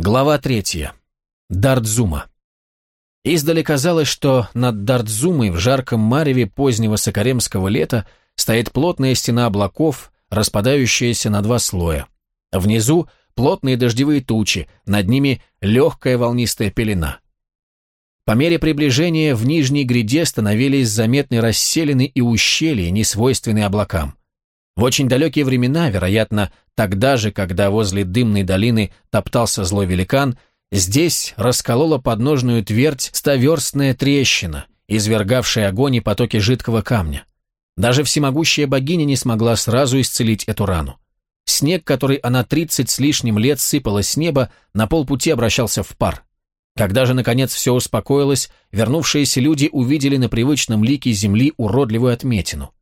Глава третья. Дартзума. Издали казалось, что над Дартзумой в жарком мареве позднего сокаремского лета стоит плотная стена облаков, распадающаяся на два слоя. Внизу плотные дождевые тучи, над ними легкая волнистая пелена. По мере приближения в нижней гряде становились заметны расселены и ущелья, несвойственные облакам. В очень далекие времена, вероятно, тогда же, когда возле дымной долины топтался злой великан, здесь расколола подножную твердь стоверстная трещина, извергавшая огонь и потоки жидкого камня. Даже всемогущая богиня не смогла сразу исцелить эту рану. Снег, который она тридцать с лишним лет сыпала с неба, на полпути обращался в пар. Когда же, наконец, все успокоилось, вернувшиеся люди увидели на привычном лике земли уродливую отметину.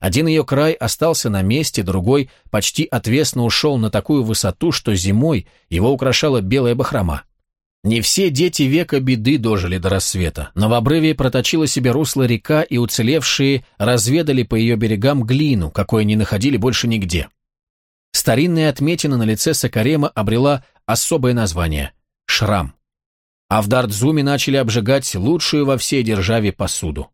Один ее край остался на месте, другой почти отвесно ушел на такую высоту, что зимой его украшала белая бахрома. Не все дети века беды дожили до рассвета, но в обрыве проточила себе русло река, и уцелевшие разведали по ее берегам глину, какой не находили больше нигде. Старинная отметина на лице Сакарема обрела особое название – шрам. А в Дартзуме начали обжигать лучшую во всей державе посуду.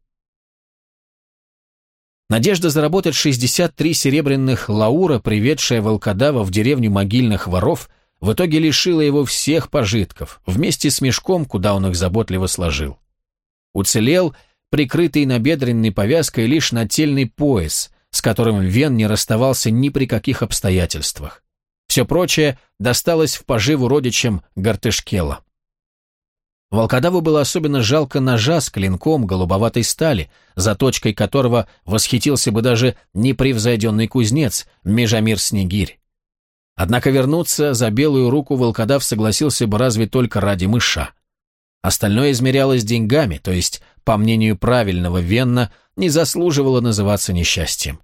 Надежда заработать 63 серебряных лаура, приведшая волкодава в деревню могильных воров, в итоге лишила его всех пожитков, вместе с мешком, куда он их заботливо сложил. Уцелел прикрытый набедренной повязкой лишь нательный пояс, с которым Вен не расставался ни при каких обстоятельствах. Все прочее досталось в поживу родичам Гартышкела. Волкодаву было особенно жалко ножа с клинком голубоватой стали, заточкой которого восхитился бы даже непревзойденный кузнец Межамир Снегирь. Однако вернуться за белую руку волкодав согласился бы разве только ради мыша. Остальное измерялось деньгами, то есть, по мнению правильного Венна, не заслуживало называться несчастьем.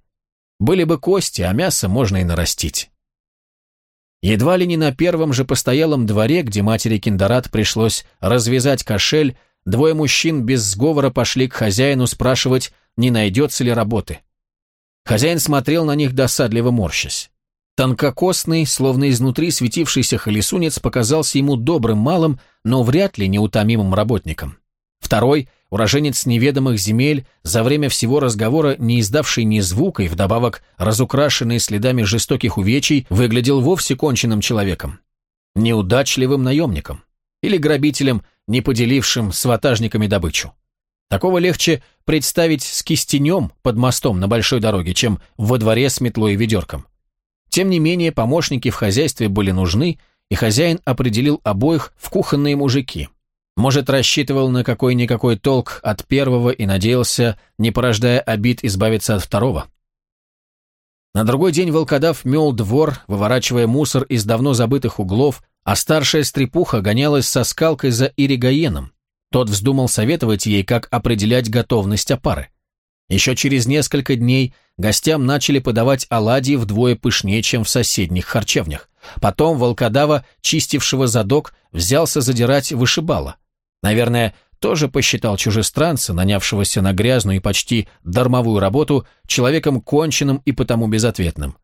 Были бы кости, а мясо можно и нарастить. Едва ли не на первом же постоялом дворе, где матери Киндарат пришлось развязать кошель, двое мужчин без сговора пошли к хозяину спрашивать, не найдется ли работы. Хозяин смотрел на них досадливо морщась. Тонкокосный, словно изнутри светившийся холесунец показался ему добрым малым, но вряд ли неутомимым работником. Второй — уроженец неведомых земель, за время всего разговора не издавший ни звука и вдобавок разукрашенный следами жестоких увечий, выглядел вовсе конченным человеком. Неудачливым наемником. Или грабителем, не поделившим с ватажниками добычу. Такого легче представить с кистенем под мостом на большой дороге, чем во дворе с метлой и ведерком. Тем не менее, помощники в хозяйстве были нужны, и хозяин определил обоих в кухонные мужики – может, рассчитывал на какой-никакой толк от первого и надеялся, не порождая обид, избавиться от второго? На другой день волкодав мел двор, выворачивая мусор из давно забытых углов, а старшая стрепуха гонялась со скалкой за Иригаеном. Тот вздумал советовать ей, как определять готовность опары. Еще через несколько дней гостям начали подавать оладьи вдвое пышнее, чем в соседних харчевнях. Потом волкодава, чистившего задок, взялся задирать вышибала. Наверное, тоже посчитал чужестранца, нанявшегося на грязную и почти дармовую работу, человеком конченным и потому безответным.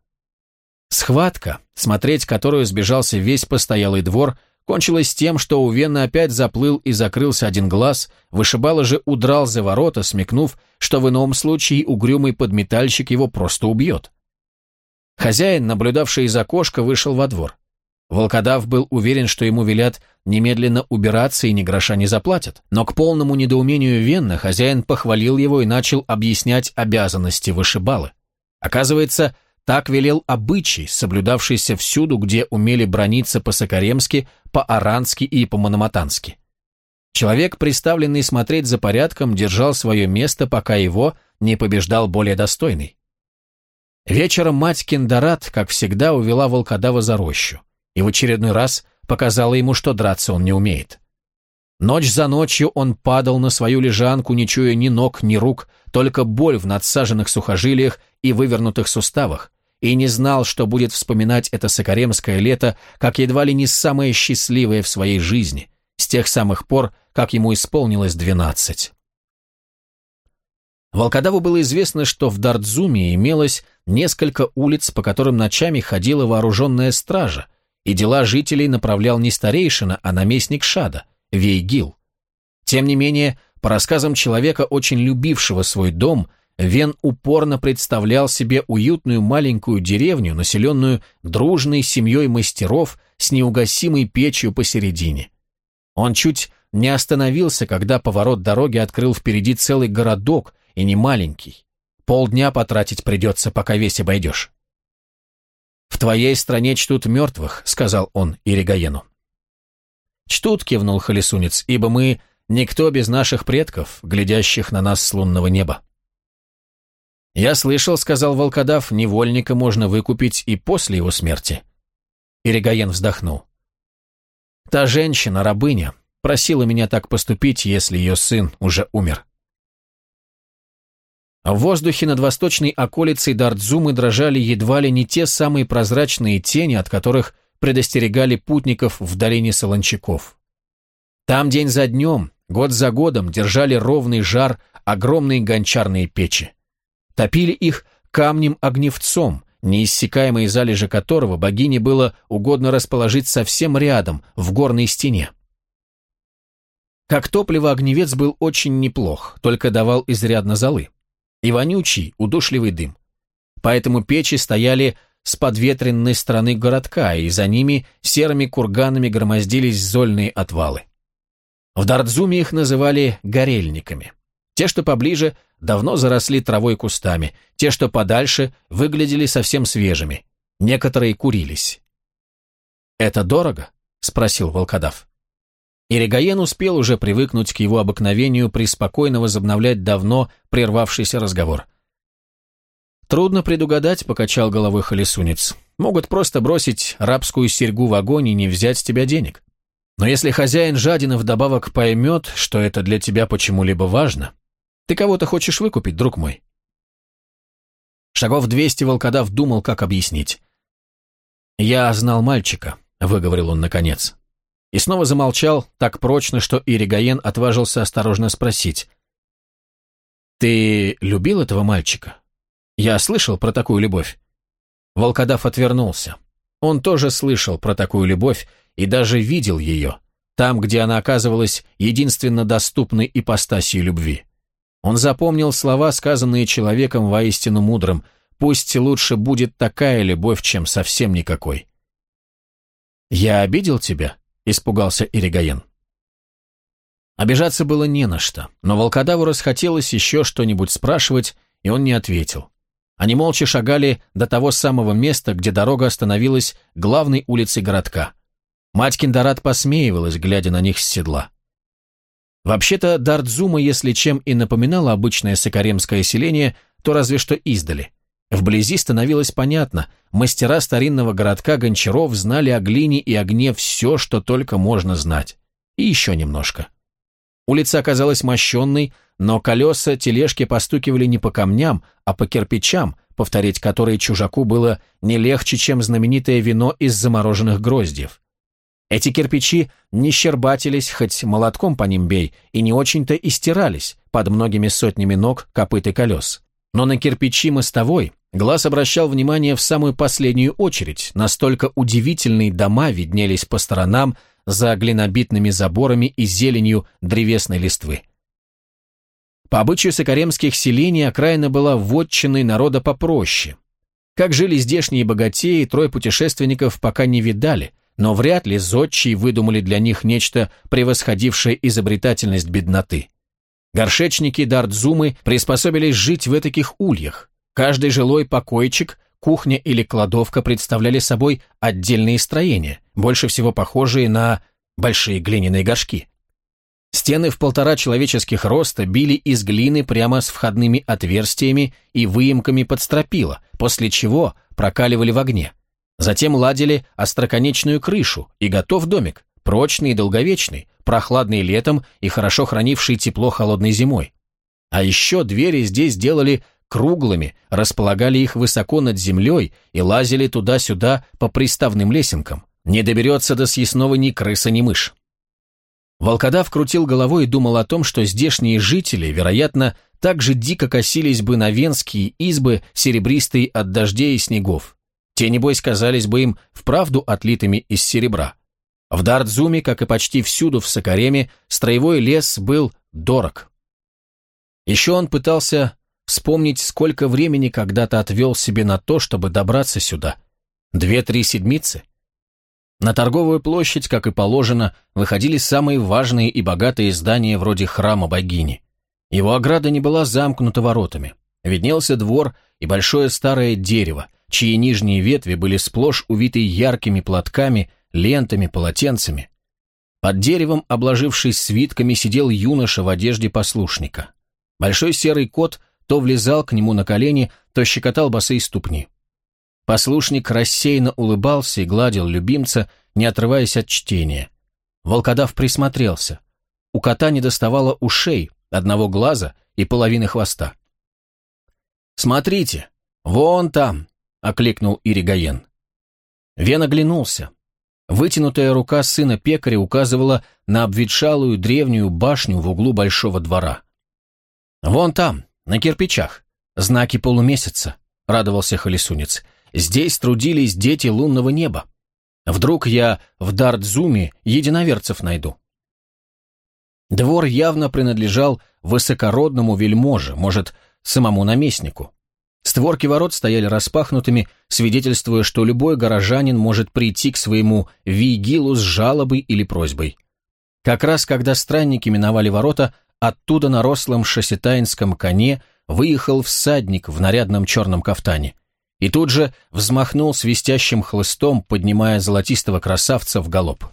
Схватка, смотреть которую сбежался весь постоялый двор, кончилась тем, что у Вены опять заплыл и закрылся один глаз, вышибало же удрал за ворота, смекнув, что в ином случае угрюмый подметальщик его просто убьет. Хозяин, наблюдавший из окошка, вышел во двор. Волкодав был уверен, что ему велят немедленно убираться и ни гроша не заплатят. Но к полному недоумению Венна хозяин похвалил его и начал объяснять обязанности вышибалы. Оказывается, так велел обычай, соблюдавшийся всюду, где умели брониться по-сокаремски, по-арански и по-мономатански. Человек, приставленный смотреть за порядком, держал свое место, пока его не побеждал более достойный. Вечером мать Кендарат, как всегда, увела волкодава за рощу и в очередной раз показала ему, что драться он не умеет. Ночь за ночью он падал на свою лежанку, не чуя ни ног, ни рук, только боль в надсаженных сухожилиях и вывернутых суставах, и не знал, что будет вспоминать это сокаремское лето, как едва ли не самое счастливое в своей жизни, с тех самых пор, как ему исполнилось двенадцать. Волкодаву было известно, что в Дардзуме имелось несколько улиц, по которым ночами ходила вооруженная стража, и дела жителей направлял не старейшина, а наместник Шада, Вейгил. Тем не менее, по рассказам человека, очень любившего свой дом, Вен упорно представлял себе уютную маленькую деревню, населенную дружной семьей мастеров с неугасимой печью посередине. Он чуть не остановился, когда поворот дороги открыл впереди целый городок, и не маленький. Полдня потратить придется, пока весь обойдешь. «В твоей стране чтут мертвых», — сказал он Иригаену. «Чтут», — кивнул Холесунец, — «ибо мы — никто без наших предков, глядящих на нас с лунного неба». «Я слышал», — сказал волкодав, — «невольника можно выкупить и после его смерти». Иригаен вздохнул. «Та женщина, рабыня, просила меня так поступить, если ее сын уже умер». В воздухе над восточной околицей Дардзумы дрожали едва ли не те самые прозрачные тени, от которых предостерегали путников в долине Солончаков. Там день за днем, год за годом держали ровный жар огромные гончарные печи. Топили их камнем-огневцом, неиссякаемые залежи которого богине было угодно расположить совсем рядом, в горной стене. Как топливо огневец был очень неплох, только давал изрядно золы и вонючий, удушливый дым. Поэтому печи стояли с подветренной стороны городка, и за ними серыми курганами громоздились зольные отвалы. В Дардзуме их называли горельниками. Те, что поближе, давно заросли травой кустами, те, что подальше, выглядели совсем свежими. Некоторые курились. «Это дорого?» — спросил волкодав. Иригаен успел уже привыкнуть к его обыкновению преспокойно возобновлять давно прервавшийся разговор. «Трудно предугадать», — покачал головой холесунец. «Могут просто бросить рабскую серьгу в огонь и не взять с тебя денег. Но если хозяин жадина вдобавок поймет, что это для тебя почему-либо важно, ты кого-то хочешь выкупить, друг мой?» Шагов двести волкодав думал, как объяснить. «Я знал мальчика», — выговорил он наконец. И снова замолчал так прочно, что Иригаен отважился осторожно спросить. «Ты любил этого мальчика? Я слышал про такую любовь». Волкодав отвернулся. Он тоже слышал про такую любовь и даже видел ее, там, где она оказывалась единственно доступной ипостасью любви. Он запомнил слова, сказанные человеком воистину мудрым, «Пусть лучше будет такая любовь, чем совсем никакой». «Я обидел тебя?» Испугался Иригаен. Обижаться было не на что, но волкодаву расхотелось еще что-нибудь спрашивать, и он не ответил. Они молча шагали до того самого места, где дорога остановилась главной улицей городка. Мать Киндарат посмеивалась, глядя на них с седла. Вообще-то Дардзума, если чем и напоминала обычное сокаремское селение, то разве что издали. Вблизи становилось понятно, мастера старинного городка Гончаров знали о глине и огне все, что только можно знать. И еще немножко. Улица оказалась мощенной, но колеса тележки постукивали не по камням, а по кирпичам, повторить которые чужаку было не легче, чем знаменитое вино из замороженных гроздьев. Эти кирпичи не щербатились, хоть молотком по ним бей, и не очень-то и стирались под многими сотнями ног копыт и колес. Но на кирпичи мостовой Глаз обращал внимание в самую последнюю очередь, настолько удивительные дома виднелись по сторонам за глинобитными заборами и зеленью древесной листвы. По обычаю сокаремских селений окраина была вотчиной народа попроще. Как жили здешние богатеи, трое путешественников пока не видали, но вряд ли зодчие выдумали для них нечто превосходившее изобретательность бедноты. Горшечники Дардзумы приспособились жить в таких ульях, Каждый жилой покойчик, кухня или кладовка представляли собой отдельные строения, больше всего похожие на большие глиняные горшки. Стены в полтора человеческих роста били из глины прямо с входными отверстиями и выемками под стропила, после чего прокаливали в огне. Затем ладили остроконечную крышу, и готов домик, прочный и долговечный, прохладный летом и хорошо хранивший тепло холодной зимой. А еще двери здесь делали круглыми, располагали их высоко над землей и лазили туда-сюда по приставным лесенкам. Не доберется до съестного ни крыса, ни мышь. Волкодав крутил головой и думал о том, что здешние жители, вероятно, так же дико косились бы на венские избы, серебристые от дождей и снегов. Те, небось, казались бы им вправду отлитыми из серебра. В Дартзуме, как и почти всюду в Сокареме, строевой лес был дорог. Еще он пытался вспомнить, сколько времени когда-то отвел себе на то, чтобы добраться сюда. Две-три седмицы. На торговую площадь, как и положено, выходили самые важные и богатые здания вроде храма богини. Его ограда не была замкнута воротами. Виднелся двор и большое старое дерево, чьи нижние ветви были сплошь увиты яркими платками, лентами, полотенцами. Под деревом, обложившись свитками, сидел юноша в одежде послушника. Большой серый кот то влезал к нему на колени, то щекотал босые ступни. Послушник рассеянно улыбался и гладил любимца, не отрываясь от чтения. Волкодав присмотрелся. У кота не доставало ушей, одного глаза и половины хвоста. «Смотрите, вон там!» — окликнул Иригаен. Вен оглянулся. Вытянутая рука сына пекаря указывала на обветшалую древнюю башню в углу большого двора. «Вон там, на кирпичах, знаки полумесяца», — радовался Холесунец. Здесь трудились дети лунного неба. Вдруг я в Дартзуме единоверцев найду. Двор явно принадлежал высокородному вельможе, может, самому наместнику. Створки ворот стояли распахнутыми, свидетельствуя, что любой горожанин может прийти к своему вигилу с жалобой или просьбой. Как раз когда странники миновали ворота, оттуда на рослом шоссетаинском коне выехал всадник в нарядном черном кафтане и тут же взмахнул свистящим хлыстом, поднимая золотистого красавца в галоп.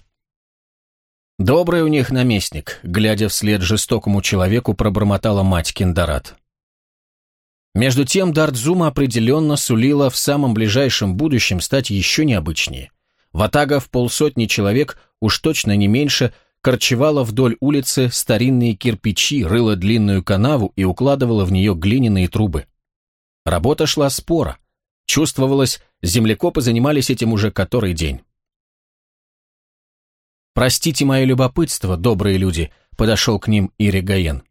«Добрый у них наместник», — глядя вслед жестокому человеку, пробормотала мать Киндарат. Между тем Дартзума определенно сулила в самом ближайшем будущем стать еще необычнее. Ватага в полсотни человек, уж точно не меньше, корчевала вдоль улицы старинные кирпичи, рыла длинную канаву и укладывала в нее глиняные трубы. Работа шла спора. Чувствовалось, землекопы занимались этим уже который день. «Простите мое любопытство, добрые люди», — подошел к ним Ири Гаен.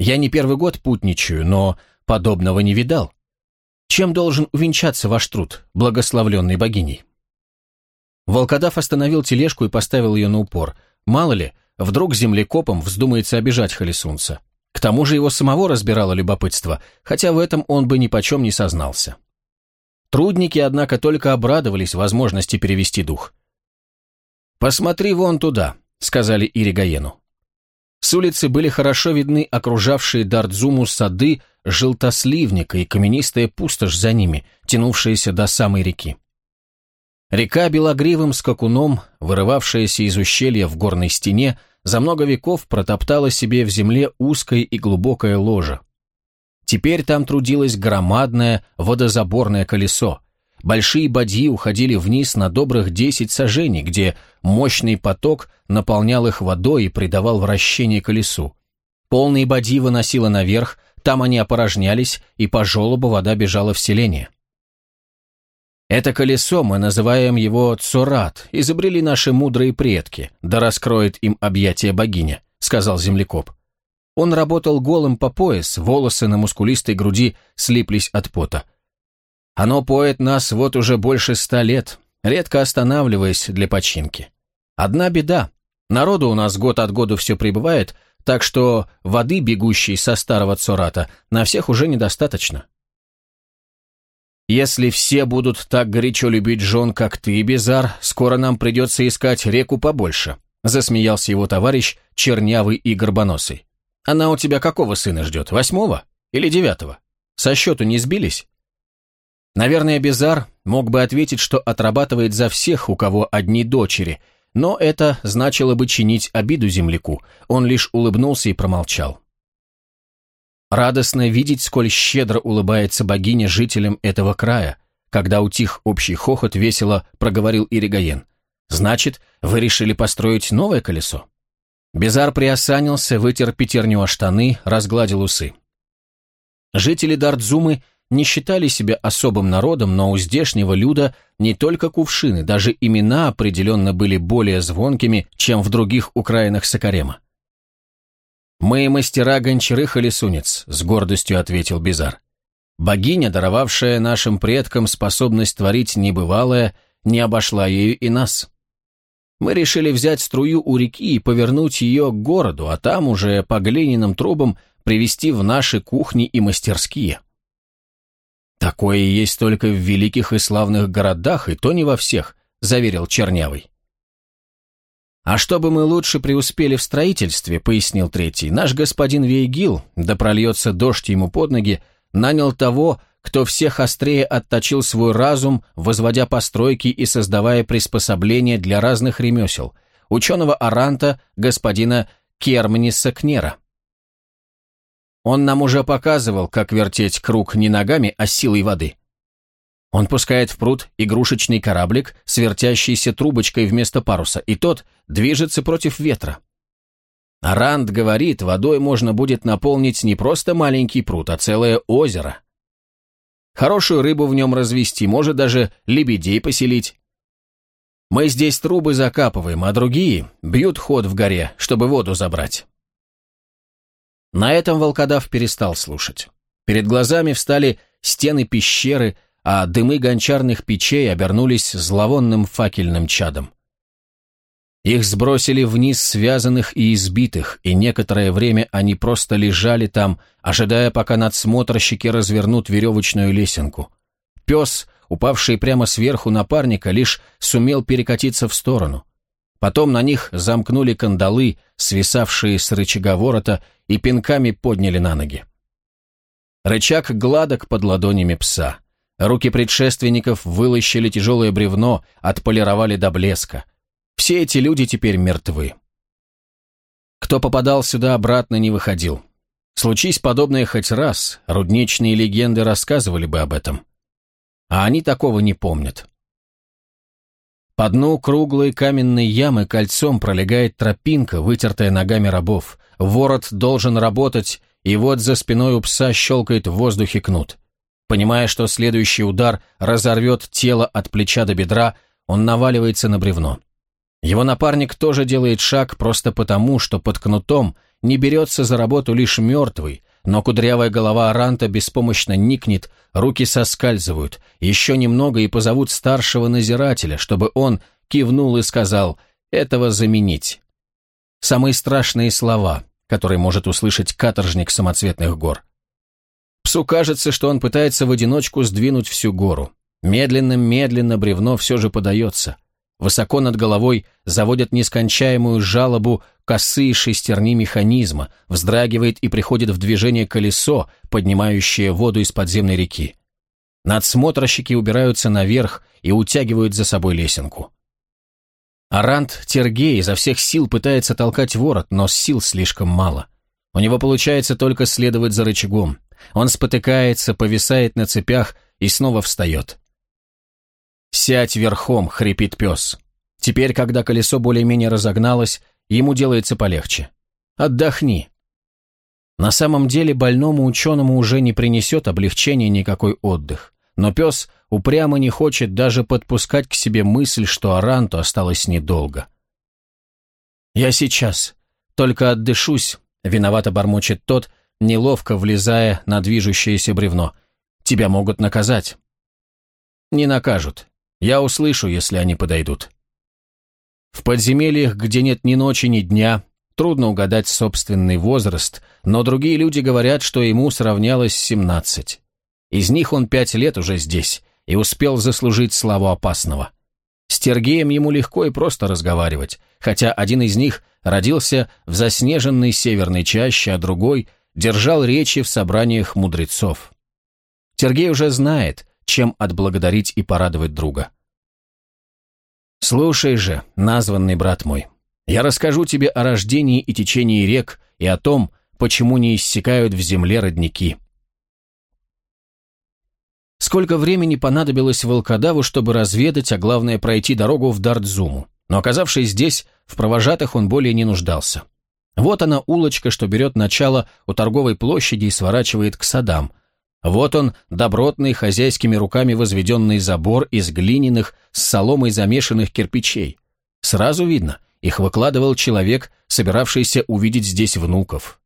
«Я не первый год путничаю, но подобного не видал. Чем должен увенчаться ваш труд, благословленный богиней?» Волкодав остановил тележку и поставил ее на упор. Мало ли, вдруг землекопом вздумается обижать Халисунца. К тому же его самого разбирало любопытство, хотя в этом он бы ни почем не сознался. Трудники, однако, только обрадовались возможности перевести дух. «Посмотри вон туда», — сказали Иригаену. С улицы были хорошо видны окружавшие Дардзуму сады желтосливника и каменистая пустошь за ними, тянувшаяся до самой реки. Река белогривым скакуном, вырывавшаяся из ущелья в горной стене, за много веков протоптала себе в земле узкое и глубокое ложе, Теперь там трудилось громадное водозаборное колесо. Большие бадьи уходили вниз на добрых десять сажений, где мощный поток наполнял их водой и придавал вращение колесу. Полные бадьи выносило наверх, там они опорожнялись, и по желобу вода бежала в селение. Это колесо, мы называем его Цурат, изобрели наши мудрые предки, да раскроет им объятия богиня, сказал землекоп. Он работал голым по пояс, волосы на мускулистой груди слиплись от пота. Оно поет нас вот уже больше ста лет, редко останавливаясь для починки. Одна беда. Народу у нас год от года все прибывает, так что воды, бегущей со старого цората, на всех уже недостаточно. Если все будут так горячо любить жен, как ты, Безар, скоро нам придется искать реку побольше, засмеялся его товарищ, чернявый и горбоносый. Она у тебя какого сына ждет, восьмого или девятого? Со счету не сбились? Наверное, Безар мог бы ответить, что отрабатывает за всех, у кого одни дочери, но это значило бы чинить обиду земляку. Он лишь улыбнулся и промолчал. Радостно видеть, сколь щедро улыбается богиня жителям этого края, когда утих общий хохот, весело проговорил Иригаен. «Значит, вы решили построить новое колесо?» Безар приосанился, вытер пятерню о штаны, разгладил усы. Жители Дардзумы не считали себя особым народом, но у здешнего люда не только кувшины, даже имена определенно были более звонкими, чем в других украинах Сакарема. «Мы мастера гончары, Холесунец», — с гордостью ответил Безар. Богиня, даровавшая нашим предкам способность творить небывалое, не обошла ею и нас. Мы решили взять струю у реки и повернуть ее к городу, а там уже по глиняным трубам привести в наши кухни и мастерские. «Такое есть только в великих и славных городах, и то не во всех», — заверил Чернявый. «А чтобы мы лучше преуспели в строительстве», — пояснил третий, «наш господин Вейгил, да прольется дождь ему под ноги, нанял того, кто всех острее отточил свой разум, возводя постройки и создавая приспособления для разных ремесел, ученого Аранта, господина Кермниса Кнера. Он нам уже показывал, как вертеть круг не ногами, а силой воды. Он пускает в пруд игрушечный кораблик с вертящейся трубочкой вместо паруса, и тот движется против ветра. Арант говорит, водой можно будет наполнить не просто маленький пруд, а целое озеро. Хорошую рыбу в нем развести, может даже лебедей поселить. Мы здесь трубы закапываем, а другие бьют ход в горе, чтобы воду забрать. На этом волкодав перестал слушать. Перед глазами встали стены пещеры, а дымы гончарных печей обернулись зловонным факельным чадом. Их сбросили вниз связанных и избитых, и некоторое время они просто лежали там, ожидая, пока надсмотрщики развернут веревочную лесенку. Пес, упавший прямо сверху напарника, лишь сумел перекатиться в сторону. Потом на них замкнули кандалы, свисавшие с рычага ворота, и пинками подняли на ноги. Рычаг гладок под ладонями пса. Руки предшественников вылощили тяжелое бревно, отполировали до блеска — все эти люди теперь мертвы. Кто попадал сюда, обратно не выходил. Случись подобное хоть раз, рудничные легенды рассказывали бы об этом. А они такого не помнят. По дну круглой каменной ямы кольцом пролегает тропинка, вытертая ногами рабов. Ворот должен работать, и вот за спиной у пса щелкает в воздухе кнут. Понимая, что следующий удар разорвет тело от плеча до бедра, он наваливается на бревно. Его напарник тоже делает шаг просто потому, что под кнутом не берется за работу лишь мертвый, но кудрявая голова Аранта беспомощно никнет, руки соскальзывают, еще немного и позовут старшего назирателя, чтобы он кивнул и сказал «этого заменить». Самые страшные слова, которые может услышать каторжник самоцветных гор. Псу кажется, что он пытается в одиночку сдвинуть всю гору. Медленно-медленно бревно все же подается – Высоко над головой заводят нескончаемую жалобу косые шестерни механизма, вздрагивает и приходит в движение колесо, поднимающее воду из подземной реки. Надсмотрщики убираются наверх и утягивают за собой лесенку. Арант Тергей изо всех сил пытается толкать ворот, но сил слишком мало. У него получается только следовать за рычагом. Он спотыкается, повисает на цепях и снова встает. «Сядь верхом», — хрипит пес. Теперь, когда колесо более-менее разогналось, ему делается полегче. «Отдохни». На самом деле больному ученому уже не принесет облегчения никакой отдых. Но пес упрямо не хочет даже подпускать к себе мысль, что Аранту осталось недолго. «Я сейчас. Только отдышусь», — виновато бормочет тот, неловко влезая на движущееся бревно. «Тебя могут наказать». «Не накажут. Я услышу, если они подойдут. В подземельях, где нет ни ночи, ни дня, трудно угадать собственный возраст, но другие люди говорят, что ему сравнялось семнадцать. Из них он пять лет уже здесь и успел заслужить славу опасного. С Тергеем ему легко и просто разговаривать, хотя один из них родился в заснеженной северной чаще, а другой держал речи в собраниях мудрецов. Тергей уже знает, чем отблагодарить и порадовать друга. «Слушай же, названный брат мой, я расскажу тебе о рождении и течении рек и о том, почему не иссякают в земле родники». Сколько времени понадобилось волкодаву, чтобы разведать, а главное пройти дорогу в Дартзуму. Но оказавшись здесь, в провожатых он более не нуждался. Вот она улочка, что берет начало у торговой площади и сворачивает к садам – вот он, добротный, хозяйскими руками возведенный забор из глиняных, с соломой замешанных кирпичей. Сразу видно, их выкладывал человек, собиравшийся увидеть здесь внуков.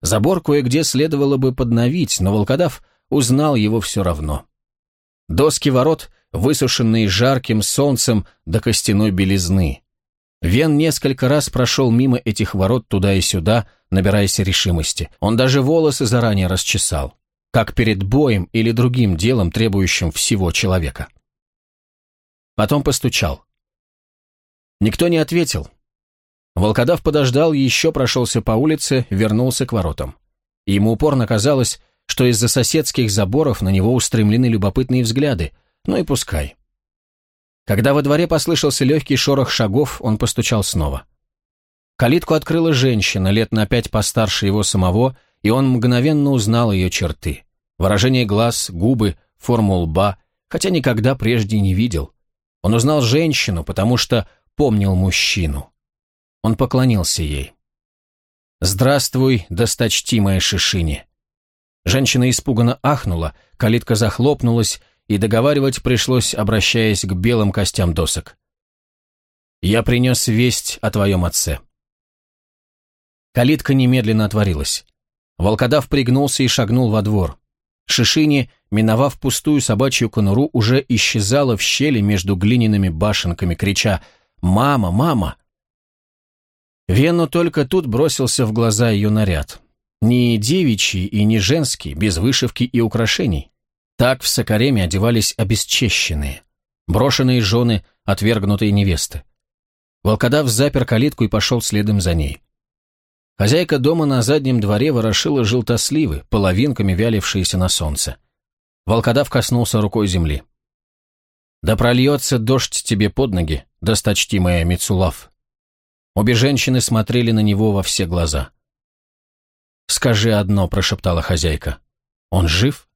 Забор кое-где следовало бы подновить, но волкодав узнал его все равно. Доски ворот, высушенные жарким солнцем до костяной белизны. Вен несколько раз прошел мимо этих ворот туда и сюда, набираясь решимости. Он даже волосы заранее расчесал, как перед боем или другим делом, требующим всего человека. Потом постучал. Никто не ответил. Волкодав подождал, еще прошелся по улице, вернулся к воротам. ему упорно казалось, что из-за соседских заборов на него устремлены любопытные взгляды, ну и пускай. Когда во дворе послышался легкий шорох шагов, он постучал снова. Калитку открыла женщина, лет на пять постарше его самого, и он мгновенно узнал ее черты. Выражение глаз, губы, форму лба, хотя никогда прежде не видел. Он узнал женщину, потому что помнил мужчину. Он поклонился ей. «Здравствуй, досточтимая Шишини!» Женщина испуганно ахнула, калитка захлопнулась, и договаривать пришлось, обращаясь к белым костям досок. «Я принес весть о твоем отце». Калитка немедленно отворилась. Волкодав пригнулся и шагнул во двор. Шишини, миновав пустую собачью конуру, уже исчезала в щели между глиняными башенками, крича «Мама! Мама!». Вену только тут бросился в глаза ее наряд. Не девичий и не женский, без вышивки и украшений. Так в Сокареме одевались обесчещенные, брошенные жены, отвергнутые невесты. Волкодав запер калитку и пошел следом за ней. Хозяйка дома на заднем дворе ворошила желтосливы, половинками вялившиеся на солнце. Волкодав коснулся рукой земли. «Да прольется дождь тебе под ноги, досточтимая Мицулав». Обе женщины смотрели на него во все глаза. «Скажи одно», — прошептала хозяйка. «Он жив?»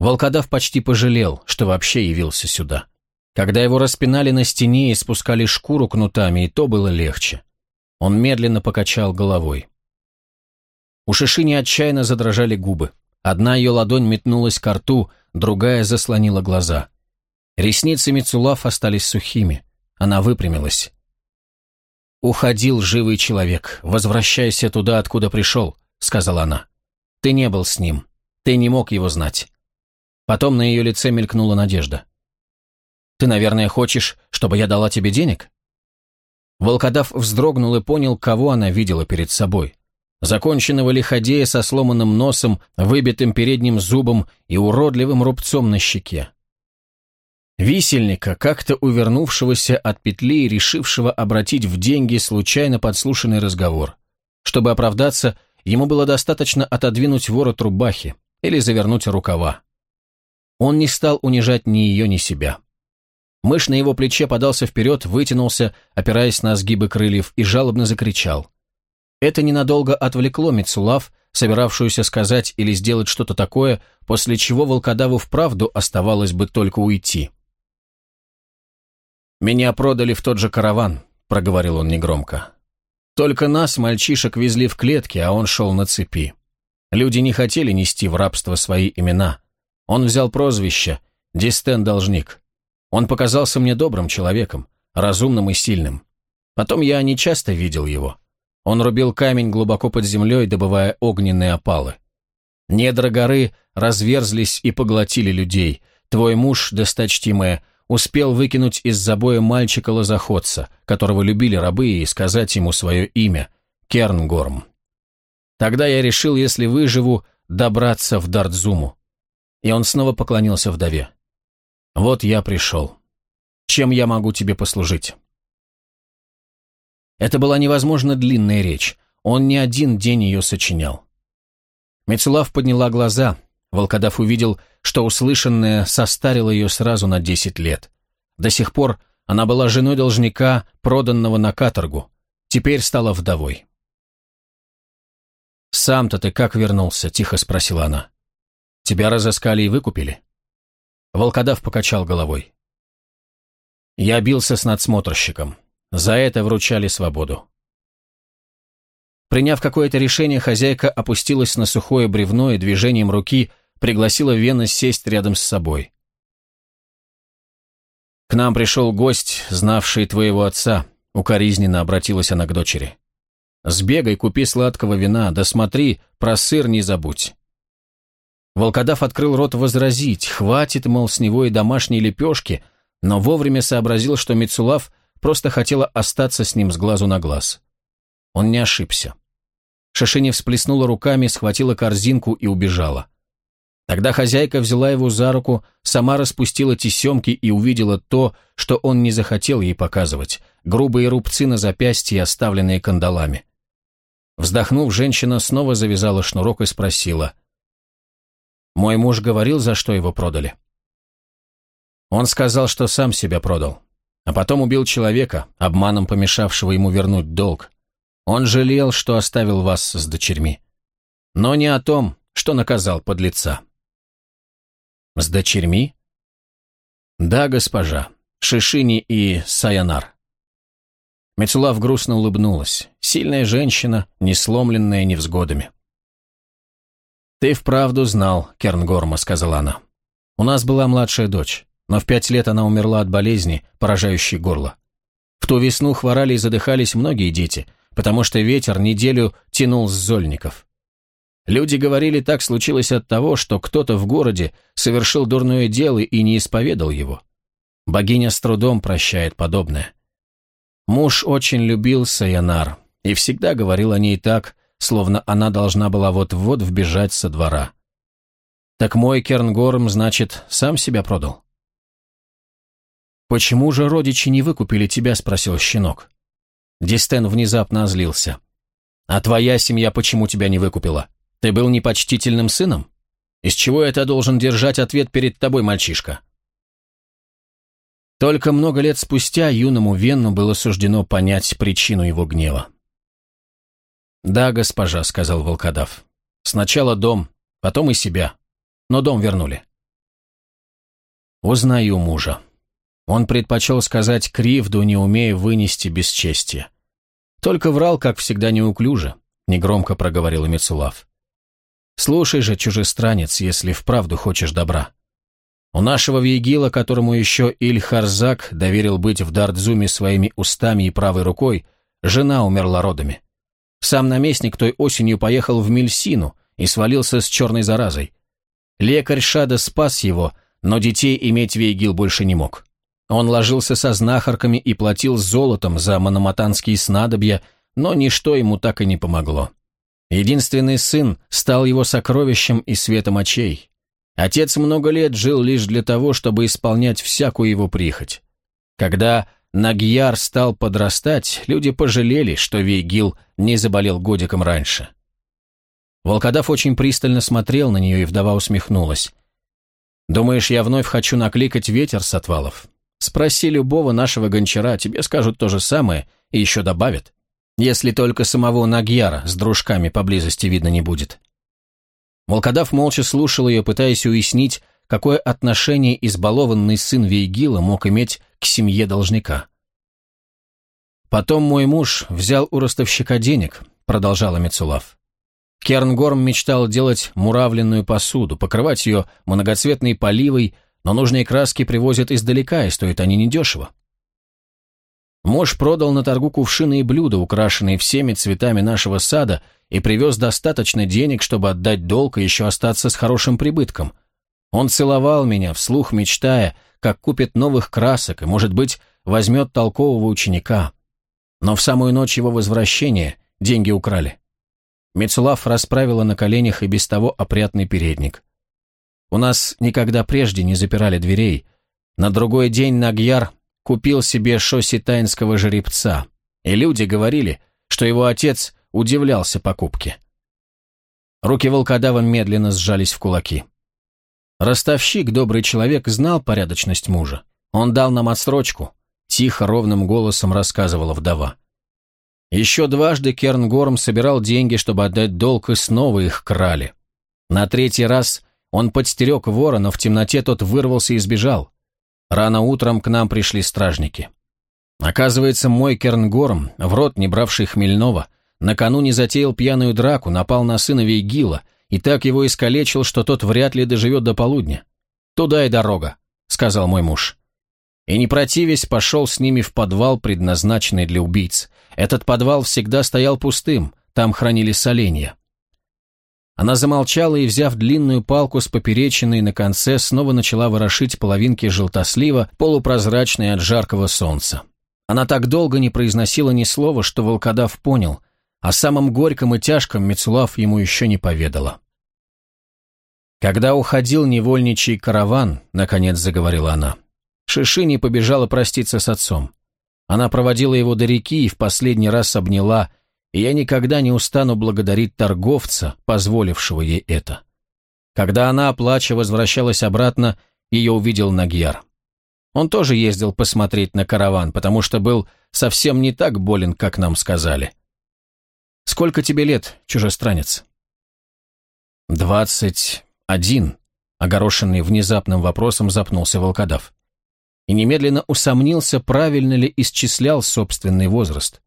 Волкодав почти пожалел, что вообще явился сюда. Когда его распинали на стене и спускали шкуру кнутами, и то было легче. Он медленно покачал головой. У Шишини отчаянно задрожали губы. Одна ее ладонь метнулась к рту, другая заслонила глаза. Ресницы Мицулав остались сухими. Она выпрямилась. «Уходил живый человек. Возвращайся туда, откуда пришел», — сказала она. «Ты не был с ним. Ты не мог его знать. Потом на ее лице мелькнула надежда. «Ты, наверное, хочешь, чтобы я дала тебе денег?» Волкодав вздрогнул и понял, кого она видела перед собой. Законченного лиходея со сломанным носом, выбитым передним зубом и уродливым рубцом на щеке. Висельника, как-то увернувшегося от петли и решившего обратить в деньги случайно подслушанный разговор. Чтобы оправдаться, ему было достаточно отодвинуть ворот рубахи или завернуть рукава. Он не стал унижать ни ее, ни себя. Мышь на его плече подался вперед, вытянулся, опираясь на сгибы крыльев, и жалобно закричал. Это ненадолго отвлекло Мицулав, собиравшуюся сказать или сделать что-то такое, после чего волкодаву вправду оставалось бы только уйти. «Меня продали в тот же караван», — проговорил он негромко. «Только нас, мальчишек, везли в клетки, а он шел на цепи. Люди не хотели нести в рабство свои имена. Он взял прозвище «Дистен-должник». Он показался мне добрым человеком, разумным и сильным. Потом я не часто видел его. Он рубил камень глубоко под землей, добывая огненные опалы. Недра горы разверзлись и поглотили людей. Твой муж, досточтимая, успел выкинуть из забоя мальчика-лозоходца, которого любили рабы, и сказать ему свое имя — Кернгорм. Тогда я решил, если выживу, добраться в Дартзуму. И он снова поклонился вдове. «Вот я пришел. Чем я могу тебе послужить?» Это была невозможно длинная речь. Он не один день ее сочинял. Мецулав подняла глаза. Волкодав увидел, что услышанное состарило ее сразу на десять лет. До сих пор она была женой должника, проданного на каторгу. Теперь стала вдовой. «Сам-то ты как вернулся?» – тихо спросила она. Тебя разыскали и выкупили?» Волкодав покачал головой. «Я бился с надсмотрщиком. За это вручали свободу». Приняв какое-то решение, хозяйка опустилась на сухое бревно и движением руки пригласила Вена сесть рядом с собой. «К нам пришел гость, знавший твоего отца», — укоризненно обратилась она к дочери. «Сбегай, купи сладкого вина, да смотри, про сыр не забудь». Волкодав открыл рот возразить, хватит, мол, с него и домашней лепешки, но вовремя сообразил, что Мицулав просто хотела остаться с ним с глазу на глаз. Он не ошибся. Шишиня всплеснула руками, схватила корзинку и убежала. Тогда хозяйка взяла его за руку, сама распустила тесемки и увидела то, что он не захотел ей показывать, грубые рубцы на запястье, оставленные кандалами. Вздохнув, женщина снова завязала шнурок и спросила. «Мой муж говорил, за что его продали?» Он сказал, что сам себя продал, а потом убил человека, обманом помешавшего ему вернуть долг. Он жалел, что оставил вас с дочерьми. Но не о том, что наказал подлеца. С дочерьми? Да, госпожа. Шишини и Саянар. Мецулав грустно улыбнулась. Сильная женщина, не сломленная невзгодами. «Ты вправду знал, Кернгорма», — сказала она. «У нас была младшая дочь, но в пять лет она умерла от болезни, поражающей горло. В ту весну хворали и задыхались многие дети, потому что ветер неделю тянул с зольников. Люди говорили, так случилось от того, что кто-то в городе совершил дурное дело и не исповедал его. Богиня с трудом прощает подобное. Муж очень любил Саянар и всегда говорил о ней так, словно она должна была вот-вот вбежать со двора. Так мой Кернгорм, значит, сам себя продал? «Почему же родичи не выкупили тебя?» – спросил щенок. Дистен внезапно озлился. «А твоя семья почему тебя не выкупила? Ты был непочтительным сыном? Из чего это должен держать ответ перед тобой, мальчишка?» Только много лет спустя юному Венну было суждено понять причину его гнева. «Да, госпожа», — сказал волкодав. «Сначала дом, потом и себя. Но дом вернули». «Узнаю мужа», он предпочел сказать кривду, не умея вынести бесчестие. Только врал, как всегда, неуклюже, негромко проговорил Мецулав. Слушай же, чужестранец, если вправду хочешь добра. У нашего Вейгила, которому еще Иль-Харзак доверил быть в Дардзуме своими устами и правой рукой, жена умерла родами. Сам наместник той осенью поехал в Мельсину и свалился с черной заразой. Лекарь Шада спас его, но детей иметь Вейгил больше не мог. Он ложился со знахарками и платил золотом за мономатанские снадобья, но ничто ему так и не помогло. Единственный сын стал его сокровищем и светом очей. Отец много лет жил лишь для того, чтобы исполнять всякую его прихоть. Когда Нагьяр стал подрастать, люди пожалели, что Вейгил не заболел годиком раньше. Волкодав очень пристально смотрел на нее, и вдова усмехнулась. «Думаешь, я вновь хочу накликать ветер с отвалов? Спроси любого нашего гончара, тебе скажут то же самое и еще добавят. Если только самого Нагьяра с дружками поблизости видно не будет. Волкодав молча слушал ее, пытаясь уяснить, какое отношение избалованный сын Вейгила мог иметь к семье должника. «Потом мой муж взял у ростовщика денег», — продолжала Мецулав. Кернгорм мечтал делать муравленную посуду, покрывать ее многоцветной поливой, но нужные краски привозят издалека, и стоят они недешево. Муж продал на торгу кувшины и блюда, украшенные всеми цветами нашего сада, и привез достаточно денег, чтобы отдать долг и еще остаться с хорошим прибытком. Он целовал меня, вслух мечтая, как купит новых красок и, может быть, возьмет толкового ученика. Но в самую ночь его возвращения деньги украли. Мецулав расправила на коленях и без того опрятный передник. У нас никогда прежде не запирали дверей. На другой день Нагьяр купил себе шоситайнского жеребца, и люди говорили, что его отец удивлялся покупке. Руки волкодава медленно сжались в кулаки. Ростовщик, добрый человек, знал порядочность мужа. Он дал нам отсрочку, тихо, ровным голосом рассказывала вдова. Еще дважды Кернгорм собирал деньги, чтобы отдать долг, и снова их крали. На третий раз он подстерег вора, но в темноте тот вырвался и сбежал. Рано утром к нам пришли стражники. Оказывается, мой Кернгорм, в рот не бравший хмельного, накануне затеял пьяную драку, напал на сына Вейгила и так его искалечил, что тот вряд ли доживет до полудня. «Туда и дорога», — сказал мой муж. И не противясь, пошел с ними в подвал, предназначенный для убийц. Этот подвал всегда стоял пустым, там хранили соленья. Она замолчала и, взяв длинную палку с поперечиной на конце, снова начала ворошить половинки желтослива, полупрозрачные от жаркого солнца. Она так долго не произносила ни слова, что волкодав понял, о самом горьком и тяжком Мецулав ему еще не поведала. Когда уходил невольничий караван, наконец заговорила она, Шишини побежала проститься с отцом. Она проводила его до реки и в последний раз обняла, и я никогда не устану благодарить торговца, позволившего ей это. Когда она, плача, возвращалась обратно, ее увидел Нагьяр. Он тоже ездил посмотреть на караван, потому что был совсем не так болен, как нам сказали. «Сколько тебе лет, чужестранец?» «Двадцать один», — огорошенный внезапным вопросом запнулся волкодав. И немедленно усомнился, правильно ли исчислял собственный возраст.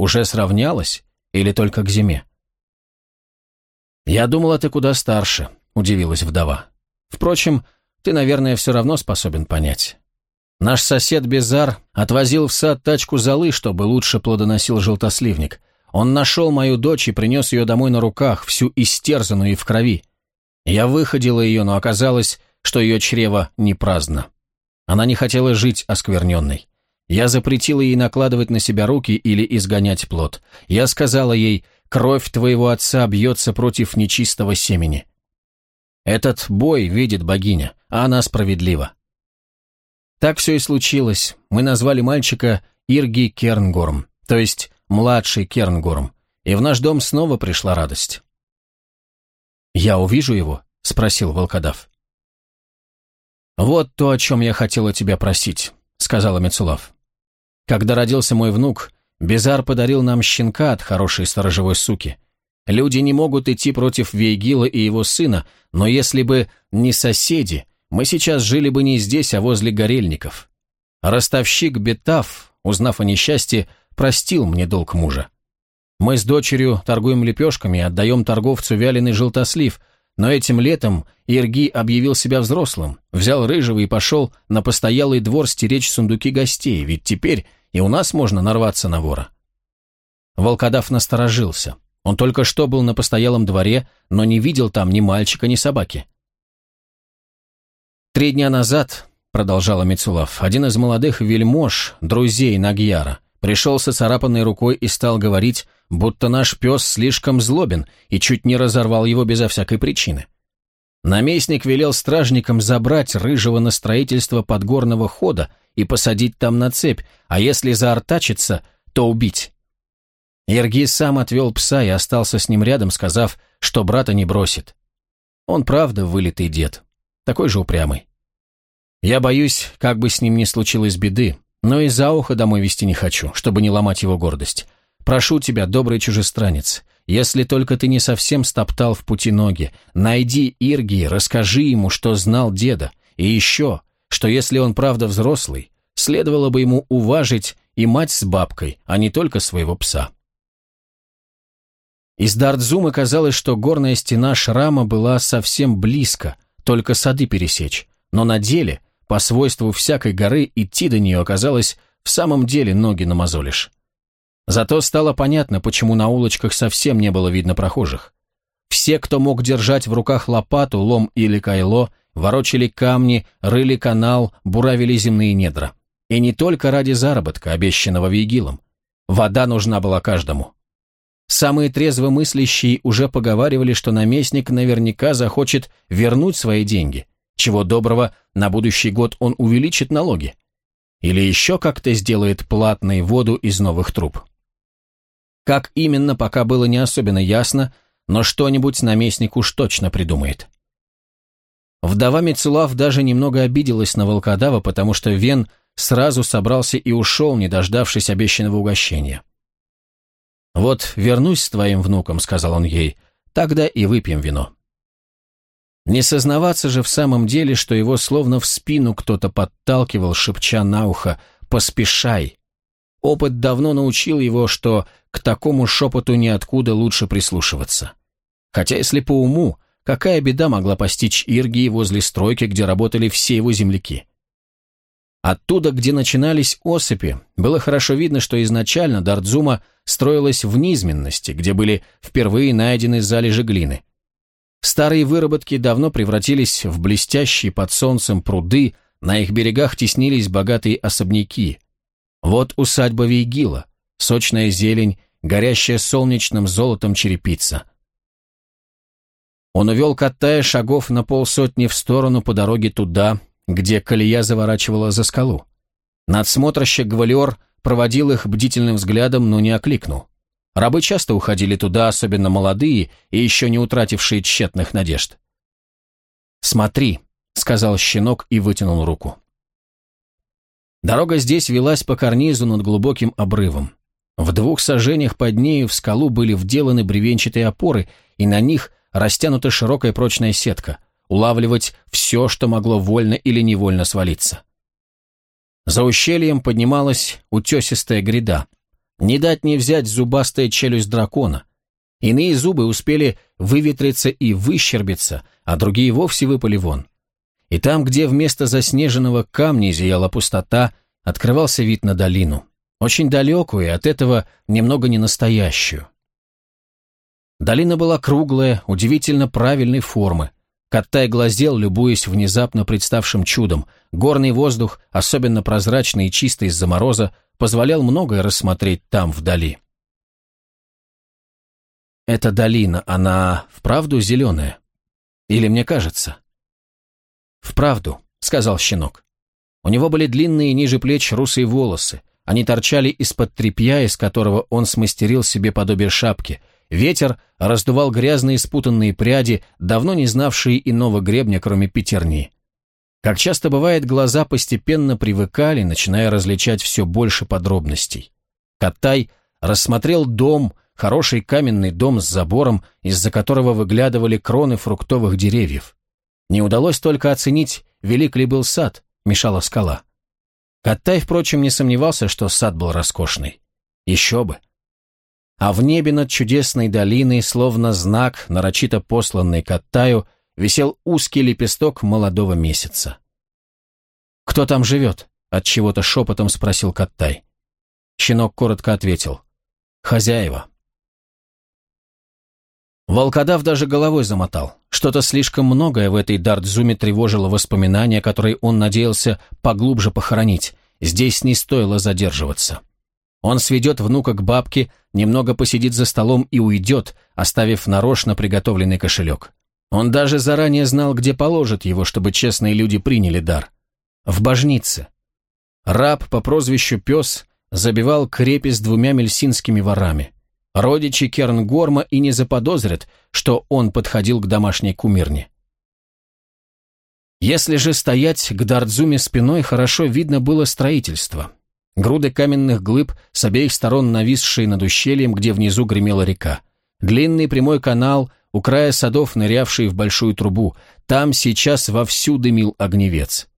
Уже сравнялась или только к зиме? «Я думала, ты куда старше», — удивилась вдова. «Впрочем, ты, наверное, все равно способен понять. Наш сосед Безар отвозил в сад тачку золы, чтобы лучше плодоносил желтосливник. Он нашел мою дочь и принес ее домой на руках, всю истерзанную и в крови. Я выходила ее, но оказалось, что ее чрево не праздно. Она не хотела жить оскверненной. Я запретила ей накладывать на себя руки или изгонять плод. Я сказала ей, кровь твоего отца бьется против нечистого семени. Этот бой видит богиня, а она справедлива. Так все и случилось. Мы назвали мальчика Ирги Кернгорм, то есть младший Кернгорм, и в наш дом снова пришла радость. «Я увижу его?» — спросил волкодав. «Вот то, о чем я хотела тебя просить», — сказала Мецулав. Когда родился мой внук, Безар подарил нам щенка от хорошей сторожевой суки. Люди не могут идти против Вейгила и его сына, но если бы не соседи, мы сейчас жили бы не здесь, а возле горельников. Ростовщик Бетав, узнав о несчастье, простил мне долг мужа. Мы с дочерью торгуем лепешками и отдаем торговцу вяленый желтослив, но этим летом Ирги объявил себя взрослым, взял рыжего и пошел на постоялый двор стеречь сундуки гостей, ведь теперь и у нас можно нарваться на вора. Волкодав насторожился. Он только что был на постоялом дворе, но не видел там ни мальчика, ни собаки. «Три дня назад», — продолжала Мицулов, — «один из молодых вельмож, друзей Нагьяра, пришел со царапанной рукой и стал говорить, будто наш пес слишком злобен и чуть не разорвал его безо всякой причины. Наместник велел стражникам забрать рыжего на строительство подгорного хода и посадить там на цепь, а если заортачится, то убить. Ергий сам отвел пса и остался с ним рядом, сказав, что брата не бросит. Он правда вылитый дед, такой же упрямый. Я боюсь, как бы с ним ни случилось беды, но и за ухо домой вести не хочу, чтобы не ломать его гордость. Прошу тебя, добрый чужестранец, если только ты не совсем стоптал в пути ноги, найди Ирги, расскажи ему, что знал деда, и еще, что если он правда взрослый, следовало бы ему уважить и мать с бабкой, а не только своего пса. Из Дардзумы казалось, что горная стена шрама была совсем близко, только сады пересечь, но на деле, по свойству всякой горы, идти до нее оказалось в самом деле ноги намазолишь. Зато стало понятно, почему на улочках совсем не было видно прохожих. Все, кто мог держать в руках лопату, лом или кайло, ворочали камни, рыли канал, буравили земные недра. И не только ради заработка, обещанного Вигилом. Вода нужна была каждому. Самые трезвомыслящие уже поговаривали, что наместник наверняка захочет вернуть свои деньги. Чего доброго, на будущий год он увеличит налоги. Или еще как-то сделает платной воду из новых труб. Как именно, пока было не особенно ясно, но что-нибудь наместник уж точно придумает. Вдова Мецулав даже немного обиделась на волкодава, потому что Вен сразу собрался и ушел, не дождавшись обещанного угощения. «Вот вернусь с твоим внуком», — сказал он ей, — «тогда и выпьем вино». Не сознаваться же в самом деле, что его словно в спину кто-то подталкивал, шепча на ухо «поспешай». Опыт давно научил его, что к такому шепоту ниоткуда лучше прислушиваться. Хотя, если по уму, какая беда могла постичь Иргии возле стройки, где работали все его земляки? Оттуда, где начинались осыпи, было хорошо видно, что изначально Дардзума строилась в низменности, где были впервые найдены залежи глины. Старые выработки давно превратились в блестящие под солнцем пруды, на их берегах теснились богатые особняки. Вот усадьба Вейгила, сочная зелень, горящая солнечным золотом черепица. Он увел Каттая шагов на полсотни в сторону по дороге туда, где колея заворачивала за скалу. Надсмотрщик Гвалиор проводил их бдительным взглядом, но не окликнул. Рабы часто уходили туда, особенно молодые и еще не утратившие тщетных надежд. «Смотри», — сказал щенок и вытянул руку. Дорога здесь велась по карнизу над глубоким обрывом. В двух сажениях под нею в скалу были вделаны бревенчатые опоры, и на них растянута широкая прочная сетка, улавливать все, что могло вольно или невольно свалиться. За ущельем поднималась утесистая гряда. Не дать не взять зубастая челюсть дракона. Иные зубы успели выветриться и выщербиться, а другие вовсе выпали вон. И там, где вместо заснеженного камня зияла пустота, открывался вид на долину. Очень далекую и от этого немного ненастоящую. Долина была круглая, удивительно правильной формы. Каттай глазел, любуясь внезапно представшим чудом. Горный воздух, особенно прозрачный и чистый из-за мороза, позволял многое рассмотреть там, вдали. Эта долина, она вправду зеленая? Или мне кажется? Вправду, сказал щенок. У него были длинные ниже плеч русые волосы. Они торчали из-под тряпья, из которого он смастерил себе подобие шапки, Ветер раздувал грязные спутанные пряди, давно не знавшие иного гребня, кроме пятерни. Как часто бывает, глаза постепенно привыкали, начиная различать все больше подробностей. Катай рассмотрел дом, хороший каменный дом с забором, из-за которого выглядывали кроны фруктовых деревьев. Не удалось только оценить, велик ли был сад, мешала скала. Катай, впрочем, не сомневался, что сад был роскошный. Еще бы а в небе над чудесной долиной, словно знак, нарочито посланный Каттаю, висел узкий лепесток молодого месяца. «Кто там живет?» — от чего то шепотом спросил Каттай. Щенок коротко ответил. «Хозяева». Волкодав даже головой замотал. Что-то слишком многое в этой Дартзуме тревожило воспоминания, которые он надеялся поглубже похоронить. Здесь не стоило задерживаться. Он сведет внука к бабке, немного посидит за столом и уйдет, оставив нарочно приготовленный кошелек. Он даже заранее знал, где положит его, чтобы честные люди приняли дар. В божнице. Раб по прозвищу Пес забивал крепи с двумя мельсинскими ворами. Родичи Кернгорма и не заподозрят, что он подходил к домашней кумирне. Если же стоять к Дардзуме спиной, хорошо видно было строительство. Груды каменных глыб с обеих сторон нависшие над ущельем, где внизу гремела река. Длинный прямой канал, у края садов, нырявший в большую трубу. Там сейчас вовсю дымил огневец.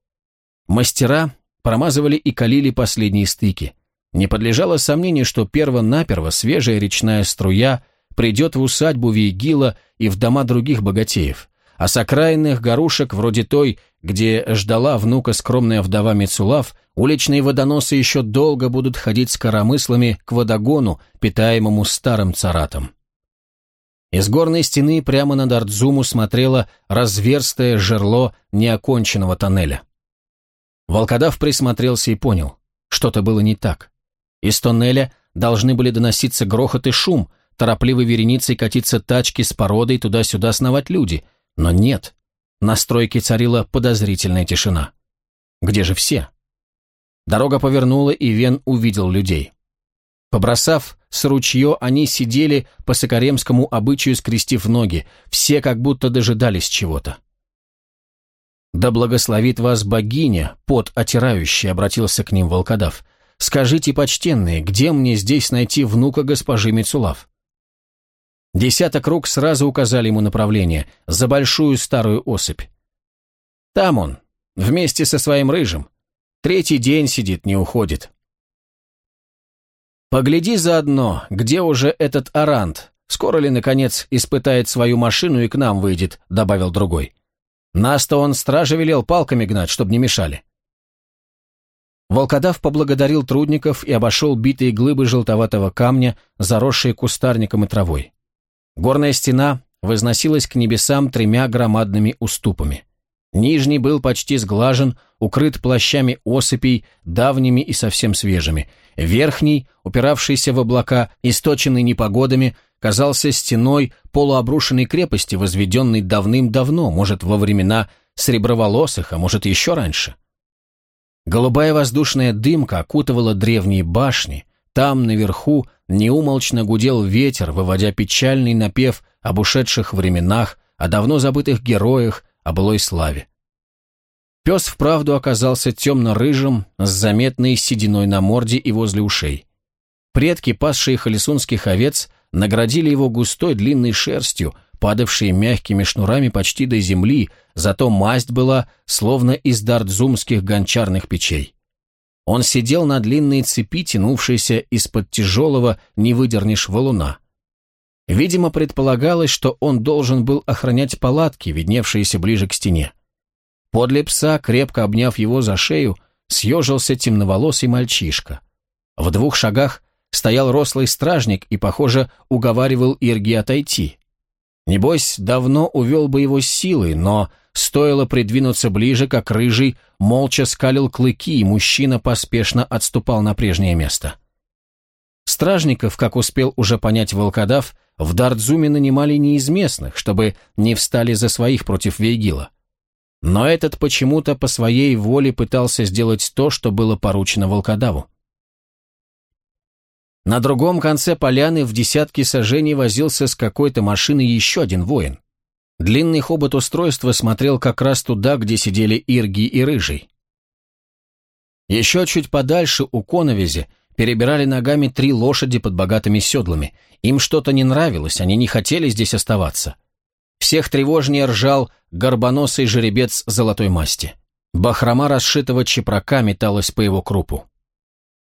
Мастера промазывали и калили последние стыки. Не подлежало сомнению, что перво-наперво свежая речная струя придет в усадьбу Вейгила и в дома других богатеев а с окраинных горушек, вроде той, где ждала внука скромная вдова Мецулав, уличные водоносы еще долго будут ходить с коромыслами к водогону, питаемому старым царатом. Из горной стены прямо над Ардзуму смотрело разверстое жерло неоконченного тоннеля. Волкодав присмотрелся и понял, что-то было не так. Из тоннеля должны были доноситься грохот и шум, торопливой вереницей катиться тачки с породой, туда-сюда сновать люди — но нет. На стройке царила подозрительная тишина. Где же все? Дорога повернула, и Вен увидел людей. Побросав с ручье, они сидели по сокаремскому обычаю, скрестив ноги, все как будто дожидались чего-то. «Да благословит вас богиня, пот отирающий», — обратился к ним волкодав. «Скажите, почтенные, где мне здесь найти внука госпожи Мицулав?» Десяток рук сразу указали ему направление, за большую старую осыпь. Там он, вместе со своим рыжим. Третий день сидит, не уходит. Погляди заодно, где уже этот Арант. Скоро ли, наконец, испытает свою машину и к нам выйдет, добавил другой. Нас-то он страже велел палками гнать, чтобы не мешали. Волкодав поблагодарил трудников и обошел битые глыбы желтоватого камня, заросшие кустарником и травой. Горная стена возносилась к небесам тремя громадными уступами. Нижний был почти сглажен, укрыт плащами осыпей, давними и совсем свежими. Верхний, упиравшийся в облака, источенный непогодами, казался стеной полуобрушенной крепости, возведенной давным-давно, может, во времена среброволосых, а может, еще раньше. Голубая воздушная дымка окутывала древние башни, там, наверху, неумолчно гудел ветер, выводя печальный напев об ушедших временах, о давно забытых героях, о былой славе. Пес вправду оказался темно-рыжим, с заметной сединой на морде и возле ушей. Предки, пасшие холесунских овец, наградили его густой длинной шерстью, падавшей мягкими шнурами почти до земли, зато масть была словно из дартзумских гончарных печей. Он сидел на длинной цепи, тянувшейся из-под тяжелого «не выдернешь валуна». Видимо, предполагалось, что он должен был охранять палатки, видневшиеся ближе к стене. Подле пса, крепко обняв его за шею, съежился темноволосый мальчишка. В двух шагах стоял рослый стражник и, похоже, уговаривал Ирги отойти. Небось, давно увел бы его силой, но стоило придвинуться ближе, как рыжий молча скалил клыки, и мужчина поспешно отступал на прежнее место. Стражников, как успел уже понять волкодав, в Дартзуме нанимали не из местных, чтобы не встали за своих против Вейгила. Но этот почему-то по своей воле пытался сделать то, что было поручено волкодаву. На другом конце поляны в десятке сажений возился с какой-то машиной еще один воин. Длинный хобот устройства смотрел как раз туда, где сидели Ирги и Рыжий. Еще чуть подальше у коновизи перебирали ногами три лошади под богатыми седлами. Им что-то не нравилось, они не хотели здесь оставаться. Всех тревожнее ржал горбоносый жеребец золотой масти. Бахрома расшитого чепрака металась по его крупу.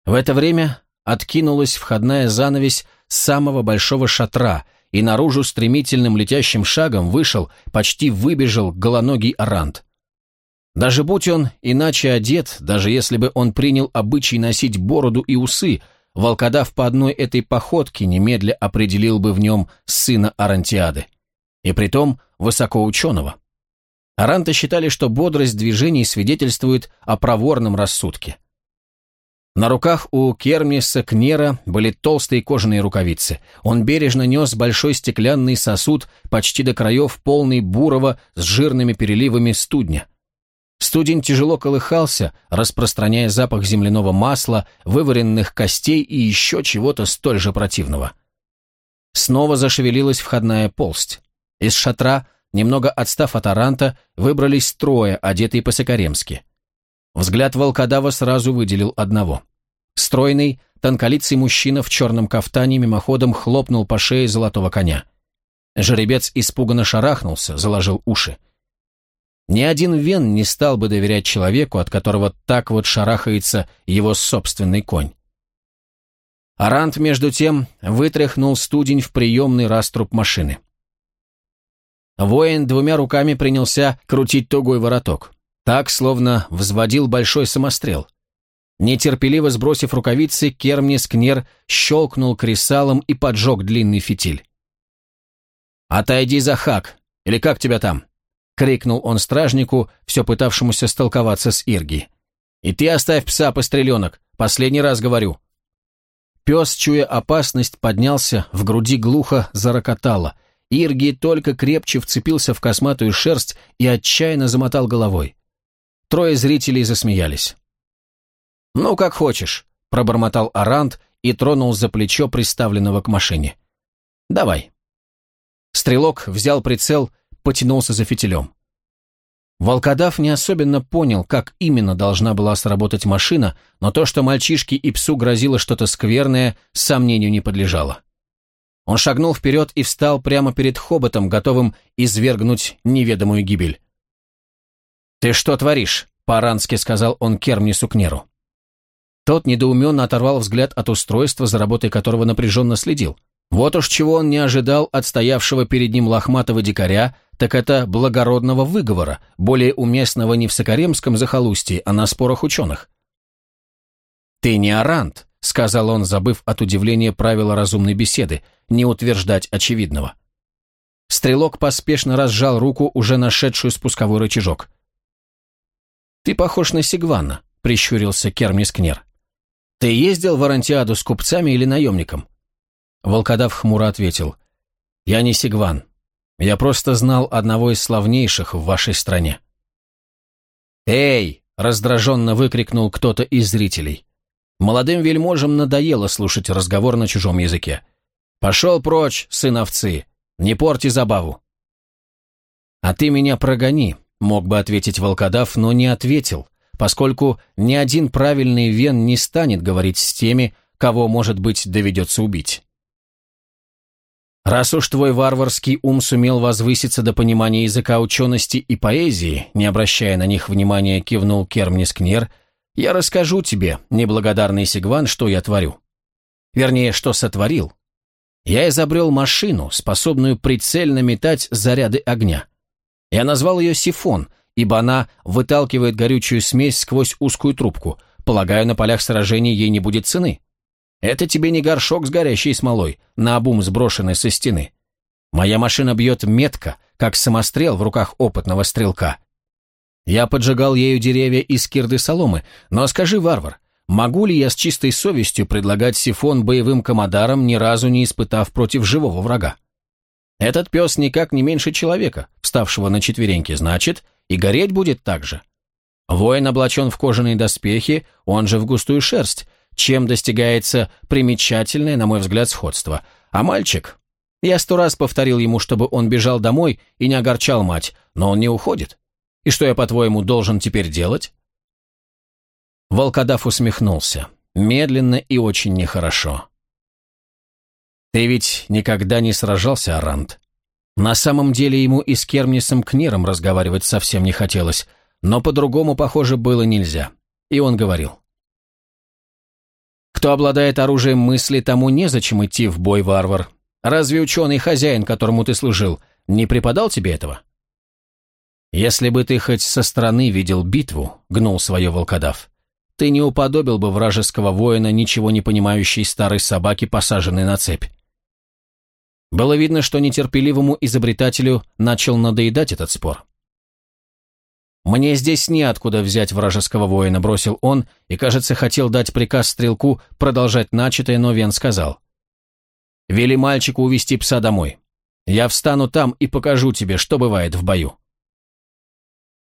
В это время откинулась входная занавесь самого большого шатра, и наружу стремительным летящим шагом вышел, почти выбежал голоногий орант. Даже будь он иначе одет, даже если бы он принял обычай носить бороду и усы, волкодав по одной этой походке немедля определил бы в нем сына Арантиады. И притом высокоученого. Аранты считали, что бодрость движений свидетельствует о проворном рассудке. На руках у Кермиса Кнера были толстые кожаные рукавицы. Он бережно нес большой стеклянный сосуд, почти до краев полный бурого с жирными переливами студня. Студень тяжело колыхался, распространяя запах земляного масла, вываренных костей и еще чего-то столь же противного. Снова зашевелилась входная полсть. Из шатра, немного отстав от Аранта, выбрались трое, одетые по-сокаремски. Взгляд волкодава сразу выделил одного. Стройный, тонколицый мужчина в черном кафтане мимоходом хлопнул по шее золотого коня. Жеребец испуганно шарахнулся, заложил уши. Ни один вен не стал бы доверять человеку, от которого так вот шарахается его собственный конь. Арант, между тем, вытряхнул студень в приемный раструб машины. Воин двумя руками принялся крутить тугой вороток. Так, словно взводил большой самострел. Нетерпеливо сбросив рукавицы, Кермнис Кнер щелкнул кресалом и поджег длинный фитиль. «Отойди за хак! Или как тебя там?» — крикнул он стражнику, все пытавшемуся столковаться с Ирги. «И ты оставь пса, постреленок! Последний раз говорю!» Пес, чуя опасность, поднялся, в груди глухо зарокотало. Ирги только крепче вцепился в косматую шерсть и отчаянно замотал головой. Трое зрителей засмеялись. «Ну, как хочешь», — пробормотал Арант и тронул за плечо приставленного к машине. «Давай». Стрелок взял прицел, потянулся за фитилем. Волкодав не особенно понял, как именно должна была сработать машина, но то, что мальчишке и псу грозило что-то скверное, сомнению не подлежало. Он шагнул вперед и встал прямо перед хоботом, готовым извергнуть неведомую гибель. «Ты что творишь?» — по-арански сказал он Кермнису Кнеру. Тот недоуменно оторвал взгляд от устройства, за работой которого напряженно следил. Вот уж чего он не ожидал от стоявшего перед ним лохматого дикаря, так это благородного выговора, более уместного не в Сокаремском захолустье, а на спорах ученых. «Ты не арант», — сказал он, забыв от удивления правила разумной беседы, не утверждать очевидного. Стрелок поспешно разжал руку, уже нашедшую спусковой рычажок. «Ты похож на Сигвана», — прищурился Кермис Кнер. «Ты ездил в Арантиаду с купцами или наемником?» Волкодав хмуро ответил. «Я не Сигван. Я просто знал одного из славнейших в вашей стране». «Эй!» — раздраженно выкрикнул кто-то из зрителей. Молодым вельможам надоело слушать разговор на чужом языке. «Пошел прочь, сын овцы! Не порти забаву!» «А ты меня прогони», — мог бы ответить волкодав, но не ответил, поскольку ни один правильный вен не станет говорить с теми, кого, может быть, доведется убить. Раз уж твой варварский ум сумел возвыситься до понимания языка учености и поэзии, не обращая на них внимания, кивнул Кермнис Кнер, я расскажу тебе, неблагодарный Сигван, что я творю. Вернее, что сотворил. Я изобрел машину, способную прицельно метать заряды огня. Я назвал ее сифон, ибо она выталкивает горючую смесь сквозь узкую трубку. Полагаю, на полях сражений ей не будет цены. Это тебе не горшок с горящей смолой, наобум сброшенный со стены. Моя машина бьет метко, как самострел в руках опытного стрелка. Я поджигал ею деревья из кирды соломы, но скажи, варвар, могу ли я с чистой совестью предлагать сифон боевым комодарам, ни разу не испытав против живого врага? Этот пес никак не меньше человека, вставшего на четвереньки, значит, и гореть будет так же. Воин облачен в кожаные доспехи, он же в густую шерсть, чем достигается примечательное, на мой взгляд, сходство. А мальчик... Я сто раз повторил ему, чтобы он бежал домой и не огорчал мать, но он не уходит. И что я, по-твоему, должен теперь делать?» Волкодав усмехнулся. Медленно и очень нехорошо. «Ты ведь никогда не сражался, Арант?» На самом деле ему и с Кермнисом Книром разговаривать совсем не хотелось, но по-другому, похоже, было нельзя. И он говорил. Кто обладает оружием мысли, тому незачем идти в бой, варвар. Разве ученый хозяин, которому ты служил, не преподал тебе этого? Если бы ты хоть со стороны видел битву, гнул свое волкодав, ты не уподобил бы вражеского воина, ничего не понимающей старой собаки, посаженной на цепь. Было видно, что нетерпеливому изобретателю начал надоедать этот спор. «Мне здесь неоткуда взять вражеского воина», — бросил он, и, кажется, хотел дать приказ стрелку продолжать начатое, но Вен сказал. «Вели мальчику увести пса домой. Я встану там и покажу тебе, что бывает в бою».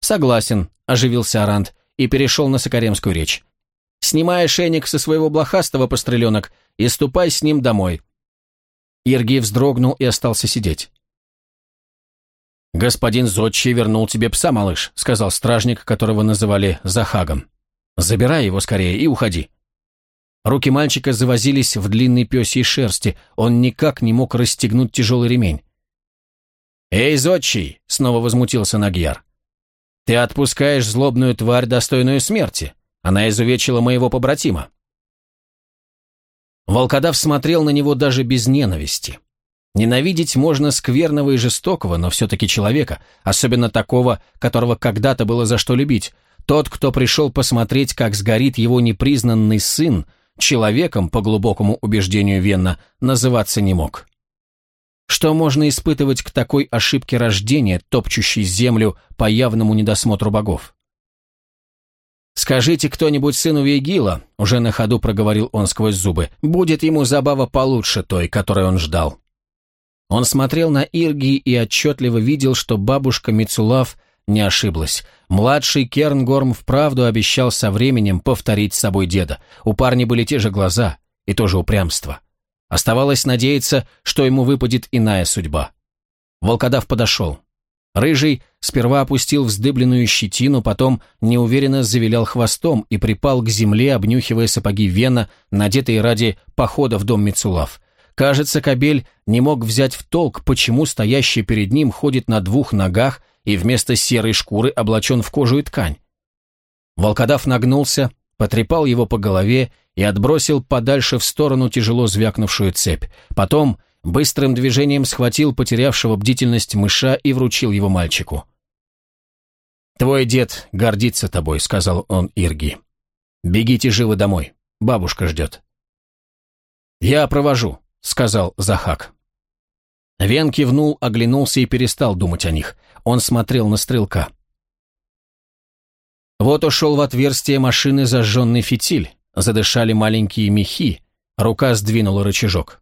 «Согласен», — оживился Арант и перешел на сокаремскую речь. «Снимай ошейник со своего блохастого постреленок и ступай с ним домой». Иргий вздрогнул и остался сидеть. «Господин Зодчий вернул тебе пса, малыш», — сказал стражник, которого называли Захагом. «Забирай его скорее и уходи». Руки мальчика завозились в длинной пёсьей шерсти, он никак не мог расстегнуть тяжелый ремень. «Эй, Зодчий!» — снова возмутился Нагьяр. «Ты отпускаешь злобную тварь, достойную смерти. Она изувечила моего побратима». Волкодав смотрел на него даже без ненависти. Ненавидеть можно скверного и жестокого, но все-таки человека, особенно такого, которого когда-то было за что любить. Тот, кто пришел посмотреть, как сгорит его непризнанный сын, человеком, по глубокому убеждению Венна, называться не мог. Что можно испытывать к такой ошибке рождения, топчущей землю по явному недосмотру богов? «Скажите кто-нибудь сыну Вейгила», — уже на ходу проговорил он сквозь зубы, «будет ему забава получше той, которой он ждал». Он смотрел на Ирги и отчетливо видел, что бабушка Мицулав не ошиблась. Младший Кернгорм вправду обещал со временем повторить с собой деда. У парня были те же глаза и то же упрямство. Оставалось надеяться, что ему выпадет иная судьба. Волкодав подошел. Рыжий сперва опустил вздыбленную щетину, потом неуверенно завилял хвостом и припал к земле, обнюхивая сапоги Вена, надетые ради похода в дом Мицулав. Кажется, кобель не мог взять в толк, почему стоящий перед ним ходит на двух ногах и вместо серой шкуры облачен в кожу и ткань. Волкодав нагнулся, потрепал его по голове и отбросил подальше в сторону тяжело звякнувшую цепь. Потом быстрым движением схватил потерявшего бдительность мыша и вручил его мальчику. «Твой дед гордится тобой», — сказал он Ирги. «Бегите живо домой, бабушка ждет». «Я провожу», — сказал Захак. Вен кивнул, оглянулся и перестал думать о них. Он смотрел на стрелка. Вот ушел в отверстие машины зажженный фитиль, задышали маленькие мехи, рука сдвинула рычажок.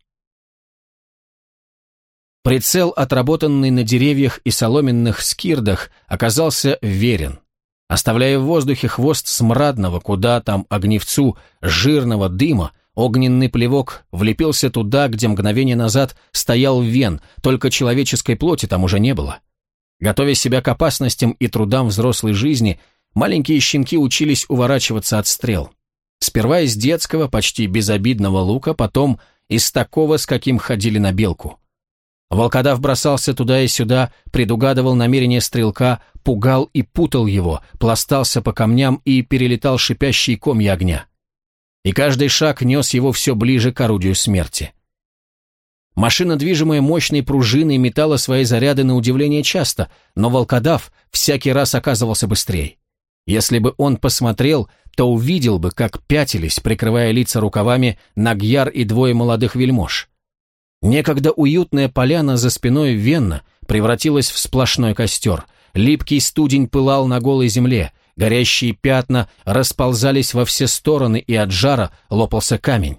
Прицел, отработанный на деревьях и соломенных скирдах, оказался верен. Оставляя в воздухе хвост смрадного, куда там огневцу, жирного дыма, огненный плевок влепился туда, где мгновение назад стоял вен, только человеческой плоти там уже не было. Готовя себя к опасностям и трудам взрослой жизни, Маленькие щенки учились уворачиваться от стрел. Сперва из детского, почти безобидного лука, потом из такого, с каким ходили на белку. Волкодав бросался туда и сюда, предугадывал намерения стрелка, пугал и путал его, пластался по камням и перелетал шипящие комья огня. И каждый шаг нес его все ближе к орудию смерти. Машина, движимая мощной пружиной, метала свои заряды на удивление часто, но волкодав всякий раз оказывался быстрее. Если бы он посмотрел, то увидел бы, как пятились, прикрывая лица рукавами, Нагьяр и двое молодых вельмож. Некогда уютная поляна за спиной Венна превратилась в сплошной костер. Липкий студень пылал на голой земле, горящие пятна расползались во все стороны, и от жара лопался камень.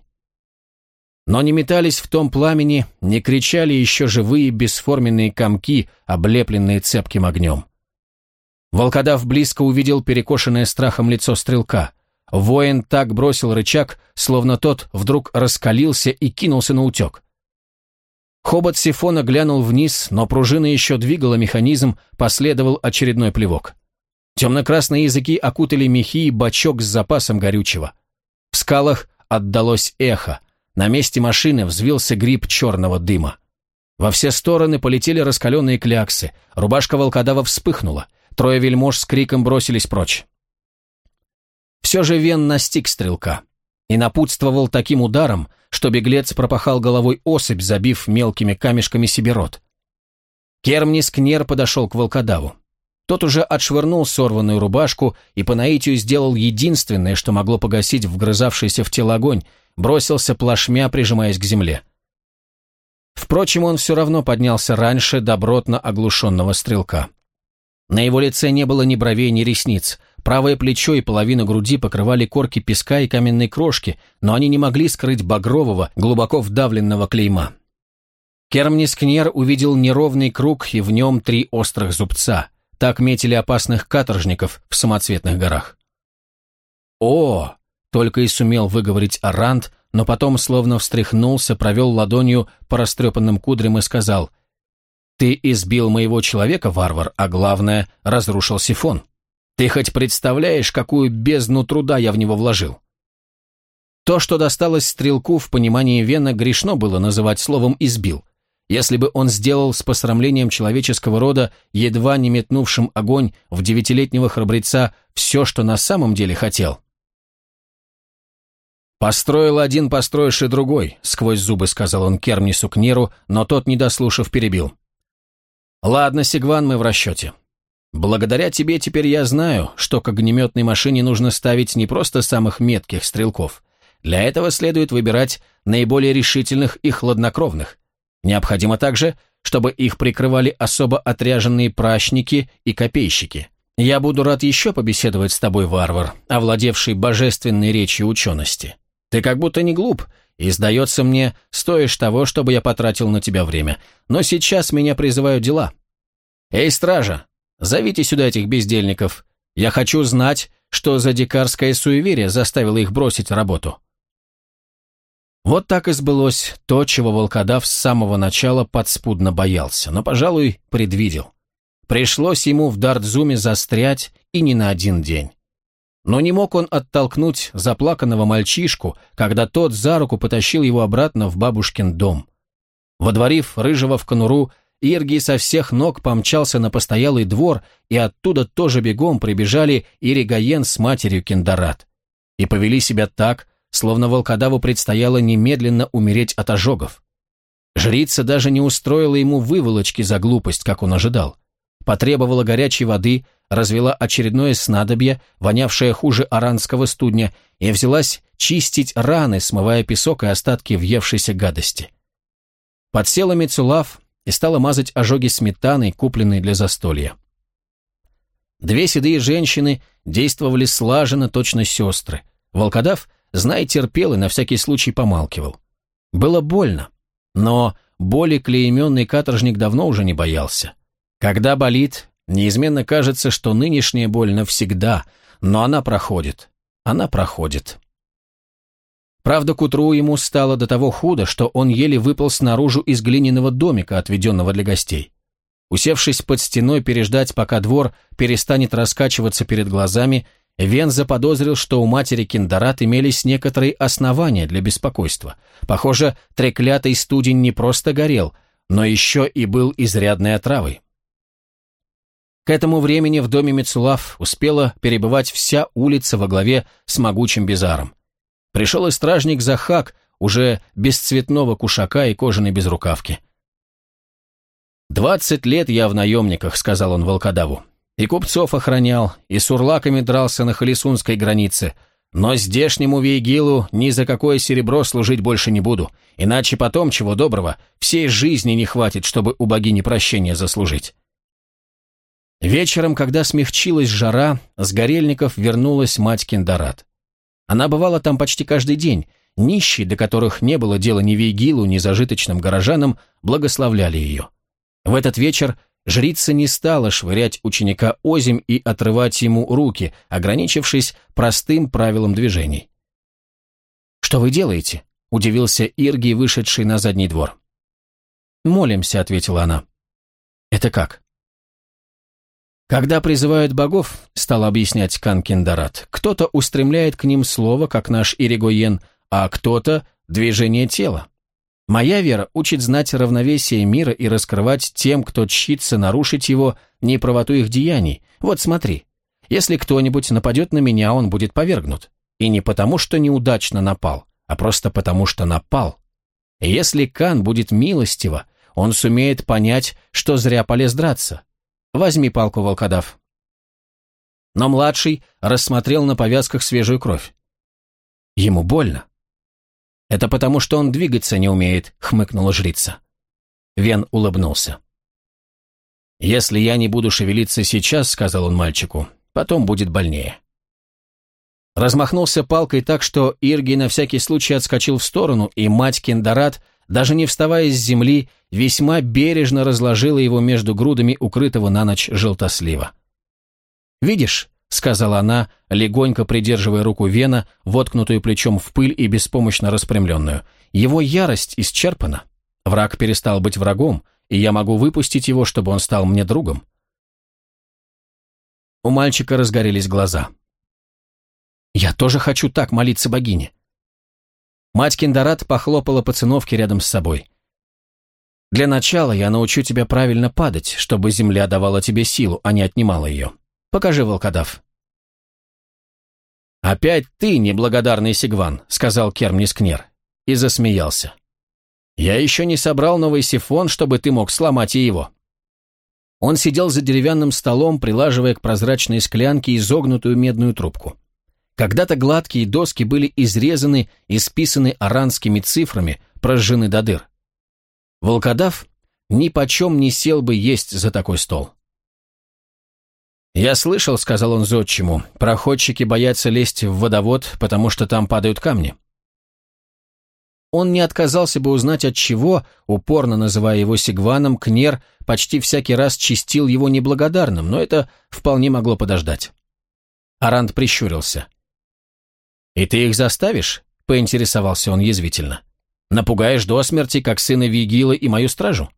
Но не метались в том пламени, не кричали еще живые бесформенные комки, облепленные цепким огнем. Волкодав близко увидел перекошенное страхом лицо стрелка. Воин так бросил рычаг, словно тот вдруг раскалился и кинулся на утек. Хобот сифона глянул вниз, но пружина еще двигала механизм, последовал очередной плевок. Темно-красные языки окутали мехи и бачок с запасом горючего. В скалах отдалось эхо. На месте машины взвился гриб черного дыма. Во все стороны полетели раскаленные кляксы. Рубашка волкодава вспыхнула. Трое вельмож с криком бросились прочь. Все же Вен настиг стрелка и напутствовал таким ударом, что беглец пропахал головой особь, забив мелкими камешками себе рот. Кермнис Кнер подошел к волкодаву. Тот уже отшвырнул сорванную рубашку и по наитию сделал единственное, что могло погасить вгрызавшийся в тело огонь, бросился плашмя, прижимаясь к земле. Впрочем, он все равно поднялся раньше добротно оглушенного стрелка. На его лице не было ни бровей, ни ресниц. Правое плечо и половину груди покрывали корки песка и каменной крошки, но они не могли скрыть багрового, глубоко вдавленного клейма. Кермнис Кнер увидел неровный круг и в нем три острых зубца. Так метили опасных каторжников в самоцветных горах. «О!» — только и сумел выговорить Арант, но потом словно встряхнулся, провел ладонью по растрепанным кудрям и сказал — ты избил моего человека, варвар, а главное, разрушил сифон. Ты хоть представляешь, какую бездну труда я в него вложил? То, что досталось стрелку в понимании Вена, грешно было называть словом «избил». Если бы он сделал с посрамлением человеческого рода, едва не метнувшим огонь в девятилетнего храбреца, все, что на самом деле хотел. «Построил один, построишь и другой», — сквозь зубы сказал он Кермнису Кнеру, но тот, не дослушав, перебил. Ладно, Сигван, мы в расчете. Благодаря тебе теперь я знаю, что к огнеметной машине нужно ставить не просто самых метких стрелков. Для этого следует выбирать наиболее решительных и хладнокровных. Необходимо также, чтобы их прикрывали особо отряженные прачники и копейщики. Я буду рад еще побеседовать с тобой, варвар, овладевший божественной речью учености. Ты как будто не глуп, и, сдается мне, стоишь того, чтобы я потратил на тебя время. Но сейчас меня призывают дела. Эй, стража, зовите сюда этих бездельников. Я хочу знать, что за дикарское суеверие заставило их бросить работу. Вот так и сбылось то, чего волкодав с самого начала подспудно боялся, но, пожалуй, предвидел. Пришлось ему в Дартзуме застрять и не на один день. Но не мог он оттолкнуть заплаканного мальчишку, когда тот за руку потащил его обратно в бабушкин дом. Водворив рыжего в конуру, Иргий со всех ног помчался на постоялый двор, и оттуда тоже бегом прибежали Иригаен с матерью Кендарат. И повели себя так, словно волкодаву предстояло немедленно умереть от ожогов. Жрица даже не устроила ему выволочки за глупость, как он ожидал. Потребовала горячей воды, развела очередное снадобье, вонявшее хуже аранского студня, и взялась чистить раны, смывая песок и остатки въевшейся гадости. Подсела Мецулав, и стала мазать ожоги сметаной, купленной для застолья. Две седые женщины действовали слаженно, точно сестры. Волкодав, зная, терпел и на всякий случай помалкивал. Было больно, но боли клейменный каторжник давно уже не боялся. Когда болит, неизменно кажется, что нынешняя боль навсегда, но она проходит, она проходит. Правда, к утру ему стало до того худо, что он еле выпал снаружи из глиняного домика, отведенного для гостей. Усевшись под стеной переждать, пока двор перестанет раскачиваться перед глазами, Вен заподозрил, что у матери Киндарат имелись некоторые основания для беспокойства. Похоже, треклятый студень не просто горел, но еще и был изрядной отравой. К этому времени в доме Мецулав успела перебывать вся улица во главе с могучим Безаром. Пришел и стражник Захак, уже без цветного кушака и кожаной безрукавки. «Двадцать лет я в наемниках», — сказал он волкодаву. «И купцов охранял, и с урлаками дрался на Халисунской границе. Но здешнему Вейгилу ни за какое серебро служить больше не буду, иначе потом, чего доброго, всей жизни не хватит, чтобы у богини прощения заслужить». Вечером, когда смягчилась жара, с Горельников вернулась мать Кендарат. Она бывала там почти каждый день, нищие, до которых не было дела ни Вейгилу, ни зажиточным горожанам, благословляли ее. В этот вечер жрица не стала швырять ученика озим и отрывать ему руки, ограничившись простым правилом движений. «Что вы делаете?» – удивился Ирги, вышедший на задний двор. «Молимся», – ответила она. «Это как?» Когда призывают богов, стал объяснять Канкиндарат, кто-то устремляет к ним слово, как наш Иригоен, а кто-то – движение тела. Моя вера учит знать равновесие мира и раскрывать тем, кто чтится нарушить его, неправоту их деяний. Вот смотри, если кто-нибудь нападет на меня, он будет повергнут. И не потому, что неудачно напал, а просто потому, что напал. Если Кан будет милостиво, он сумеет понять, что зря полез драться. Возьми палку, волкодав. Но младший рассмотрел на повязках свежую кровь. Ему больно. «Это потому, что он двигаться не умеет», — хмыкнула жрица. Вен улыбнулся. «Если я не буду шевелиться сейчас», — сказал он мальчику, — «потом будет больнее». Размахнулся палкой так, что Ирги на всякий случай отскочил в сторону, и мать Кендарат, даже не вставая с земли, весьма бережно разложила его между грудами укрытого на ночь желтослива. «Видишь, — сказала она, легонько придерживая руку Вена, воткнутую плечом в пыль и беспомощно распрямленную. «Его ярость исчерпана. Враг перестал быть врагом, и я могу выпустить его, чтобы он стал мне другом». У мальчика разгорелись глаза. «Я тоже хочу так молиться богине». Мать Киндарат похлопала по циновке рядом с собой. «Для начала я научу тебя правильно падать, чтобы земля давала тебе силу, а не отнимала ее. Покажи волкодав». «Опять ты, неблагодарный Сигван», — сказал Кермнискнер, и засмеялся. «Я еще не собрал новый сифон, чтобы ты мог сломать и его». Он сидел за деревянным столом, прилаживая к прозрачной склянке изогнутую медную трубку. Когда-то гладкие доски были изрезаны и списаны аранскими цифрами, прожжены до дыр. Волкодав ни почем не сел бы есть за такой стол. «Я слышал», — сказал он зодчему, — «проходчики боятся лезть в водовод, потому что там падают камни». Он не отказался бы узнать, от чего, упорно называя его Сигваном, Кнер почти всякий раз чистил его неблагодарным, но это вполне могло подождать. Арант прищурился. «И ты их заставишь?» — поинтересовался он язвительно. «Напугаешь до смерти, как сына Вигила и мою стражу?»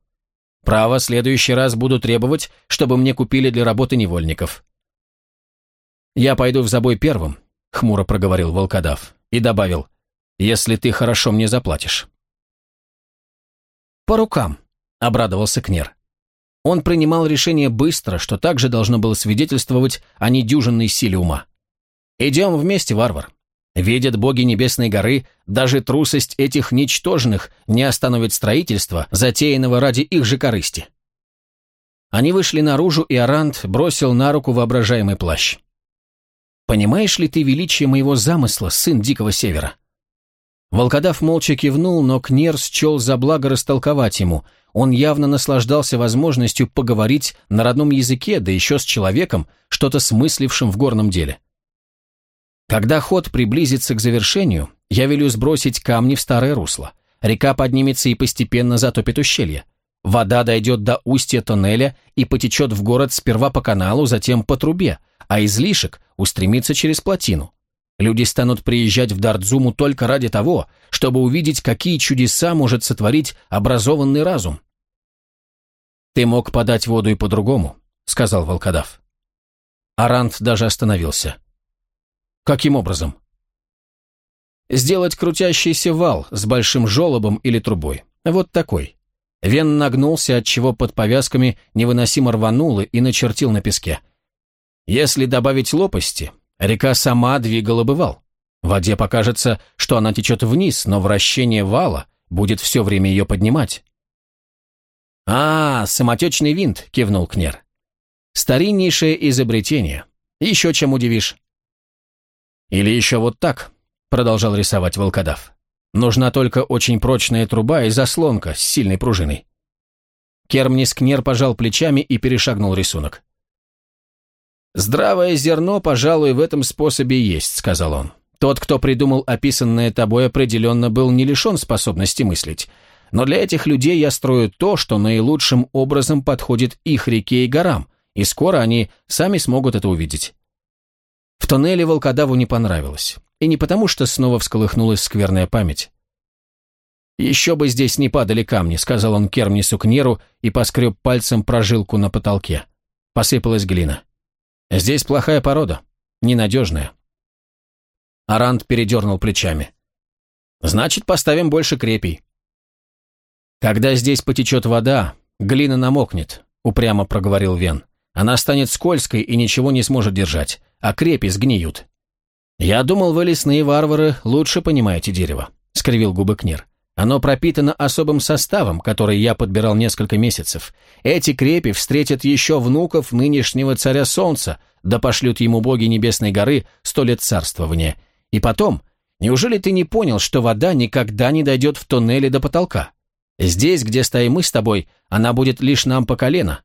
Право, следующий раз буду требовать, чтобы мне купили для работы невольников». «Я пойду в забой первым», — хмуро проговорил волкодав и добавил, «если ты хорошо мне заплатишь». «По рукам», — обрадовался Кнер. Он принимал решение быстро, что также должно было свидетельствовать о недюжинной силе ума. «Идем вместе, варвар». Видят боги Небесной горы, даже трусость этих ничтожных не остановит строительство, затеянного ради их же корысти. Они вышли наружу, и Арант бросил на руку воображаемый плащ. «Понимаешь ли ты величие моего замысла, сын Дикого Севера?» Волкодав молча кивнул, но Кнер счел за благо растолковать ему. Он явно наслаждался возможностью поговорить на родном языке, да еще с человеком, что-то смыслившим в горном деле. Когда ход приблизится к завершению, я велю сбросить камни в старое русло. Река поднимется и постепенно затопит ущелье. Вода дойдет до устья тоннеля и потечет в город сперва по каналу, затем по трубе, а излишек устремится через плотину. Люди станут приезжать в Дардзуму только ради того, чтобы увидеть, какие чудеса может сотворить образованный разум. «Ты мог подать воду и по-другому», — сказал волкодав. Арант даже остановился. «Каким образом?» «Сделать крутящийся вал с большим желобом или трубой. Вот такой». Вен нагнулся, отчего под повязками невыносимо рвануло и начертил на песке. «Если добавить лопасти, Река сама двигала бы вал. В воде покажется, что она течет вниз, но вращение вала будет все время ее поднимать. «А, самотечный винт», — кивнул Кнер. «Стариннейшее изобретение. Еще чем удивишь». «Или еще вот так», — продолжал рисовать волкодав. «Нужна только очень прочная труба и заслонка с сильной пружиной». Кермнис Кнер пожал плечами и перешагнул рисунок. «Здравое зерно, пожалуй, в этом способе есть», — сказал он. «Тот, кто придумал описанное тобой, определенно был не лишен способности мыслить. Но для этих людей я строю то, что наилучшим образом подходит их реке и горам, и скоро они сами смогут это увидеть». В тоннеле волкодаву не понравилось. И не потому, что снова всколыхнулась скверная память. «Еще бы здесь не падали камни», — сказал он Кермнису Кнеру и поскреб пальцем прожилку на потолке. Посыпалась глина. Здесь плохая порода, ненадежная. Арант передернул плечами. Значит, поставим больше крепей. Когда здесь потечет вода, глина намокнет, упрямо проговорил Вен. Она станет скользкой и ничего не сможет держать, а крепи сгниют. Я думал, вы, лесные варвары, лучше понимаете дерево, скривил губы Книр. Оно пропитано особым составом, который я подбирал несколько месяцев. Эти крепи встретят еще внуков нынешнего царя солнца, да пошлют ему боги небесной горы сто лет царствования. И потом, неужели ты не понял, что вода никогда не дойдет в тоннеле до потолка? Здесь, где стоим мы с тобой, она будет лишь нам по колено.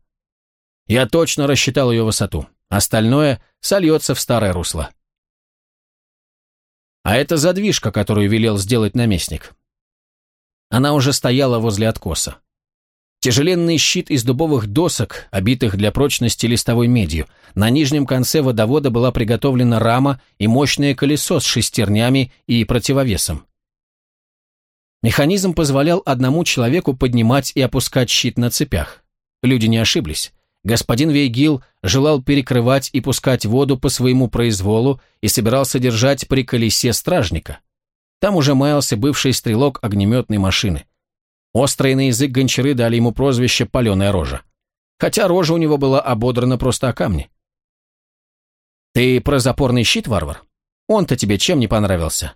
Я точно рассчитал ее высоту. Остальное сольется в старое русло. А это задвижка, которую велел сделать наместник. Она уже стояла возле откоса. Тяжеленный щит из дубовых досок, обитых для прочности листовой медью. На нижнем конце водовода была приготовлена рама и мощное колесо с шестернями и противовесом. Механизм позволял одному человеку поднимать и опускать щит на цепях. Люди не ошиблись. Господин Вейгил желал перекрывать и пускать воду по своему произволу и собирался держать при колесе стражника. Там уже маялся бывший стрелок огнеметной машины. Острый на язык гончары дали ему прозвище «паленая рожа». Хотя рожа у него была ободрана просто о камни. «Ты про запорный щит, варвар? Он-то тебе чем не понравился?»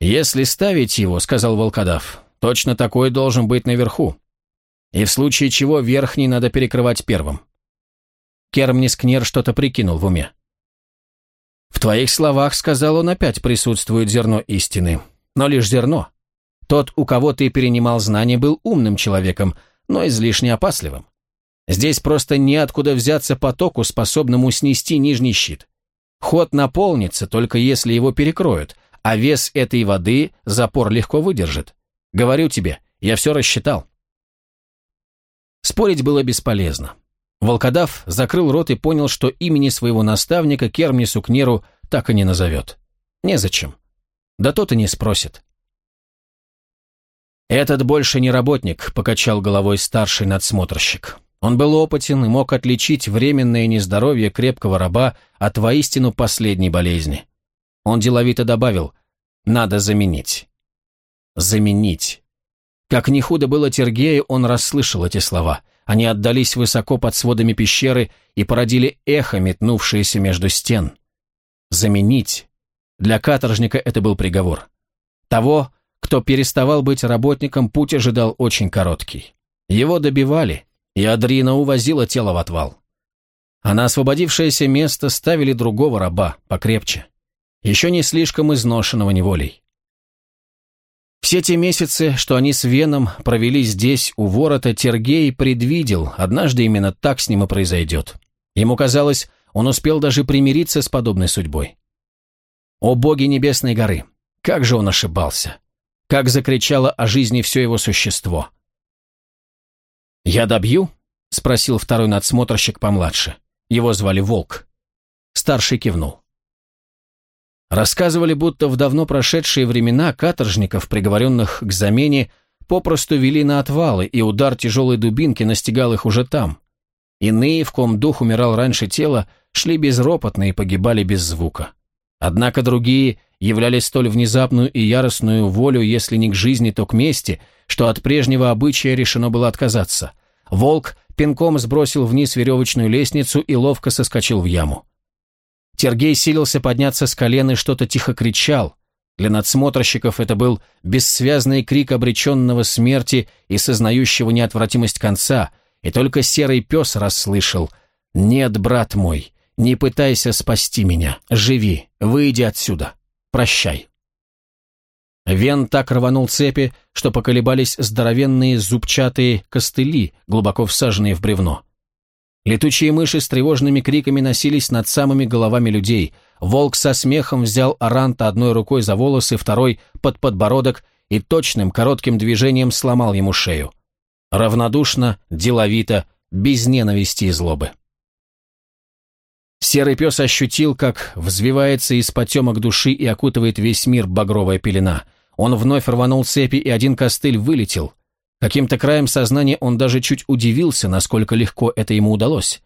«Если ставить его, — сказал волкодав, — точно такой должен быть наверху. И в случае чего верхний надо перекрывать первым». Кермнис Кнер что-то прикинул в уме. В твоих словах, сказал он, опять присутствует зерно истины. Но лишь зерно. Тот, у кого ты перенимал знания, был умным человеком, но излишне опасливым. Здесь просто неоткуда взяться потоку, способному снести нижний щит. Ход наполнится, только если его перекроют, а вес этой воды запор легко выдержит. Говорю тебе, я все рассчитал. Спорить было бесполезно. Волкодав закрыл рот и понял, что имени своего наставника Кермнису Кнеру так и не назовет. Незачем. Да тот и не спросит. «Этот больше не работник», — покачал головой старший надсмотрщик. Он был опытен и мог отличить временное нездоровье крепкого раба от воистину последней болезни. Он деловито добавил «надо заменить». «Заменить». Как ни худо было Тергею, он расслышал эти слова — они отдались высоко под сводами пещеры и породили эхо, метнувшееся между стен. Заменить. Для каторжника это был приговор. Того, кто переставал быть работником, путь ожидал очень короткий. Его добивали, и Адрина увозила тело в отвал. А на освободившееся место ставили другого раба, покрепче. Еще не слишком изношенного неволей. Все те месяцы, что они с Веном провели здесь, у ворота, Тергей предвидел, однажды именно так с ним и произойдет. Ему казалось, он успел даже примириться с подобной судьбой. О боги Небесной горы! Как же он ошибался! Как закричало о жизни все его существо! «Я добью?» — спросил второй надсмотрщик помладше. Его звали Волк. Старший кивнул. Рассказывали, будто в давно прошедшие времена каторжников, приговоренных к замене, попросту вели на отвалы, и удар тяжелой дубинки настигал их уже там. Иные, в ком дух умирал раньше тела, шли безропотно и погибали без звука. Однако другие являли столь внезапную и яростную волю, если не к жизни, то к мести, что от прежнего обычая решено было отказаться. Волк пинком сбросил вниз веревочную лестницу и ловко соскочил в яму. Тергей силился подняться с колен и что-то тихо кричал. Для надсмотрщиков это был бессвязный крик обреченного смерти и сознающего неотвратимость конца, и только серый пес расслышал «Нет, брат мой, не пытайся спасти меня, живи, выйди отсюда, прощай». Вен так рванул цепи, что поколебались здоровенные зубчатые костыли, глубоко всаженные в бревно. Летучие мыши с тревожными криками носились над самыми головами людей. Волк со смехом взял Аранта одной рукой за волосы, второй — под подбородок и точным коротким движением сломал ему шею. Равнодушно, деловито, без ненависти и злобы. Серый пес ощутил, как взвивается из потемок души и окутывает весь мир багровая пелена. Он вновь рванул цепи, и один костыль вылетел — Каким-то краем сознания он даже чуть удивился, насколько легко это ему удалось.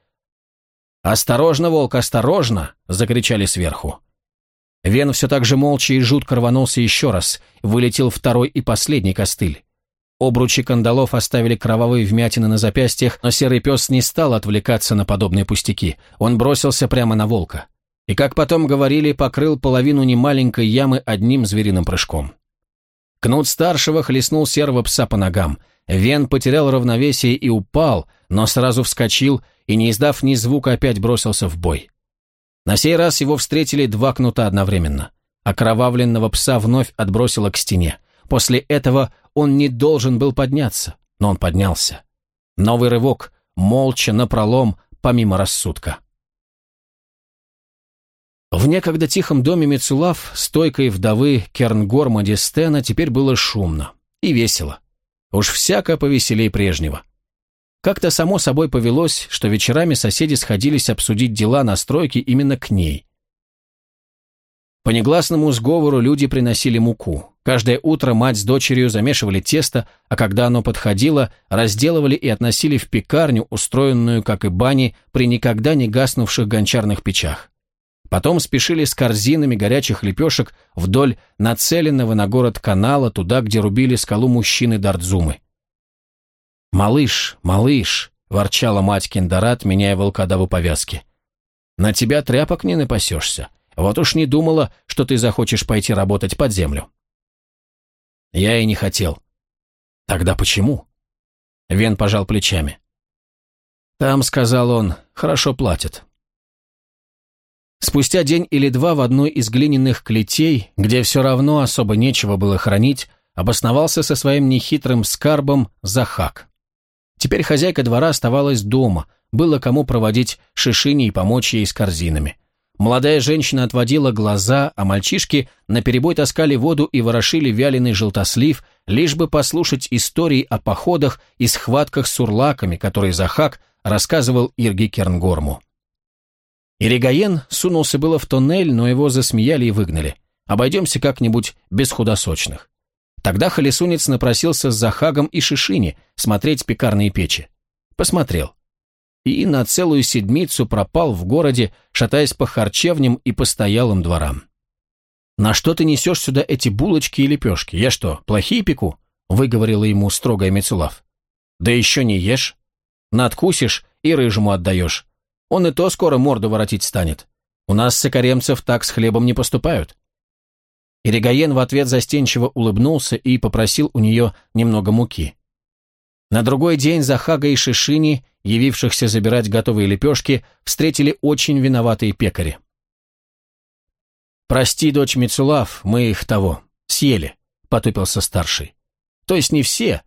«Осторожно, волк, осторожно!» — закричали сверху. Вен все так же молча и жутко рванулся еще раз, вылетел второй и последний костыль. Обручи кандалов оставили кровавые вмятины на запястьях, но серый пес не стал отвлекаться на подобные пустяки. Он бросился прямо на волка. И, как потом говорили, покрыл половину немаленькой ямы одним звериным прыжком. Кнут старшего хлестнул серого пса по ногам. Вен потерял равновесие и упал, но сразу вскочил и, не издав ни звука, опять бросился в бой. На сей раз его встретили два кнута одновременно. Окровавленного пса вновь отбросило к стене. После этого он не должен был подняться, но он поднялся. Новый рывок, молча, напролом, помимо рассудка. В некогда тихом доме Мецулав, стойкой вдовы Кернгорма Дистена, теперь было шумно и весело. Уж всяко повеселей прежнего. Как-то само собой повелось, что вечерами соседи сходились обсудить дела на стройке именно к ней. По негласному сговору люди приносили муку. Каждое утро мать с дочерью замешивали тесто, а когда оно подходило, разделывали и относили в пекарню, устроенную, как и бани, при никогда не гаснувших гончарных печах. Потом спешили с корзинами горячих лепешек вдоль нацеленного на город канала, туда, где рубили скалу мужчины Дардзумы. «Малыш, малыш!» — ворчала мать Кендарат, меняя волкодаву повязки. «На тебя тряпок не напасешься. Вот уж не думала, что ты захочешь пойти работать под землю». «Я и не хотел». «Тогда почему?» Вен пожал плечами. «Там, — сказал он, — хорошо платят. Спустя день или два в одной из глиняных клетей, где все равно особо нечего было хранить, обосновался со своим нехитрым скарбом Захак. Теперь хозяйка двора оставалась дома, было кому проводить шишини и помочь ей с корзинами. Молодая женщина отводила глаза, а мальчишки наперебой таскали воду и ворошили вяленый желтослив, лишь бы послушать истории о походах и схватках с урлаками, которые Захак рассказывал Ирге Кернгорму. Иригаен сунулся было в тоннель, но его засмеяли и выгнали. Обойдемся как-нибудь без худосочных. Тогда Холесунец напросился с Захагом и Шишини смотреть пекарные печи. Посмотрел. И на целую седмицу пропал в городе, шатаясь по харчевням и постоялым дворам. «На что ты несешь сюда эти булочки и лепешки? Я что, плохие пеку?» — выговорила ему строгая Мецулав. «Да еще не ешь. Надкусишь и рыжему отдаешь. Он и то скоро морду воротить станет. У нас, сокаремцев, так с хлебом не поступают». Иригаен в ответ застенчиво улыбнулся и попросил у нее немного муки. На другой день Захага и Шишини, явившихся забирать готовые лепешки, встретили очень виноватые пекари. «Прости, дочь Мицулав, мы их того, съели», — потупился старший. «То есть не все.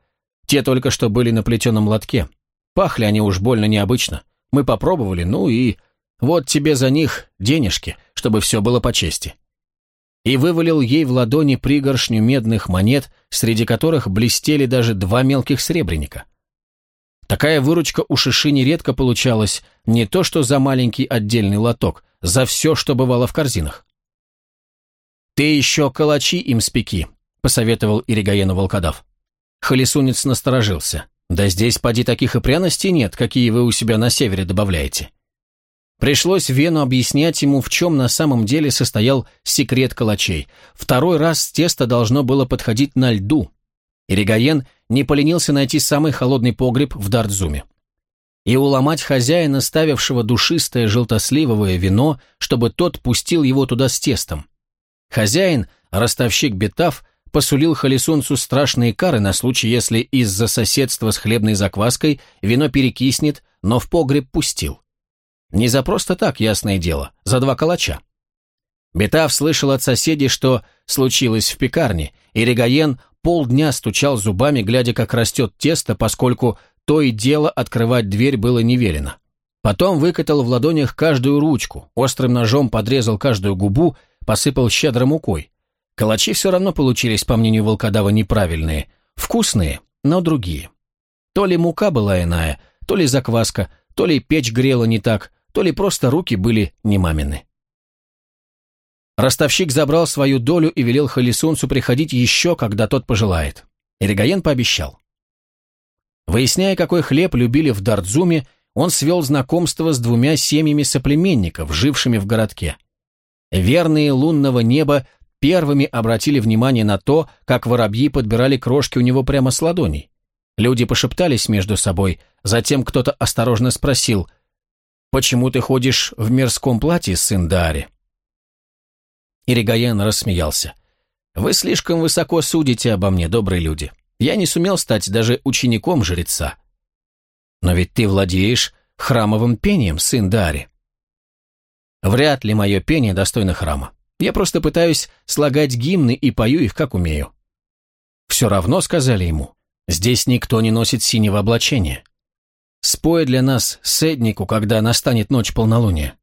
Те только что были на плетеном лотке. Пахли они уж больно необычно. Мы попробовали, ну и... Вот тебе за них денежки, чтобы все было по чести». И вывалил ей в ладони пригоршню медных монет, среди которых блестели даже два мелких сребреника. Такая выручка у Шиши нередко получалась не то что за маленький отдельный лоток, за все, что бывало в корзинах. «Ты еще калачи им спеки», — посоветовал Иригаену волкодав. Холесунец насторожился. «Да здесь, поди, таких и пряностей нет, какие вы у себя на севере добавляете». Пришлось Вену объяснять ему, в чем на самом деле состоял секрет калачей. Второй раз тесто должно было подходить на льду. Иригаен не поленился найти самый холодный погреб в Дартзуме. И уломать хозяина, ставившего душистое желтосливовое вино, чтобы тот пустил его туда с тестом. Хозяин, ростовщик Бетав, посулил Халисунцу страшные кары на случай, если из-за соседства с хлебной закваской вино перекиснет, но в погреб пустил. Не за просто так, ясное дело, за два калача. Бетав слышал от соседей, что случилось в пекарне, и Регаен полдня стучал зубами, глядя, как растет тесто, поскольку то и дело открывать дверь было не велено. Потом выкатал в ладонях каждую ручку, острым ножом подрезал каждую губу, посыпал щедро мукой. Калачи все равно получились, по мнению волкодава, неправильные. Вкусные, но другие. То ли мука была иная, то ли закваска, то ли печь грела не так, то ли просто руки были не мамины. Ростовщик забрал свою долю и велел Халисунцу приходить еще, когда тот пожелает. Иригаен пообещал. Выясняя, какой хлеб любили в Дардзуме, он свел знакомство с двумя семьями соплеменников, жившими в городке. Верные лунного неба первыми обратили внимание на то, как воробьи подбирали крошки у него прямо с ладоней. Люди пошептались между собой, затем кто-то осторожно спросил, «Почему ты ходишь в мирском платье, сын Дари?» Иригаян рассмеялся. «Вы слишком высоко судите обо мне, добрые люди. Я не сумел стать даже учеником жреца». «Но ведь ты владеешь храмовым пением, сын Дари». «Вряд ли мое пение достойно храма. Я просто пытаюсь слагать гимны и пою их, как умею». «Все равно», — сказали ему, — «здесь никто не носит синего облачения. Спой для нас седнику, когда настанет ночь полнолуния».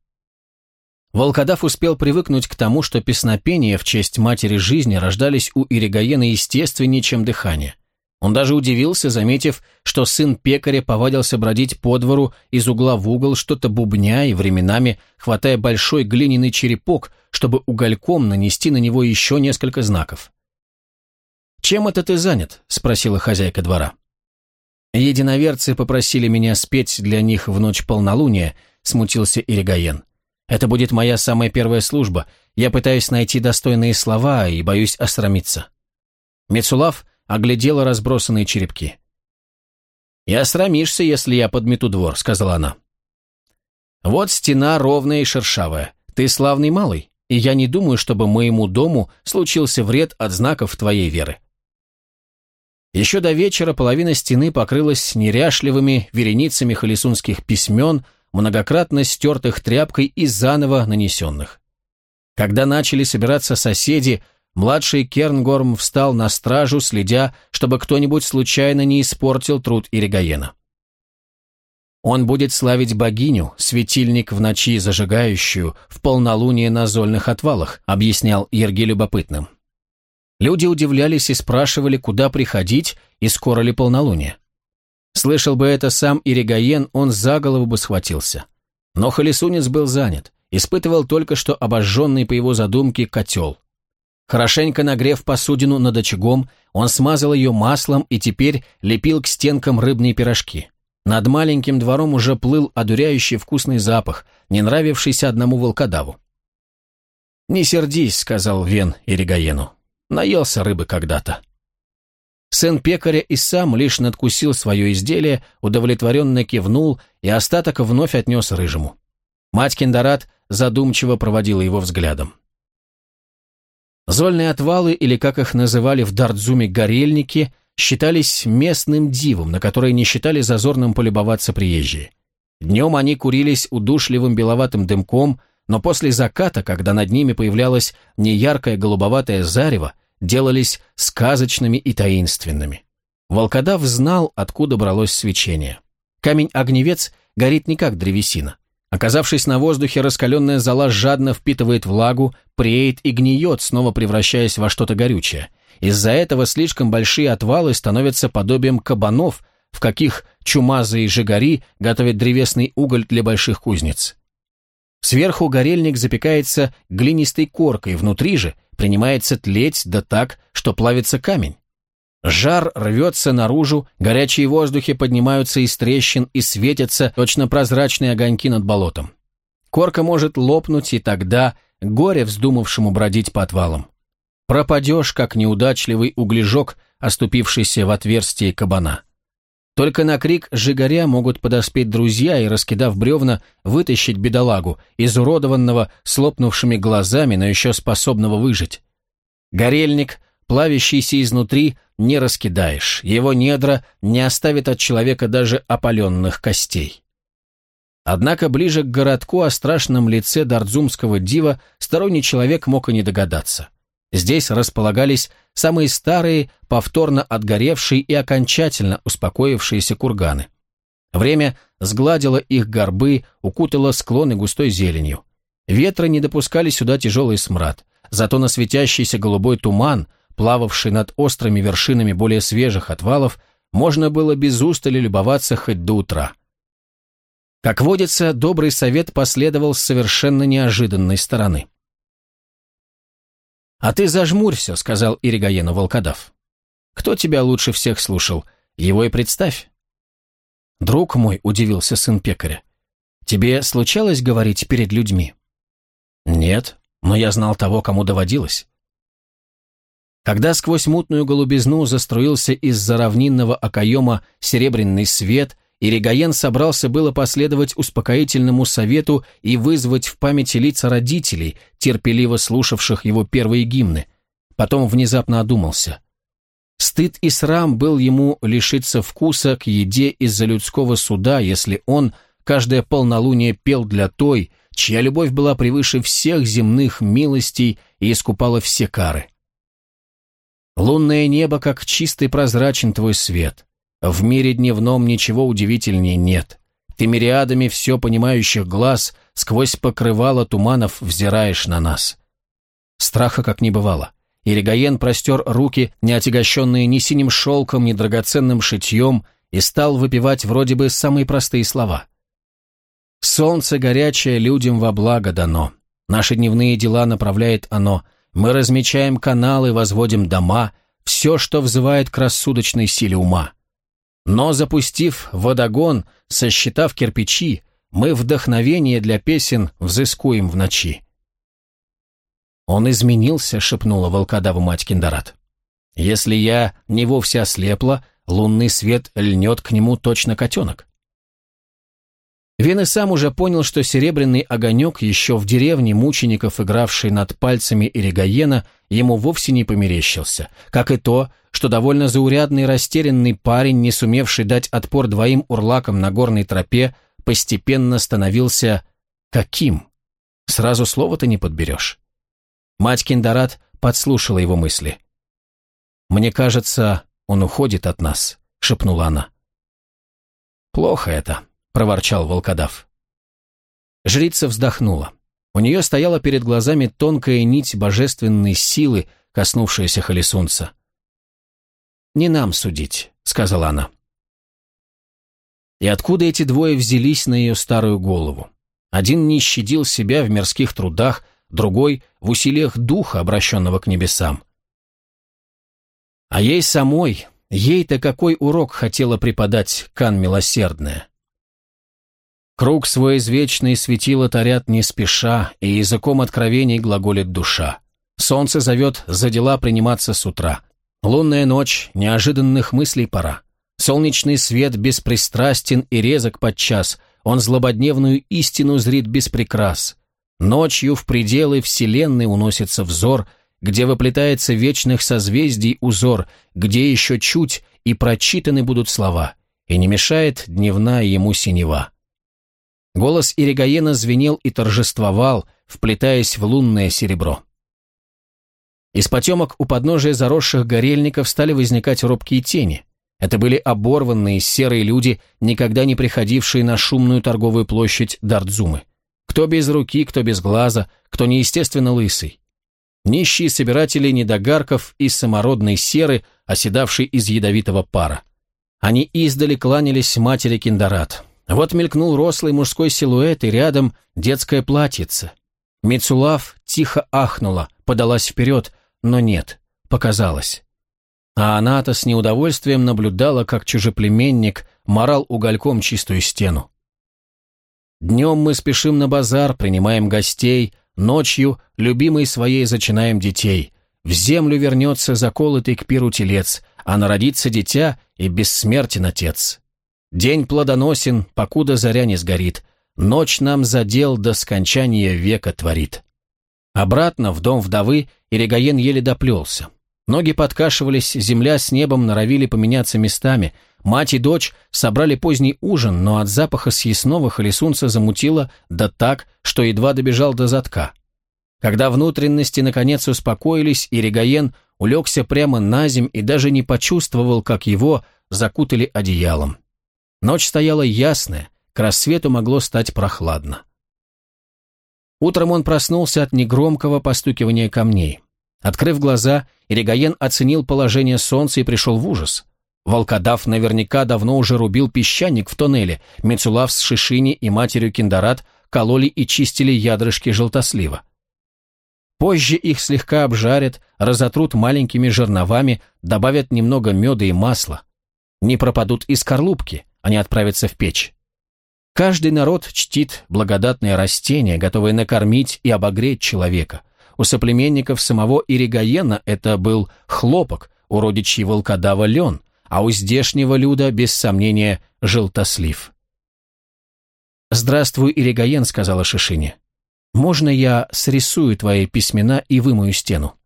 Волкодав успел привыкнуть к тому, что песнопения в честь матери жизни рождались у Иригаена естественнее, чем дыхание. Он даже удивился, заметив, что сын пекаря повадился бродить по двору из угла в угол, что-то бубня и временами хватая большой глиняный черепок, чтобы угольком нанести на него еще несколько знаков. «Чем это ты занят?» – спросила хозяйка двора. «Единоверцы попросили меня спеть для них в ночь полнолуния», – смутился Иригаен. Это будет моя самая первая служба. Я пытаюсь найти достойные слова и боюсь осрамиться». Мецулав оглядела разбросанные черепки. «И осрамишься, если я подмету двор», — сказала она. «Вот стена ровная и шершавая. Ты славный малый, и я не думаю, чтобы моему дому случился вред от знаков твоей веры». Еще до вечера половина стены покрылась неряшливыми вереницами холесунских письмен, многократно стертых тряпкой и заново нанесенных. Когда начали собираться соседи, младший Кернгорм встал на стражу, следя, чтобы кто-нибудь случайно не испортил труд Иригаена. Он будет славить богиню, светильник в ночи зажигающую, в полнолуние на зольных отвалах, объяснял Ерги любопытным. Люди удивлялись и спрашивали, куда приходить и скоро ли полнолуние. Слышал бы это сам Иригаен, он за голову бы схватился. Но Холесунец был занят, испытывал только что обожженный по его задумке котел. Хорошенько нагрев посудину над очагом, он смазал ее маслом и теперь лепил к стенкам рыбные пирожки. Над маленьким двором уже плыл одуряющий вкусный запах, не нравившийся одному волкодаву. «Не сердись», — сказал Вен Иригаену. «Наелся рыбы когда-то». Сын пекаря и сам лишь надкусил свое изделие, удовлетворенно кивнул и остаток вновь отнес рыжему. Мать Кендарат задумчиво проводила его взглядом. Зольные отвалы, или как их называли в Дардзуме горельники, считались местным дивом, на которое не считали зазорным полюбоваться приезжие. Днем они курились удушливым беловатым дымком, но после заката, когда над ними появлялось неяркое голубоватое зарево, делались сказочными и таинственными. Волкодав знал, откуда бралось свечение. Камень-огневец горит не как древесина. Оказавшись на воздухе, раскаленная зола жадно впитывает влагу, преет и гниет, снова превращаясь во что-то горючее. Из-за этого слишком большие отвалы становятся подобием кабанов, в каких чумазые жигари готовят древесный уголь для больших кузнец. Сверху горельник запекается глинистой коркой, внутри же принимается тлеть да так, что плавится камень. Жар рвется наружу, горячие воздухи поднимаются из трещин и светятся точно прозрачные огоньки над болотом. Корка может лопнуть, и тогда горе вздумавшему бродить по отвалам. Пропадешь, как неудачливый углежок, оступившийся в отверстие кабана. Только на крик «Жигаря» могут подоспеть друзья и, раскидав бревна, вытащить бедолагу, изуродованного, слопнувшими глазами, но еще способного выжить. Горельник, плавящийся изнутри, не раскидаешь, его недра не оставит от человека даже опаленных костей. Однако ближе к городку о страшном лице Дардзумского дива сторонний человек мог и не догадаться. Здесь располагались самые старые, повторно отгоревшие и окончательно успокоившиеся курганы. Время сгладило их горбы, укутало склоны густой зеленью. Ветры не допускали сюда тяжелый смрад, зато на светящийся голубой туман, плававший над острыми вершинами более свежих отвалов, можно было без устали любоваться хоть до утра. Как водится, добрый совет последовал с совершенно неожиданной стороны. «А ты зажмурься», — сказал Иригаену волкодав. «Кто тебя лучше всех слушал? Его и представь». «Друг мой», — удивился сын пекаря, — «тебе случалось говорить перед людьми?» «Нет, но я знал того, кому доводилось». Когда сквозь мутную голубизну заструился из-за равнинного окоема серебряный свет — и Регаен собрался было последовать успокоительному совету и вызвать в памяти лица родителей, терпеливо слушавших его первые гимны. Потом внезапно одумался. Стыд и срам был ему лишиться вкуса к еде из-за людского суда, если он каждое полнолуние пел для той, чья любовь была превыше всех земных милостей и искупала все кары. Лунное небо, как чистый прозрачен твой свет. В мире дневном ничего удивительнее нет. Ты мириадами все понимающих глаз сквозь покрывало туманов взираешь на нас. Страха как не бывало. Иригаен простер руки, не отягощенные ни синим шелком, ни драгоценным шитьем, и стал выпивать вроде бы самые простые слова. «Солнце горячее людям во благо дано. Наши дневные дела направляет оно. Мы размечаем каналы, возводим дома, все, что взывает к рассудочной силе ума. Но запустив водогон, сосчитав кирпичи, мы вдохновение для песен взыскуем в ночи. «Он изменился», — шепнула волкодаву мать Киндарат. «Если я не вовсе ослепла, лунный свет льнет к нему точно котенок». Вен и сам уже понял, что серебряный огонек, еще в деревне мучеников, игравший над пальцами Иригаена, ему вовсе не померещился, как и то, что довольно заурядный растерянный парень, не сумевший дать отпор двоим урлакам на горной тропе, постепенно становился каким? Сразу слова-то не подберешь. Мать Киндарат подслушала его мысли. «Мне кажется, он уходит от нас», — шепнула она. «Плохо это», — проворчал волкодав. Жрица вздохнула. У нее стояла перед глазами тонкая нить божественной силы, коснувшаяся Халисунца. «Не нам судить», — сказала она. И откуда эти двое взялись на ее старую голову? Один не щадил себя в мирских трудах, другой — в усилиях духа, обращенного к небесам. А ей самой, ей-то какой урок хотела преподать Кан Милосердная? Круг свой извечный светило тарят не спеша, и языком откровений глаголит душа. Солнце зовет за дела приниматься с утра. Лунная ночь, неожиданных мыслей пора. Солнечный свет беспристрастен и резок подчас, он злободневную истину зрит без прикрас. Ночью в пределы вселенной уносится взор, где выплетается вечных созвездий узор, где еще чуть и прочитаны будут слова, и не мешает дневная ему синева. Голос Иригаена звенел и торжествовал, вплетаясь в лунное серебро. Из потемок у подножия заросших горельников стали возникать робкие тени. Это были оборванные серые люди, никогда не приходившие на шумную торговую площадь Дардзумы. Кто без руки, кто без глаза, кто неестественно лысый. Нищие собиратели недогарков из самородной серы, оседавшей из ядовитого пара. Они издали кланялись матери Киндарат. Вот мелькнул рослый мужской силуэт, и рядом детское платьице. Мицулав тихо ахнула, подалась вперед, но нет, показалось. А она-то с неудовольствием наблюдала, как чужеплеменник морал угольком чистую стену. Днем мы спешим на базар, принимаем гостей, ночью, любимой своей, зачинаем детей. В землю вернется заколотый к пиру телец, а народится дитя и бессмертен отец. День плодоносен, покуда заря не сгорит, ночь нам задел до скончания века творит. Обратно в дом вдовы Иригаен еле доплелся. Ноги подкашивались, земля с небом норовили поменяться местами. Мать и дочь собрали поздний ужин, но от запаха съестного Холесунца замутило да так, что едва добежал до затка. Когда внутренности наконец успокоились, Иригаен улегся прямо на земь и даже не почувствовал, как его закутали одеялом. Ночь стояла ясная, к рассвету могло стать прохладно. Утром он проснулся от негромкого постукивания камней. Открыв глаза, Иригаен оценил положение солнца и пришел в ужас. Волкодав наверняка давно уже рубил песчаник в тоннеле, Мецулав с Шишини и матерью Киндарат кололи и чистили ядрышки желтослива. Позже их слегка обжарят, разотрут маленькими жерновами, добавят немного меда и масла. Не пропадут и скорлупки, они отправятся в печь. Каждый народ чтит благодатное растение, готовое накормить и обогреть человека. У соплеменников самого Иригаена это был хлопок, у родичей волкодава лен, а у здешнего люда, без сомнения, желтослив. «Здравствуй, Иригаен», — сказала Шишине. «Можно я срисую твои письмена и вымою стену?»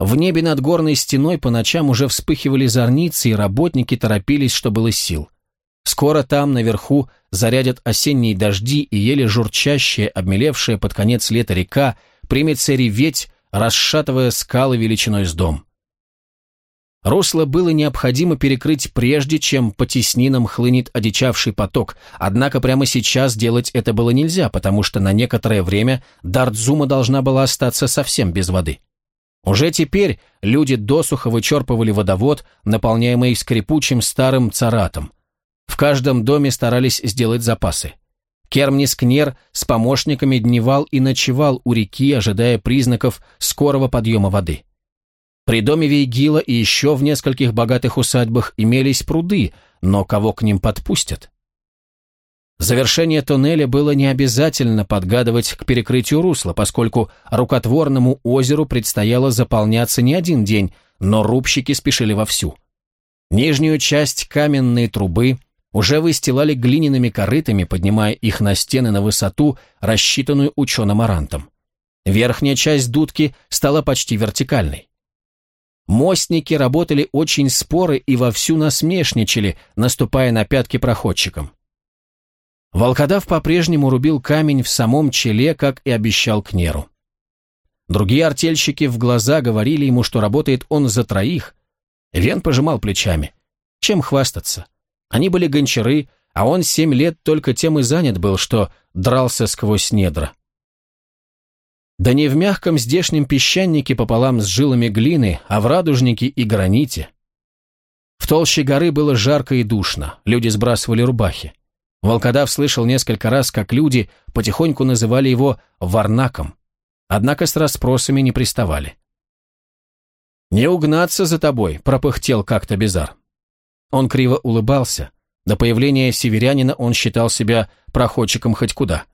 В небе над горной стеной по ночам уже вспыхивали зорницы, и работники торопились, что было сил. Скоро там, наверху, зарядят осенние дожди, и еле журчащая, обмелевшая под конец лета река примется реветь, расшатывая скалы величиной с дом. Русло было необходимо перекрыть прежде, чем по теснинам хлынет одичавший поток, однако прямо сейчас делать это было нельзя, потому что на некоторое время Дардзума должна была остаться совсем без воды. Уже теперь люди досуха вычерпывали водовод, наполняемый скрипучим старым царатом. В каждом доме старались сделать запасы. Кермнис Кнер с помощниками дневал и ночевал у реки, ожидая признаков скорого подъема воды. При доме Вейгила и еще в нескольких богатых усадьбах имелись пруды, но кого к ним подпустят? Завершение туннеля было не обязательно подгадывать к перекрытию русла, поскольку рукотворному озеру предстояло заполняться не один день, но рубщики спешили вовсю. Нижнюю часть каменной трубы уже выстилали глиняными корытами, поднимая их на стены на высоту, рассчитанную ученым арантом. Верхняя часть дудки стала почти вертикальной. Мостники работали очень споры и вовсю насмешничали, наступая на пятки проходчикам. Волкодав по-прежнему рубил камень в самом челе, как и обещал Кнеру. Другие артельщики в глаза говорили ему, что работает он за троих. Вен пожимал плечами. Чем хвастаться? Они были гончары, а он семь лет только тем и занят был, что дрался сквозь недра. Да не в мягком здешнем песчанике пополам с жилами глины, а в радужнике и граните. В толще горы было жарко и душно, люди сбрасывали рубахи. Волкодав слышал несколько раз, как люди потихоньку называли его «варнаком», однако с расспросами не приставали. «Не угнаться за тобой», — пропыхтел как-то Безар. Он криво улыбался. До появления северянина он считал себя проходчиком хоть куда.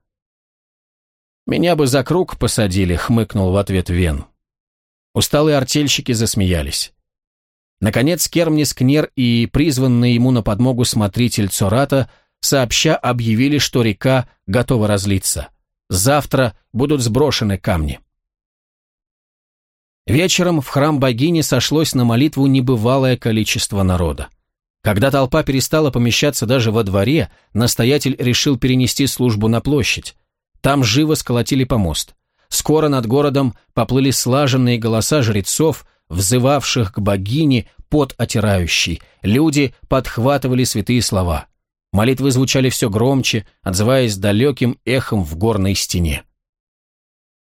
«Меня бы за круг посадили», — хмыкнул в ответ Вен. Усталые артельщики засмеялись. Наконец Кермнис Кнер и призванный ему на подмогу смотритель Цората сообща объявили, что река готова разлиться. Завтра будут сброшены камни. Вечером в храм богини сошлось на молитву небывалое количество народа. Когда толпа перестала помещаться даже во дворе, настоятель решил перенести службу на площадь. Там живо сколотили помост. Скоро над городом поплыли слаженные голоса жрецов, взывавших к богине, под отирающей. Люди подхватывали святые слова. Молитвы звучали все громче, отзываясь далеким эхом в горной стене.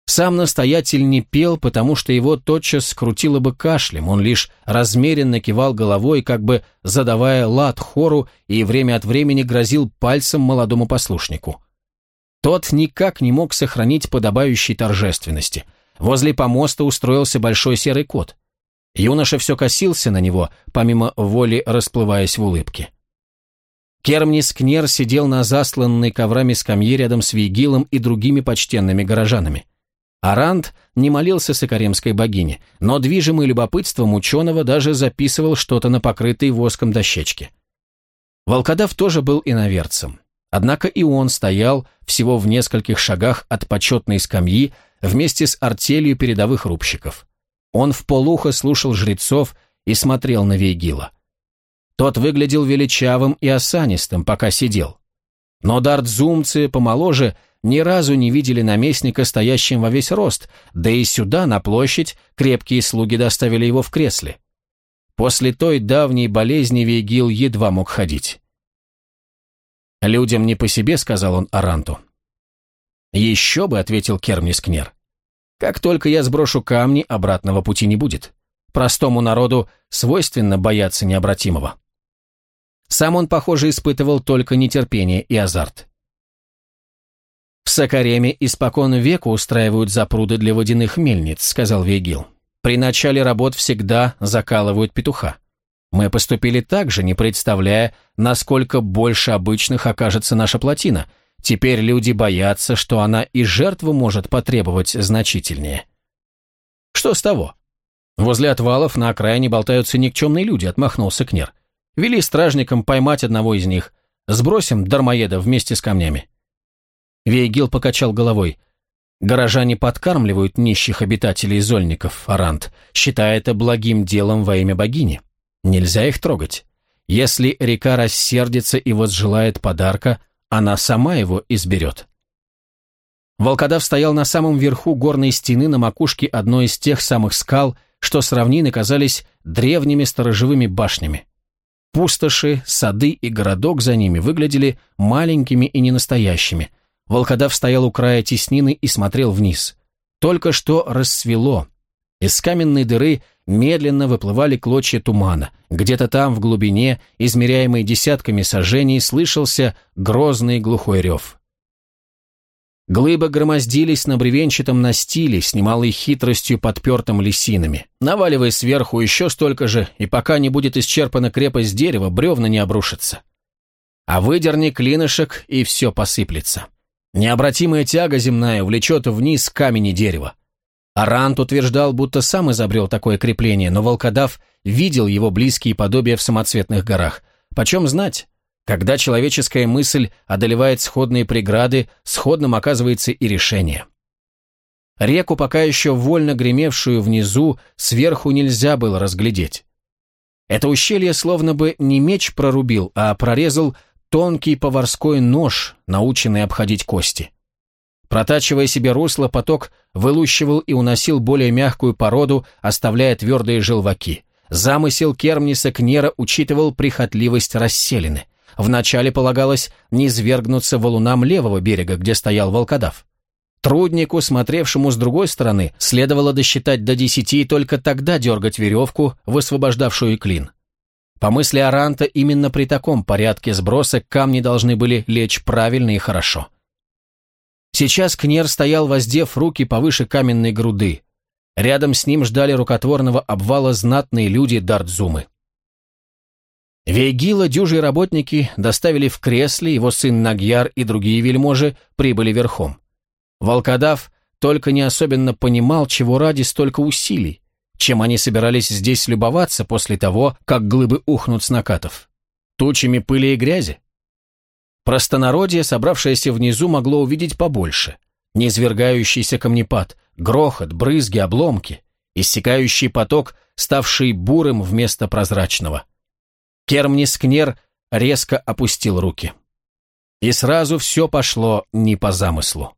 Сам настоятель не пел, потому что его тотчас скрутило бы кашлем, он лишь размеренно кивал головой, как бы задавая лад хору и время от времени грозил пальцем молодому послушнику. Тот никак не мог сохранить подобающей торжественности. Возле помоста устроился большой серый кот. Юноша все косился на него, помимо воли расплываясь в улыбке. Кермнис Кнер сидел на засланной коврами скамье рядом с Вигилом и другими почтенными горожанами. Арант не молился сокаремской богине, но движимый любопытством ученого даже записывал что-то на покрытой воском дощечке. Волкодав тоже был иноверцем. Однако и он стоял всего в нескольких шагах от почетной скамьи вместе с артелью передовых рубщиков. Он в полухо слушал жрецов и смотрел на Вейгила. Тот выглядел величавым и осанистым, пока сидел. Но дартзумцы помоложе ни разу не видели наместника стоящим во весь рост, да и сюда, на площадь, крепкие слуги доставили его в кресле. После той давней болезни Вейгил едва мог ходить. «Людям не по себе», — сказал он Аранту. «Еще бы», — ответил Кермнис Кнер. «Как только я сброшу камни, обратного пути не будет. Простому народу свойственно бояться необратимого». Сам он, похоже, испытывал только нетерпение и азарт. «В Сакареме испокон века устраивают запруды для водяных мельниц», — сказал Вегил. «При начале работ всегда закалывают петуха. Мы поступили так же, не представляя, насколько больше обычных окажется наша плотина. Теперь люди боятся, что она и жертву может потребовать значительнее. Что с того? Возле отвалов на окраине болтаются никчемные люди, отмахнулся Кнер. Вели стражникам поймать одного из них. Сбросим дармоеда вместе с камнями. Вейгил покачал головой. Горожане подкармливают нищих обитателей зольников, Арант, считая это благим делом во имя богини. Нельзя их трогать. Если река рассердится и возжелает подарка, она сама его изберет. Волкодав стоял на самом верху горной стены на макушке одной из тех самых скал, что с равнины казались древними сторожевыми башнями. Пустоши, сады и городок за ними выглядели маленькими и ненастоящими. Волкодав стоял у края теснины и смотрел вниз. Только что рассвело. Из каменной дыры медленно выплывали клочья тумана. Где-то там, в глубине, измеряемой десятками сажений, слышался грозный глухой рев. Глыбы громоздились на бревенчатом настиле с немалой хитростью подпертым лисинами. Наваливая сверху еще столько же, и пока не будет исчерпана крепость дерева, бревна не обрушатся. А выдерни клинышек, и все посыплется. Необратимая тяга земная влечет вниз камень и дерево. Арант утверждал, будто сам изобрел такое крепление, но волкодав видел его близкие подобия в самоцветных горах. Почем знать? Когда человеческая мысль одолевает сходные преграды, сходным оказывается и решение. Реку, пока еще вольно гремевшую внизу, сверху нельзя было разглядеть. Это ущелье словно бы не меч прорубил, а прорезал тонкий поварской нож, наученный обходить кости. Протачивая себе русло, поток вылущивал и уносил более мягкую породу, оставляя твердые желваки. Замысел Кермниса Кнера учитывал прихотливость расселины. Вначале полагалось низвергнуться валунам левого берега, где стоял волкодав. Труднику, смотревшему с другой стороны, следовало досчитать до десяти и только тогда дергать веревку, высвобождавшую клин. По мысли Аранта, именно при таком порядке сброса камни должны были лечь правильно и хорошо. Сейчас Кнер стоял, воздев руки повыше каменной груды. Рядом с ним ждали рукотворного обвала знатные люди Дартзумы. Вейгила дюжие работники доставили в кресле, его сын Нагьяр и другие вельможи прибыли верхом. Волкодав только не особенно понимал, чего ради столько усилий, чем они собирались здесь любоваться после того, как глыбы ухнут с накатов. Тучами пыли и грязи? Простонародье, собравшееся внизу, могло увидеть побольше. Низвергающийся камнепад, грохот, брызги, обломки, иссякающий поток, ставший бурым вместо прозрачного. Кермнискнер резко опустил руки. И сразу все пошло не по замыслу.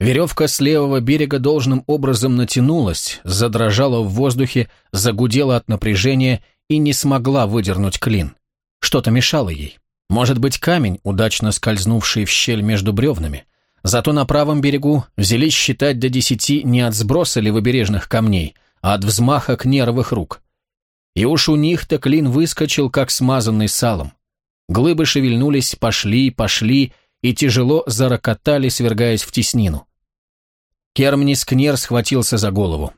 Веревка с левого берега должным образом натянулась, задрожала в воздухе, загудела от напряжения и не смогла выдернуть клин. Что-то мешало ей. Может быть, камень, удачно скользнувший в щель между бревнами. Зато на правом берегу взялись считать до десяти не от сброса левобережных камней, а от взмаха кнеровых рук. И уж у них-то клин выскочил, как смазанный салом. Глыбы шевельнулись, пошли, пошли, и тяжело зарокотали, свергаясь в теснину. Кермнис Кнер схватился за голову.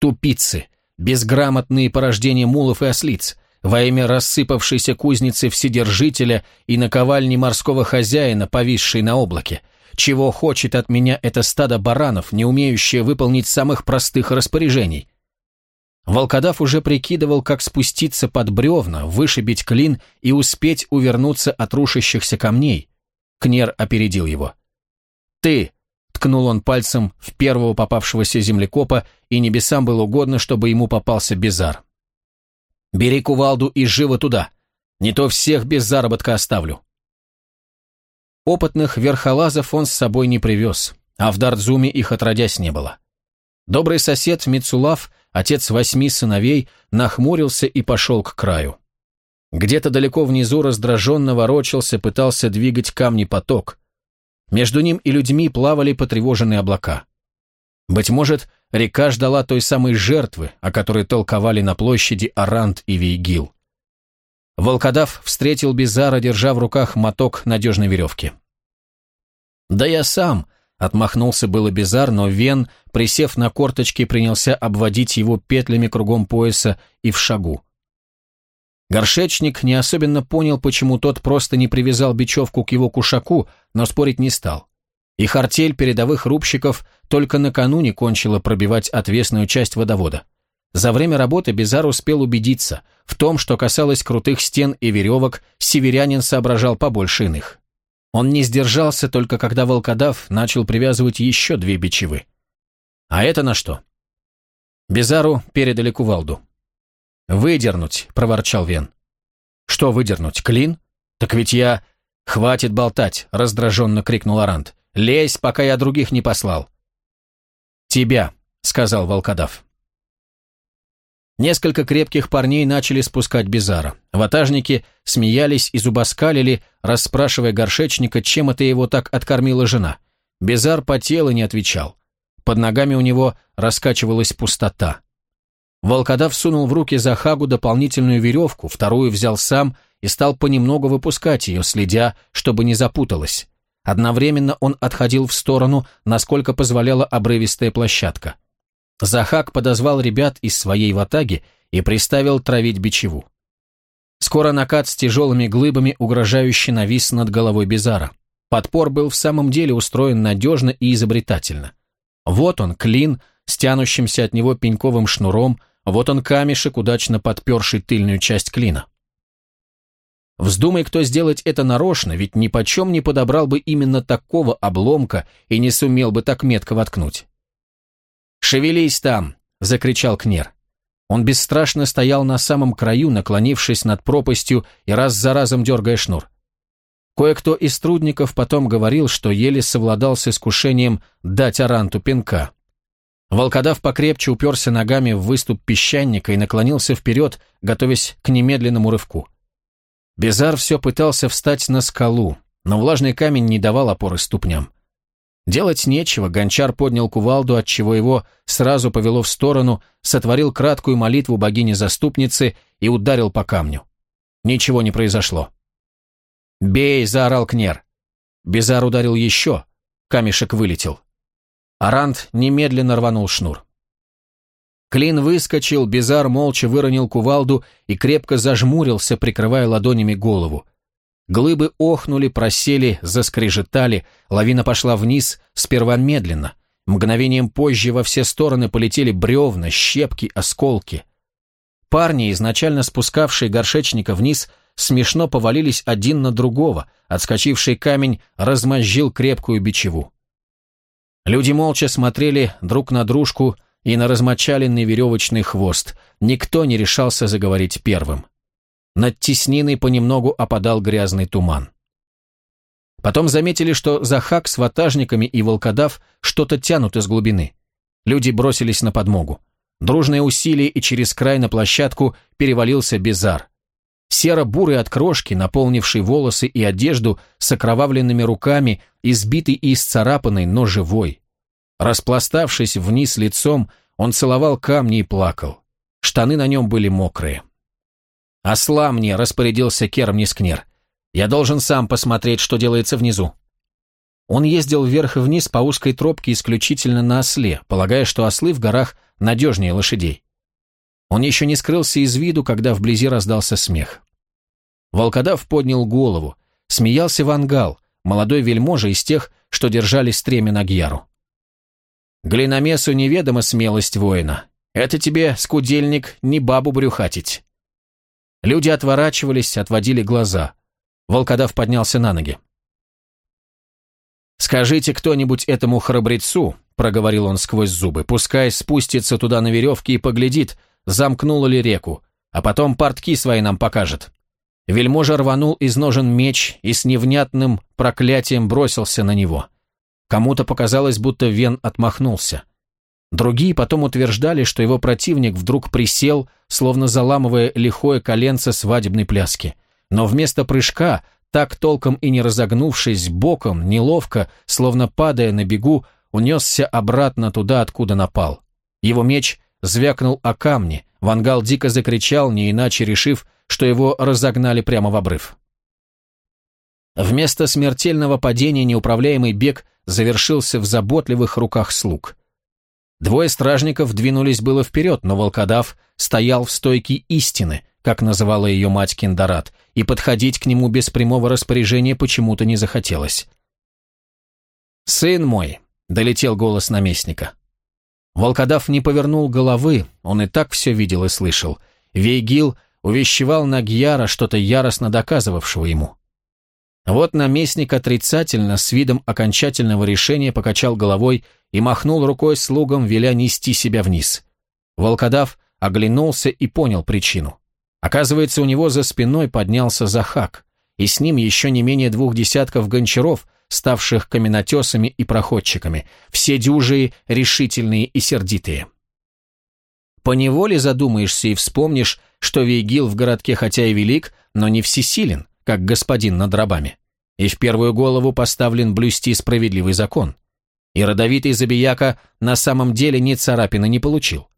Тупицы, безграмотные порождения мулов и ослиц, во имя рассыпавшейся кузницы Вседержителя и наковальни морского хозяина, повисшей на облаке. Чего хочет от меня это стадо баранов, не умеющее выполнить самых простых распоряжений? Волкодав уже прикидывал, как спуститься под бревна, вышибить клин и успеть увернуться от рушащихся камней. Кнер опередил его. «Ты!» — ткнул он пальцем в первого попавшегося землекопа, и небесам было угодно, чтобы ему попался Безар. Бери кувалду и живо туда. Не то всех без заработка оставлю. Опытных верхолазов он с собой не привез, а в Дардзуме их отродясь не было. Добрый сосед Мицулав, отец восьми сыновей, нахмурился и пошел к краю. Где-то далеко внизу раздраженно ворочался, пытался двигать камни поток. Между ним и людьми плавали потревоженные облака. Быть может, река ждала той самой жертвы, о которой толковали на площади Арант и Вейгил. Волкодав встретил Бизара, держа в руках моток надежной веревки. «Да я сам», — отмахнулся было Бизар, но Вен, присев на корточки, принялся обводить его петлями кругом пояса и в шагу. Горшечник не особенно понял, почему тот просто не привязал бечевку к его кушаку, но спорить не стал. Их артель передовых рубщиков только накануне кончила пробивать отвесную часть водовода. За время работы Безар успел убедиться, в том, что касалось крутых стен и веревок, северянин соображал побольше иных. Он не сдержался только когда волкодав начал привязывать еще две бичевы. А это на что? Безару передали кувалду. «Выдернуть», — проворчал Вен. «Что выдернуть? Клин? Так ведь я...» «Хватит болтать», — раздраженно крикнул Арант. Лезь, пока я других не послал». «Тебя», — сказал волкодав. Несколько крепких парней начали спускать Безара. Ватажники смеялись и зубоскалили, расспрашивая горшечника, чем это его так откормила жена. Безар потел и не отвечал. Под ногами у него раскачивалась пустота. Волкодав сунул в руки Захагу дополнительную веревку, вторую взял сам и стал понемногу выпускать ее, следя, чтобы не запуталась. Одновременно он отходил в сторону, насколько позволяла обрывистая площадка. Захак подозвал ребят из своей ватаги и приставил травить бичеву. Скоро накат с тяжелыми глыбами угрожающе навис над головой Безара. Подпор был в самом деле устроен надежно и изобретательно. Вот он, клин, с тянущимся от него пеньковым шнуром, вот он камешек, удачно подперший тыльную часть клина. Вздумай кто сделать это нарочно, ведь ни почем не подобрал бы именно такого обломка и не сумел бы так метко воткнуть. «Шевелись там!» — закричал Кнер. Он бесстрашно стоял на самом краю, наклонившись над пропастью и раз за разом дергая шнур. Кое-кто из трудников потом говорил, что еле совладал с искушением дать Аранту пинка. Волкодав покрепче уперся ногами в выступ песчаника и наклонился вперед, готовясь к немедленному рывку. Безар все пытался встать на скалу, но влажный камень не давал опоры ступням. Делать нечего, гончар поднял кувалду, отчего его сразу повело в сторону, сотворил краткую молитву богини-заступницы и ударил по камню. Ничего не произошло. «Бей!» — заорал Кнер. Безар ударил еще, камешек вылетел. Арант немедленно рванул шнур. Клин выскочил, Безар молча выронил кувалду и крепко зажмурился, прикрывая ладонями голову. Глыбы охнули, просели, заскрежетали, лавина пошла вниз, сперва медленно. Мгновением позже во все стороны полетели бревна, щепки, осколки. Парни, изначально спускавшие горшечника вниз, смешно повалились один на другого, отскочивший камень размозжил крепкую бичеву. Люди молча смотрели друг на дружку, и на размочаленный веревочный хвост. Никто не решался заговорить первым. Над тесниной понемногу опадал грязный туман. Потом заметили, что Захак с ватажниками и волкодав что-то тянут из глубины. Люди бросились на подмогу. Дружное усилие, и через край на площадку перевалился Безар. Серо-бурый от крошки, наполнивший волосы и одежду с окровавленными руками, избитый и исцарапанный, но живой. Распластавшись вниз лицом, он целовал камни и плакал. Штаны на нем были мокрые. «Осла мне!» — распорядился Керм Нискнер. «Я должен сам посмотреть, что делается внизу». Он ездил вверх и вниз по узкой тропке исключительно на осле, полагая, что ослы в горах надежнее лошадей. Он еще не скрылся из виду, когда вблизи раздался смех. Волкодав поднял голову. Смеялся Вангал, молодой вельможа из тех, что держали стремя на Гьяру. «Глиномесу неведома смелость воина. Это тебе, скудельник, не бабу брюхатить». Люди отворачивались, отводили глаза. Волкодав поднялся на ноги. «Скажите кто-нибудь этому храбрецу», — проговорил он сквозь зубы, «пускай спустится туда на веревке и поглядит, замкнула ли реку, а потом портки свои нам покажет». Вельможа рванул из ножен меч и с невнятным проклятием бросился на него. Кому-то показалось, будто Вен отмахнулся. Другие потом утверждали, что его противник вдруг присел, словно заламывая лихое коленце свадебной пляски. Но вместо прыжка, так толком и не разогнувшись боком, неловко, словно падая на бегу, унесся обратно туда, откуда напал. Его меч звякнул о камни, Вангал дико закричал, не иначе решив, что его разогнали прямо в обрыв. Вместо смертельного падения неуправляемый бег завершился в заботливых руках слуг – Двое стражников двинулись было вперед, но волкодав стоял в стойке истины, как называла ее мать Киндарат, и подходить к нему без прямого распоряжения почему-то не захотелось. «Сын мой», — долетел голос наместника. Волкодав не повернул головы, он и так все видел и слышал. Вейгил увещевал Нагьяра, что-то яростно доказывавшего ему. Вот наместник отрицательно, с видом окончательного решения, покачал головой и махнул рукой слугам, веля нести себя вниз. Волкодав оглянулся и понял причину. Оказывается, у него за спиной поднялся Захак, и с ним еще не менее двух десятков гончаров, ставших каменотесами и проходчиками, все дюжие, решительные и сердитые. Поневоле задумаешься и вспомнишь, что Вейгил в городке хотя и велик, но не всесилен, как господин над рабами, и в первую голову поставлен блюсти справедливый закон. И родовитый забияка на самом деле ни царапины не получил.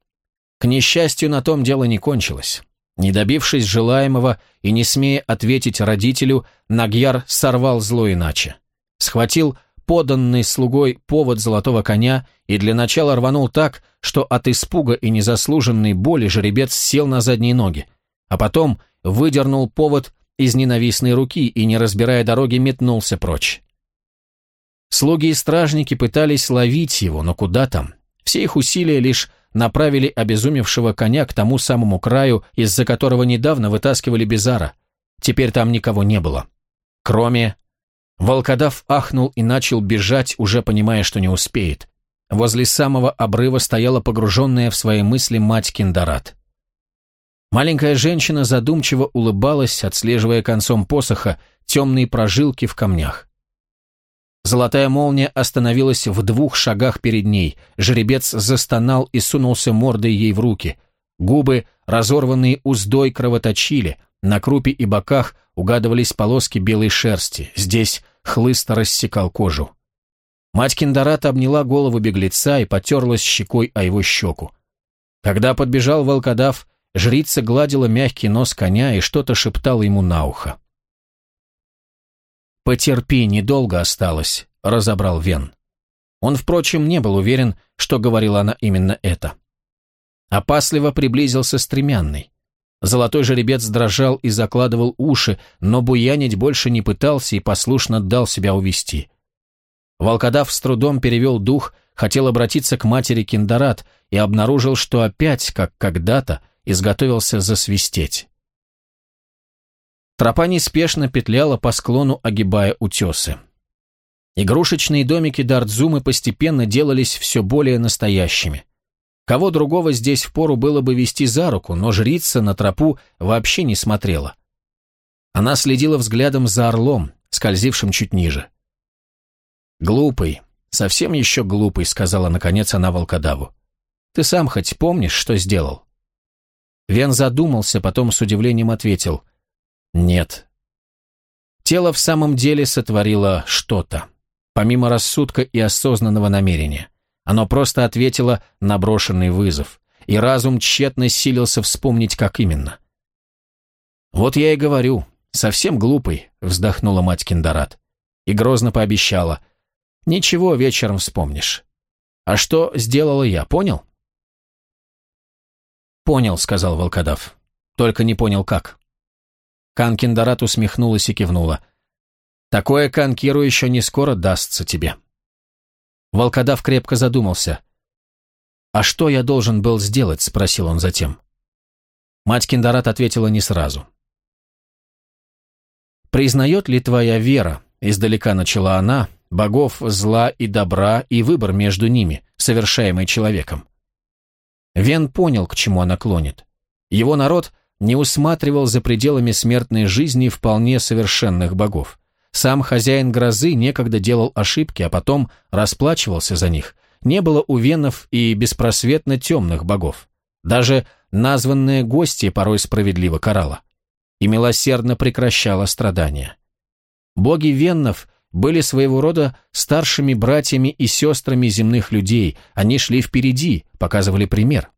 К несчастью, на том дело не кончилось. Не добившись желаемого и не смея ответить родителю, Нагьяр сорвал зло иначе. Схватил поданный слугой повод золотого коня и для начала рванул так, что от испуга и незаслуженной боли жеребец сел на задние ноги, а потом выдернул повод из ненавистной руки и, не разбирая дороги, метнулся прочь. Слуги и стражники пытались ловить его, но куда там? Все их усилия лишь направили обезумевшего коня к тому самому краю, из-за которого недавно вытаскивали Безара. Теперь там никого не было. Кроме... Волкодав ахнул и начал бежать, уже понимая, что не успеет. Возле самого обрыва стояла погруженная в свои мысли мать Киндарат. Маленькая женщина задумчиво улыбалась, отслеживая концом посоха темные прожилки в камнях. Золотая молния остановилась в двух шагах перед ней. Жеребец застонал и сунулся мордой ей в руки. Губы, разорванные уздой, кровоточили. На крупе и боках угадывались полоски белой шерсти. Здесь хлыст рассекал кожу. Мать Киндарата обняла голову беглеца и потерлась щекой о его щеку. Когда подбежал волкодав, Жрица гладила мягкий нос коня и что-то шептала ему на ухо. «Потерпи, недолго осталось», — разобрал Вен. Он, впрочем, не был уверен, что говорила она именно это. Опасливо приблизился стремянный. Золотой жеребец дрожал и закладывал уши, но буянить больше не пытался и послушно дал себя увести. Волкодав с трудом перевел дух, хотел обратиться к матери Киндарат и обнаружил, что опять, как когда-то, изготовился засвистеть. Тропа неспешно петляла по склону, огибая утесы. Игрушечные домики Дардзумы постепенно делались все более настоящими. Кого другого здесь впору было бы вести за руку, но жрица на тропу вообще не смотрела. Она следила взглядом за орлом, скользившим чуть ниже. «Глупый, совсем еще глупый», — сказала наконец она волкодаву. «Ты сам хоть помнишь, что сделал?» Вен задумался, потом с удивлением ответил. «Нет». Тело в самом деле сотворило что-то, помимо рассудка и осознанного намерения. Оно просто ответило на брошенный вызов, и разум тщетно силился вспомнить, как именно. «Вот я и говорю, совсем глупый», — вздохнула мать Киндарат. И грозно пообещала. «Ничего, вечером вспомнишь. А что сделала я, понял?» «Понял», — сказал волкодав. «Только не понял, как». Кан Киндарат усмехнулась и кивнула. «Такое Канкиру еще не скоро дастся тебе». Волкодав крепко задумался. «А что я должен был сделать?» — спросил он затем. Мать Киндарат ответила не сразу. «Признает ли твоя вера, — издалека начала она, — богов зла и добра и выбор между ними, совершаемый человеком?» Вен понял, к чему она клонит. Его народ не усматривал за пределами смертной жизни вполне совершенных богов. Сам хозяин грозы некогда делал ошибки, а потом расплачивался за них. Не было у венов и беспросветно темных богов. Даже названные гости порой справедливо карала. И милосердно прекращала страдания. Боги веннов были своего рода старшими братьями и сестрами земных людей, они шли впереди, показывали пример.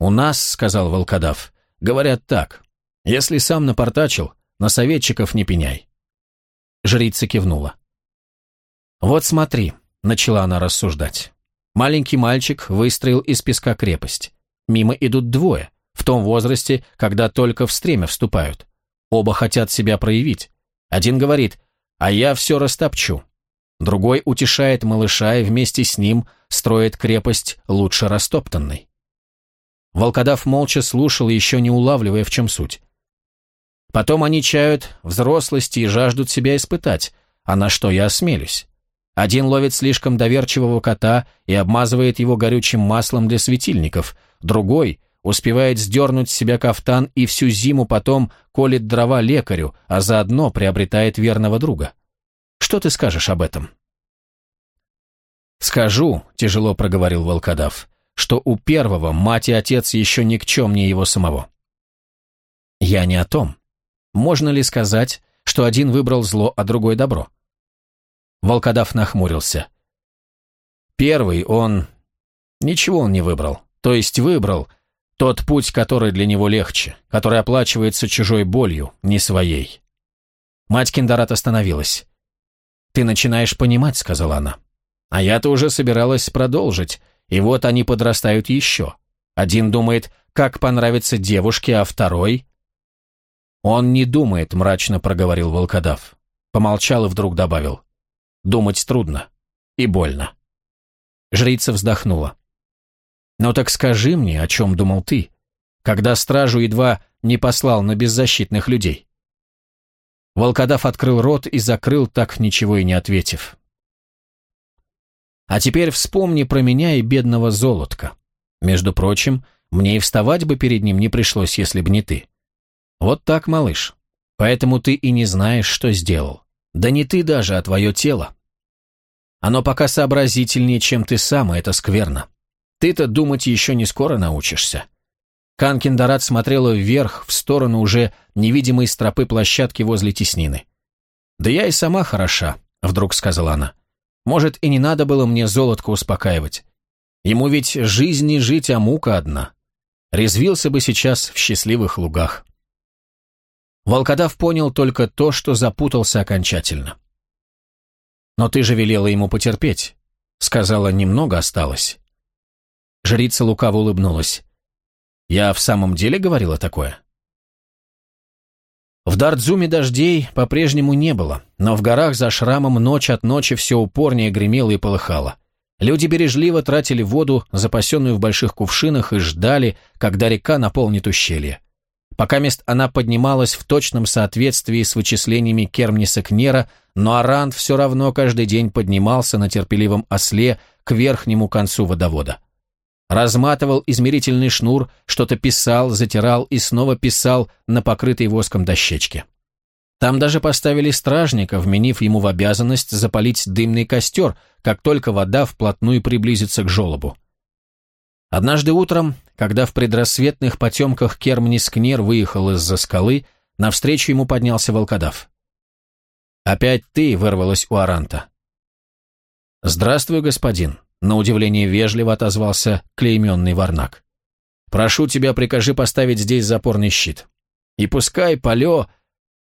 «У нас, — сказал волкодав, — говорят так, если сам напортачил, на советчиков не пеняй. Жрица кивнула. «Вот смотри», — начала она рассуждать. Маленький мальчик выстроил из песка крепость. Мимо идут двое, в том возрасте, когда только в стремя вступают. Оба хотят себя проявить. Один говорит, а я все растопчу. Другой утешает малыша и вместе с ним строит крепость лучше растоптанной. Волкодав молча слушал, еще не улавливая, в чем суть. Потом они чают взрослости и жаждут себя испытать, а на что я осмелюсь? Один ловит слишком доверчивого кота и обмазывает его горючим маслом для светильников, другой успевает сдернуть с себя кафтан и всю зиму потом колет дрова лекарю, а заодно приобретает верного друга. Что ты скажешь об этом? «Скажу», — тяжело проговорил волкодав, «что у первого мать и отец еще никчемнее его самого». «Я не о том. Можно ли сказать, что один выбрал зло, а другой добро? Волкодав нахмурился. Первый он... Ничего он не выбрал. То есть выбрал тот путь, который для него легче, который оплачивается чужой болью, не своей. Мать Киндарат остановилась. «Ты начинаешь понимать», — сказала она. «А я-то уже собиралась продолжить, и вот они подрастают еще. Один думает, как понравится девушке, а второй «Он не думает», — мрачно проговорил волкодав. Помолчал и вдруг добавил. «Думать трудно. И больно». Жрица вздохнула. «Ну так скажи мне, о чем думал ты, когда стражу едва не послал на беззащитных людей?» Волкодав открыл рот и закрыл, так ничего и не ответив. «А теперь вспомни про меня и бедного золотка. Между прочим, мне и вставать бы перед ним не пришлось, если бы не ты. Вот так, малыш. Поэтому ты и не знаешь, что сделал. Да не ты даже, а твое тело. Оно пока сообразительнее, чем ты сам, и это скверно. Ты-то думать еще не скоро научишься. Канкин смотрела вверх, в сторону уже невидимой стропы площадки возле теснины. «Да я и сама хороша», — вдруг сказала она. «Может, и не надо было мне золотко успокаивать. Ему ведь жизнь не жить, а мука одна. Резвился бы сейчас в счастливых лугах». Волкодав понял только то, что запутался окончательно. «Но ты же велела ему потерпеть», — сказала, немного осталось. Жрица лукаво улыбнулась. «Я в самом деле говорила такое?» В Дардзуме дождей по-прежнему не было, но в горах за шрамом ночь от ночи все упорнее гремело и полыхало. Люди бережливо тратили воду, запасенную в больших кувшинах, и ждали, когда река наполнит ущелье. Пока мест она поднималась в точном соответствии с вычислениями Кермниса Кнера, но Арант все равно каждый день поднимался на терпеливом осле к верхнему концу водовода. Разматывал измерительный шнур, что-то писал, затирал и снова писал на покрытой воском дощечке. Там даже поставили стражника, вменив ему в обязанность запалить дымный костер, как только вода вплотную приблизится к желобу. Однажды утром, когда в предрассветных потемках Кермнискнер выехал из-за скалы, навстречу ему поднялся волкодав. «Опять ты!» — вырвалась у Аранта. «Здравствуй, господин», — на удивление вежливо отозвался клейменный варнак. «Прошу тебя, прикажи поставить здесь запорный щит. И пускай Полё,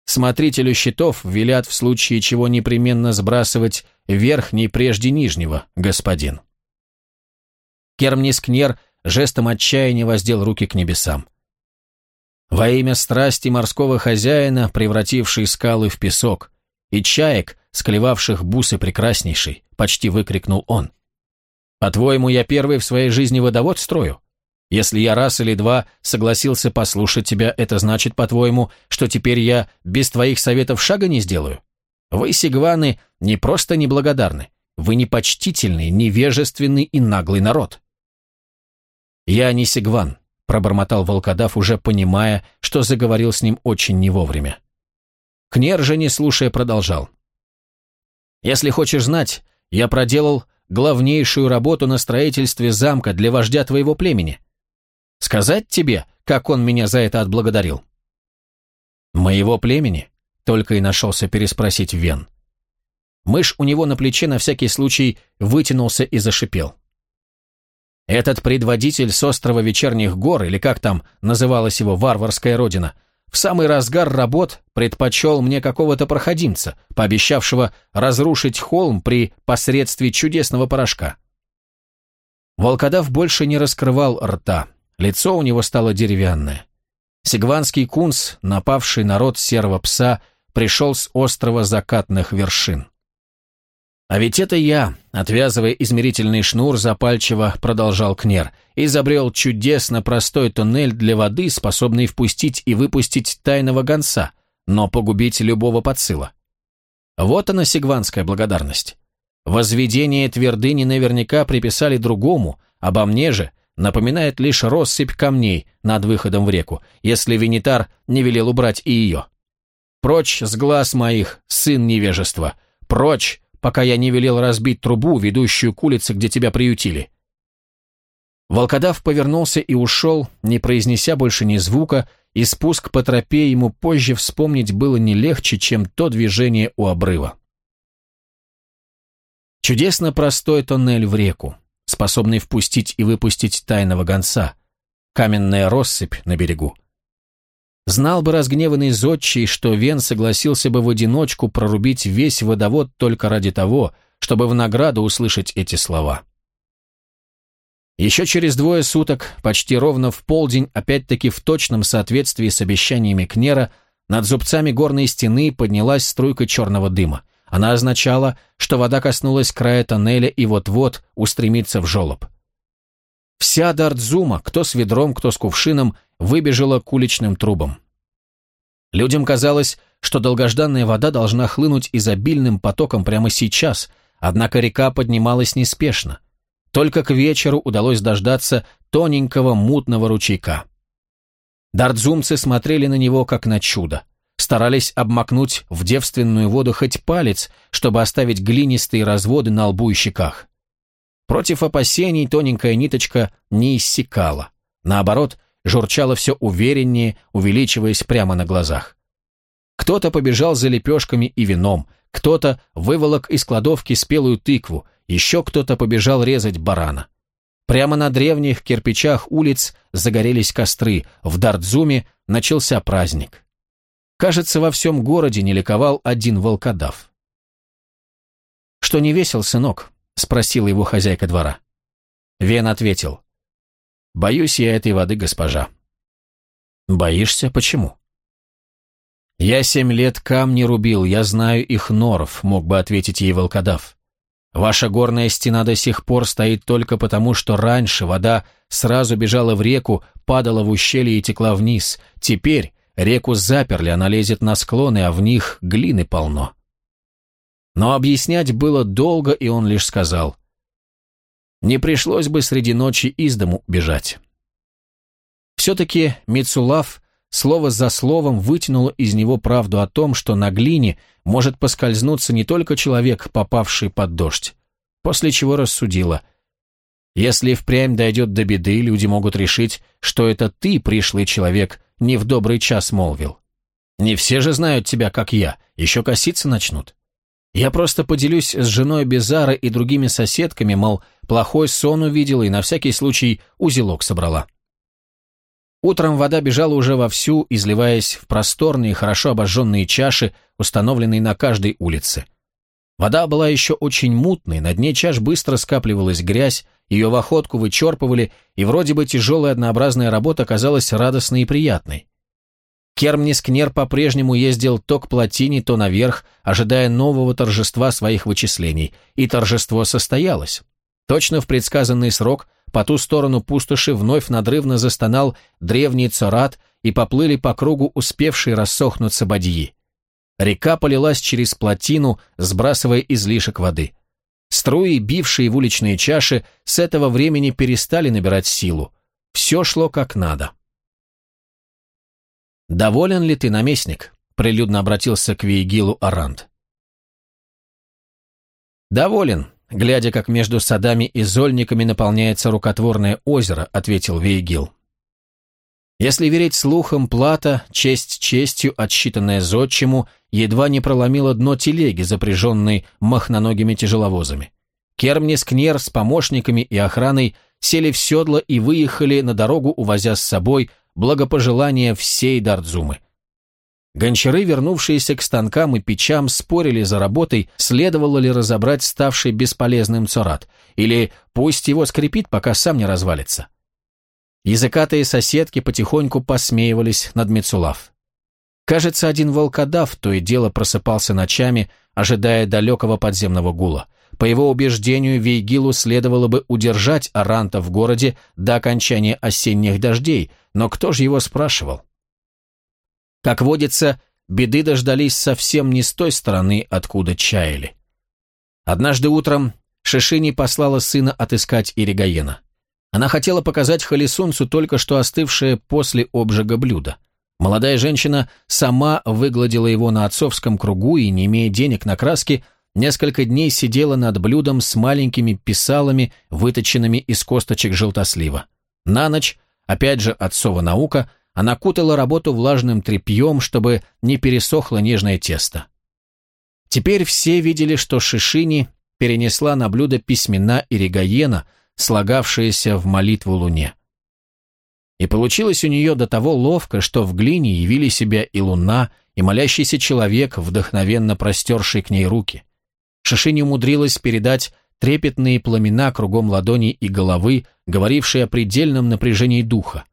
смотрителю щитов, велят в случае чего непременно сбрасывать верхний прежде нижнего, господин». Кермнискнер жестом отчаяния воздел руки к небесам. Во имя страсти морского хозяина, превратившей скалы в песок, и чаек, склевавших бусы прекраснейший, почти выкрикнул он. «По-твоему, я первый в своей жизни водовод строю? Если я раз или два согласился послушать тебя, это значит, по-твоему, что теперь я без твоих советов шага не сделаю? Вы, сигваны, не просто неблагодарны, вы непочтительный, невежественный и наглый народ. «Я не Сигван», — пробормотал волкодав, уже понимая, что заговорил с ним очень не вовремя. Кнер же, не слушая, продолжал. «Если хочешь знать, я проделал главнейшую работу на строительстве замка для вождя твоего племени. Сказать тебе, как он меня за это отблагодарил?» «Моего племени?» — только и нашелся переспросить Вен. Мышь у него на плече на всякий случай вытянулся и зашипел. Этот предводитель с острова Вечерних гор, или как там называлась его варварская родина, в самый разгар работ предпочел мне какого-то проходимца, пообещавшего разрушить холм при посредстве чудесного порошка. Волкодав больше не раскрывал рта, лицо у него стало деревянное. Сигванский кунс, напавший народ серого пса, пришел с острова закатных вершин. А ведь это я, отвязывая измерительный шнур, запальчиво продолжал Кнер, изобрел чудесно простой туннель для воды, способный впустить и выпустить тайного гонца, но погубить любого подсыла. Вот она, сигванская благодарность. Возведение твердыни наверняка приписали другому, обо мне же напоминает лишь россыпь камней над выходом в реку, если Винитар не велел убрать и ее. Прочь с глаз моих, сын невежества, прочь пока я не велел разбить трубу, ведущую к улице, где тебя приютили». Волкодав повернулся и ушел, не произнеся больше ни звука, и спуск по тропе ему позже вспомнить было не легче, чем то движение у обрыва. Чудесно простой тоннель в реку, способный впустить и выпустить тайного гонца, каменная россыпь на берегу. Знал бы разгневанный зодчий, что Вен согласился бы в одиночку прорубить весь водовод только ради того, чтобы в награду услышать эти слова. Еще через двое суток, почти ровно в полдень, опять-таки в точном соответствии с обещаниями Кнера, над зубцами горной стены поднялась струйка черного дыма. Она означала, что вода коснулась края тоннеля и вот-вот устремится в желоб. Вся Дартзума, кто с ведром, кто с кувшином, выбежала к уличным трубам. Людям казалось, что долгожданная вода должна хлынуть изобильным потоком прямо сейчас, однако река поднималась неспешно. Только к вечеру удалось дождаться тоненького мутного ручейка. Дартзумцы смотрели на него как на чудо, старались обмакнуть в девственную воду хоть палец, чтобы оставить глинистые разводы на лбу и щеках. Против опасений тоненькая ниточка не иссякала. Наоборот, журчала все увереннее, увеличиваясь прямо на глазах. Кто-то побежал за лепешками и вином, кто-то выволок из кладовки спелую тыкву, еще кто-то побежал резать барана. Прямо на древних кирпичах улиц загорелись костры, в Дартзуме начался праздник. Кажется, во всем городе не ликовал один волкодав. «Что не весел, сынок?» — спросила его хозяйка двора. Вен ответил. Боюсь я этой воды, госпожа. Боишься? Почему? Я семь лет камни рубил, я знаю их норов, мог бы ответить ей волкодав. Ваша горная стена до сих пор стоит только потому, что раньше вода сразу бежала в реку, падала в ущелье и текла вниз. Теперь реку заперли, она лезет на склоны, а в них глины полно. Но объяснять было долго, и он лишь сказал, не пришлось бы среди ночи из дому бежать. Все-таки Мицулав слово за словом вытянула из него правду о том, что на глине может поскользнуться не только человек, попавший под дождь, после чего рассудила. Если впрямь дойдет до беды, люди могут решить, что это ты, пришлый человек, не в добрый час молвил. Не все же знают тебя, как я, еще коситься начнут. Я просто поделюсь с женой Безара и другими соседками, мол, плохой сон увидела и на всякий случай узелок собрала. Утром вода бежала уже вовсю, изливаясь в просторные, хорошо обожженные чаши, установленные на каждой улице. Вода была еще очень мутной, на дне чаш быстро скапливалась грязь, ее в охотку вычерпывали, и вроде бы тяжелая однообразная работа казалась радостной и приятной. Кермнискнер по-прежнему ездил то к плотине, то наверх, ожидая нового торжества своих вычислений, и торжество состоялось. Точно в предсказанный срок по ту сторону пустоши вновь надрывно застонал древний царат и поплыли по кругу успевшие рассохнуться бадьи. Река полилась через плотину, сбрасывая излишек воды. Струи, бившие в уличные чаши, с этого времени перестали набирать силу. Все шло как надо. «Доволен ли ты, наместник?» — прилюдно обратился к Вейгилу Арант. «Доволен, глядя, как между садами и зольниками наполняется рукотворное озеро», — ответил Вейгил. Если верить слухам, плата, честь честью, отсчитанная зодчему, едва не проломила дно телеги, запряженной махноногими тяжеловозами. Кермнис Кнер с помощниками и охраной сели в седло и выехали на дорогу, увозя с собой благопожелания всей Дардзумы. Гончары, вернувшиеся к станкам и печам, спорили за работой, следовало ли разобрать ставший бесполезным цорат, или пусть его скрипит, пока сам не развалится. Языкатые соседки потихоньку посмеивались над Мецулав. Кажется, один волкодав то и дело просыпался ночами, ожидая далекого подземного гула. По его убеждению, Вейгилу следовало бы удержать Аранта в городе до окончания осенних дождей, но кто же его спрашивал? Как водится, беды дождались совсем не с той стороны, откуда чаяли. Однажды утром Шишини послала сына отыскать Иригаена. Она хотела показать Халисунцу только что остывшее после обжига блюдо. Молодая женщина сама выгладила его на отцовском кругу и, не имея денег на краски, несколько дней сидела над блюдом с маленькими писалами, выточенными из косточек желтослива. На ночь, опять же отцова наука, она кутала работу влажным тряпьем, чтобы не пересохло нежное тесто. Теперь все видели, что Шишини перенесла на блюдо письмена Иригаена, слагавшиеся в молитву луне. И получилось у нее до того ловко, что в глине явили себя и луна, и молящийся человек, вдохновенно простерший к ней руки. Шишини умудрилась передать трепетные пламена кругом ладони и головы, говорившие о предельном напряжении духа.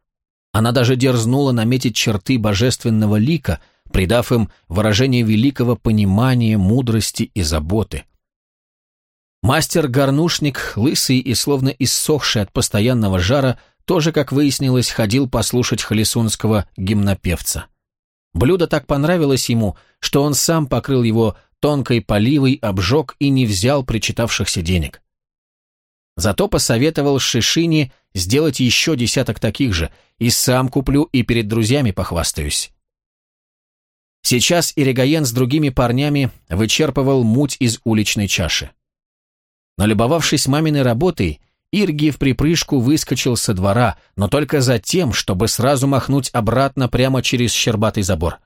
Она даже дерзнула наметить черты божественного лика, придав им выражение великого понимания, мудрости и заботы. Мастер-горнушник, лысый и словно иссохший от постоянного жара, тоже, как выяснилось, ходил послушать халисунского гимнопевца. Блюдо так понравилось ему, что он сам покрыл его тонкой поливой обжег и не взял причитавшихся денег. Зато посоветовал Шишине сделать еще десяток таких же, и сам куплю и перед друзьями похвастаюсь. Сейчас Иригаен с другими парнями вычерпывал муть из уличной чаши. Налюбовавшись маминой работой, Ирги в припрыжку выскочил со двора, но только за тем, чтобы сразу махнуть обратно прямо через щербатый забор.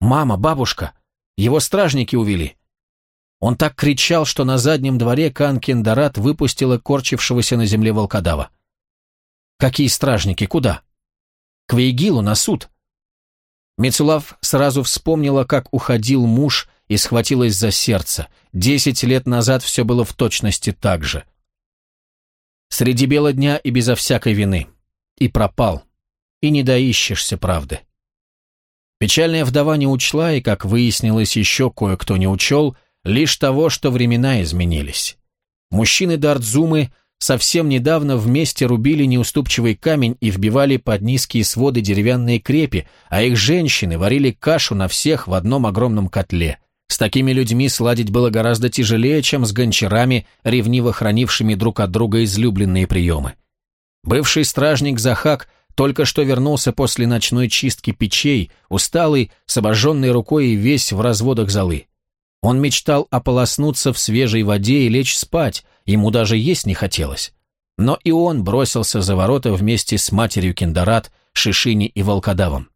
«Мама, бабушка, его стражники увели. Он так кричал, что на заднем дворе Канкиндарат выпустила корчившегося на земле волкодава. «Какие стражники? Куда?» «К Вейгилу, на суд». Мецулав сразу вспомнила, как уходил муж и схватилась за сердце. Десять лет назад все было в точности так же. Среди бела дня и безо всякой вины. И пропал. И не доищешься правды. Печальная вдова не учла, и, как выяснилось, еще кое-кто не учел, лишь того, что времена изменились. Мужчины Дардзумы совсем недавно вместе рубили неуступчивый камень и вбивали под низкие своды деревянные крепи, а их женщины варили кашу на всех в одном огромном котле. С такими людьми сладить было гораздо тяжелее, чем с гончарами, ревниво хранившими друг от друга излюбленные приемы. Бывший стражник Захак только что вернулся после ночной чистки печей, усталый, с обожженной рукой и весь в разводах золы. Он мечтал ополоснуться в свежей воде и лечь спать, ему даже есть не хотелось. Но и он бросился за ворота вместе с матерью Кендарат, Шишини и Волкодавом.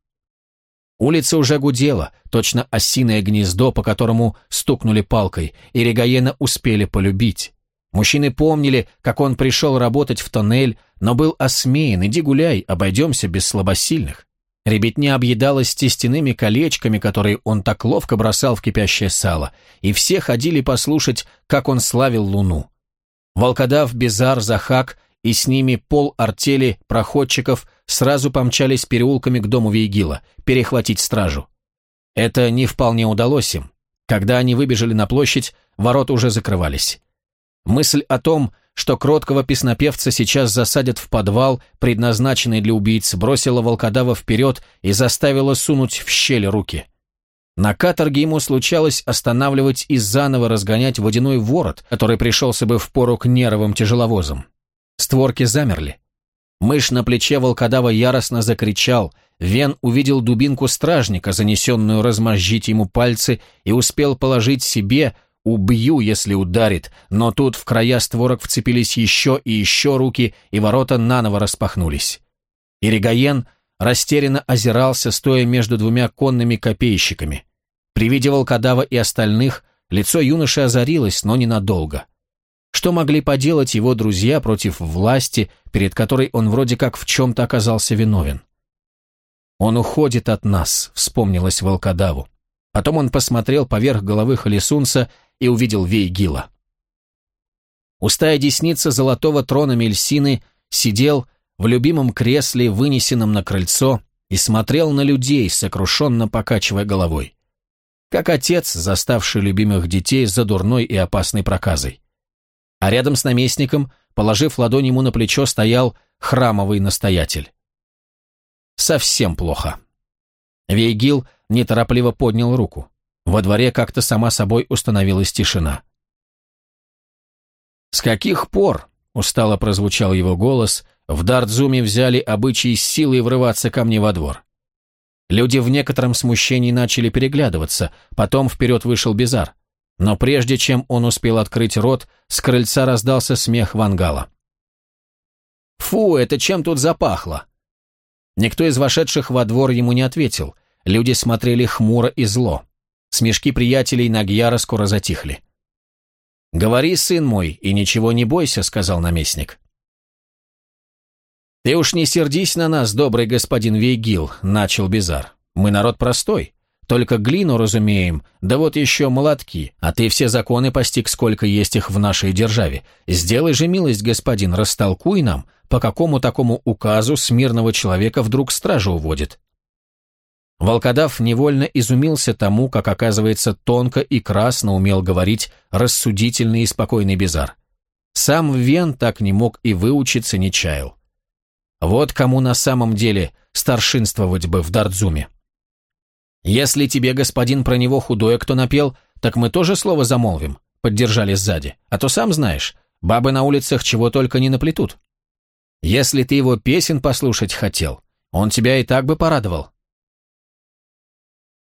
Улица уже гудела, точно осиное гнездо, по которому стукнули палкой, и Регаена успели полюбить. Мужчины помнили, как он пришел работать в тоннель, но был осмеян, иди гуляй, обойдемся без слабосильных. Ребятня объедалась тестяными колечками, которые он так ловко бросал в кипящее сало, и все ходили послушать, как он славил луну. Волкодав, Безар, Захак и с ними пол артели проходчиков сразу помчались переулками к дому Вейгила, перехватить стражу. Это не вполне удалось им. Когда они выбежали на площадь, ворота уже закрывались. Мысль о том, что кроткого песнопевца сейчас засадят в подвал, предназначенный для убийц, бросила волкодава вперед и заставила сунуть в щель руки. На каторге ему случалось останавливать и заново разгонять водяной ворот, который пришелся бы в пору к нервам тяжеловозам. Створки замерли. Мышь на плече волкодава яростно закричал, Вен увидел дубинку стражника, занесенную размозжить ему пальцы, и успел положить себе, Убью, если ударит, но тут в края створок вцепились еще и еще руки, и ворота наново распахнулись. Иригаен растерянно озирался, стоя между двумя конными копейщиками. При виде волкодава и остальных лицо юноши озарилось, но ненадолго. Что могли поделать его друзья против власти, перед которой он вроде как в чем-то оказался виновен? «Он уходит от нас», — вспомнилось волкодаву. Потом он посмотрел поверх головы Халисунса и увидел Вейгила. Устая десница золотого трона Мельсины сидел в любимом кресле, вынесенном на крыльцо, и смотрел на людей, сокрушенно покачивая головой. Как отец, заставший любимых детей за дурной и опасной проказой. А рядом с наместником, положив ладонь ему на плечо, стоял храмовый настоятель. Совсем плохо. Вейгил неторопливо поднял руку. Во дворе как-то сама собой установилась тишина. «С каких пор?» — устало прозвучал его голос. В Дартзуме взяли обычай с силой врываться ко мне во двор. Люди в некотором смущении начали переглядываться, потом вперед вышел Безар. Но прежде чем он успел открыть рот, с крыльца раздался смех Вангала. «Фу, это чем тут запахло?» Никто из вошедших во двор ему не ответил. Люди смотрели хмуро и зло. Смешки приятелей Нагьяра скоро затихли. «Говори, сын мой, и ничего не бойся», — сказал наместник. «Ты уж не сердись на нас, добрый господин Вейгил», — начал Бизар. «Мы народ простой, только глину разумеем, да вот еще молотки, а ты все законы постиг, сколько есть их в нашей державе. Сделай же милость, господин, растолкуй нам, по какому такому указу смирного человека вдруг стража уводит». Волкодав невольно изумился тому, как, оказывается, тонко и красно умел говорить рассудительный и спокойный Безар. Сам Вен так не мог и выучиться не чаял. Вот кому на самом деле старшинствовать бы в Дардзуме. «Если тебе, господин, про него худое кто напел, так мы тоже слово замолвим», — поддержали сзади. «А то сам знаешь, бабы на улицах чего только не наплетут. Если ты его песен послушать хотел, он тебя и так бы порадовал,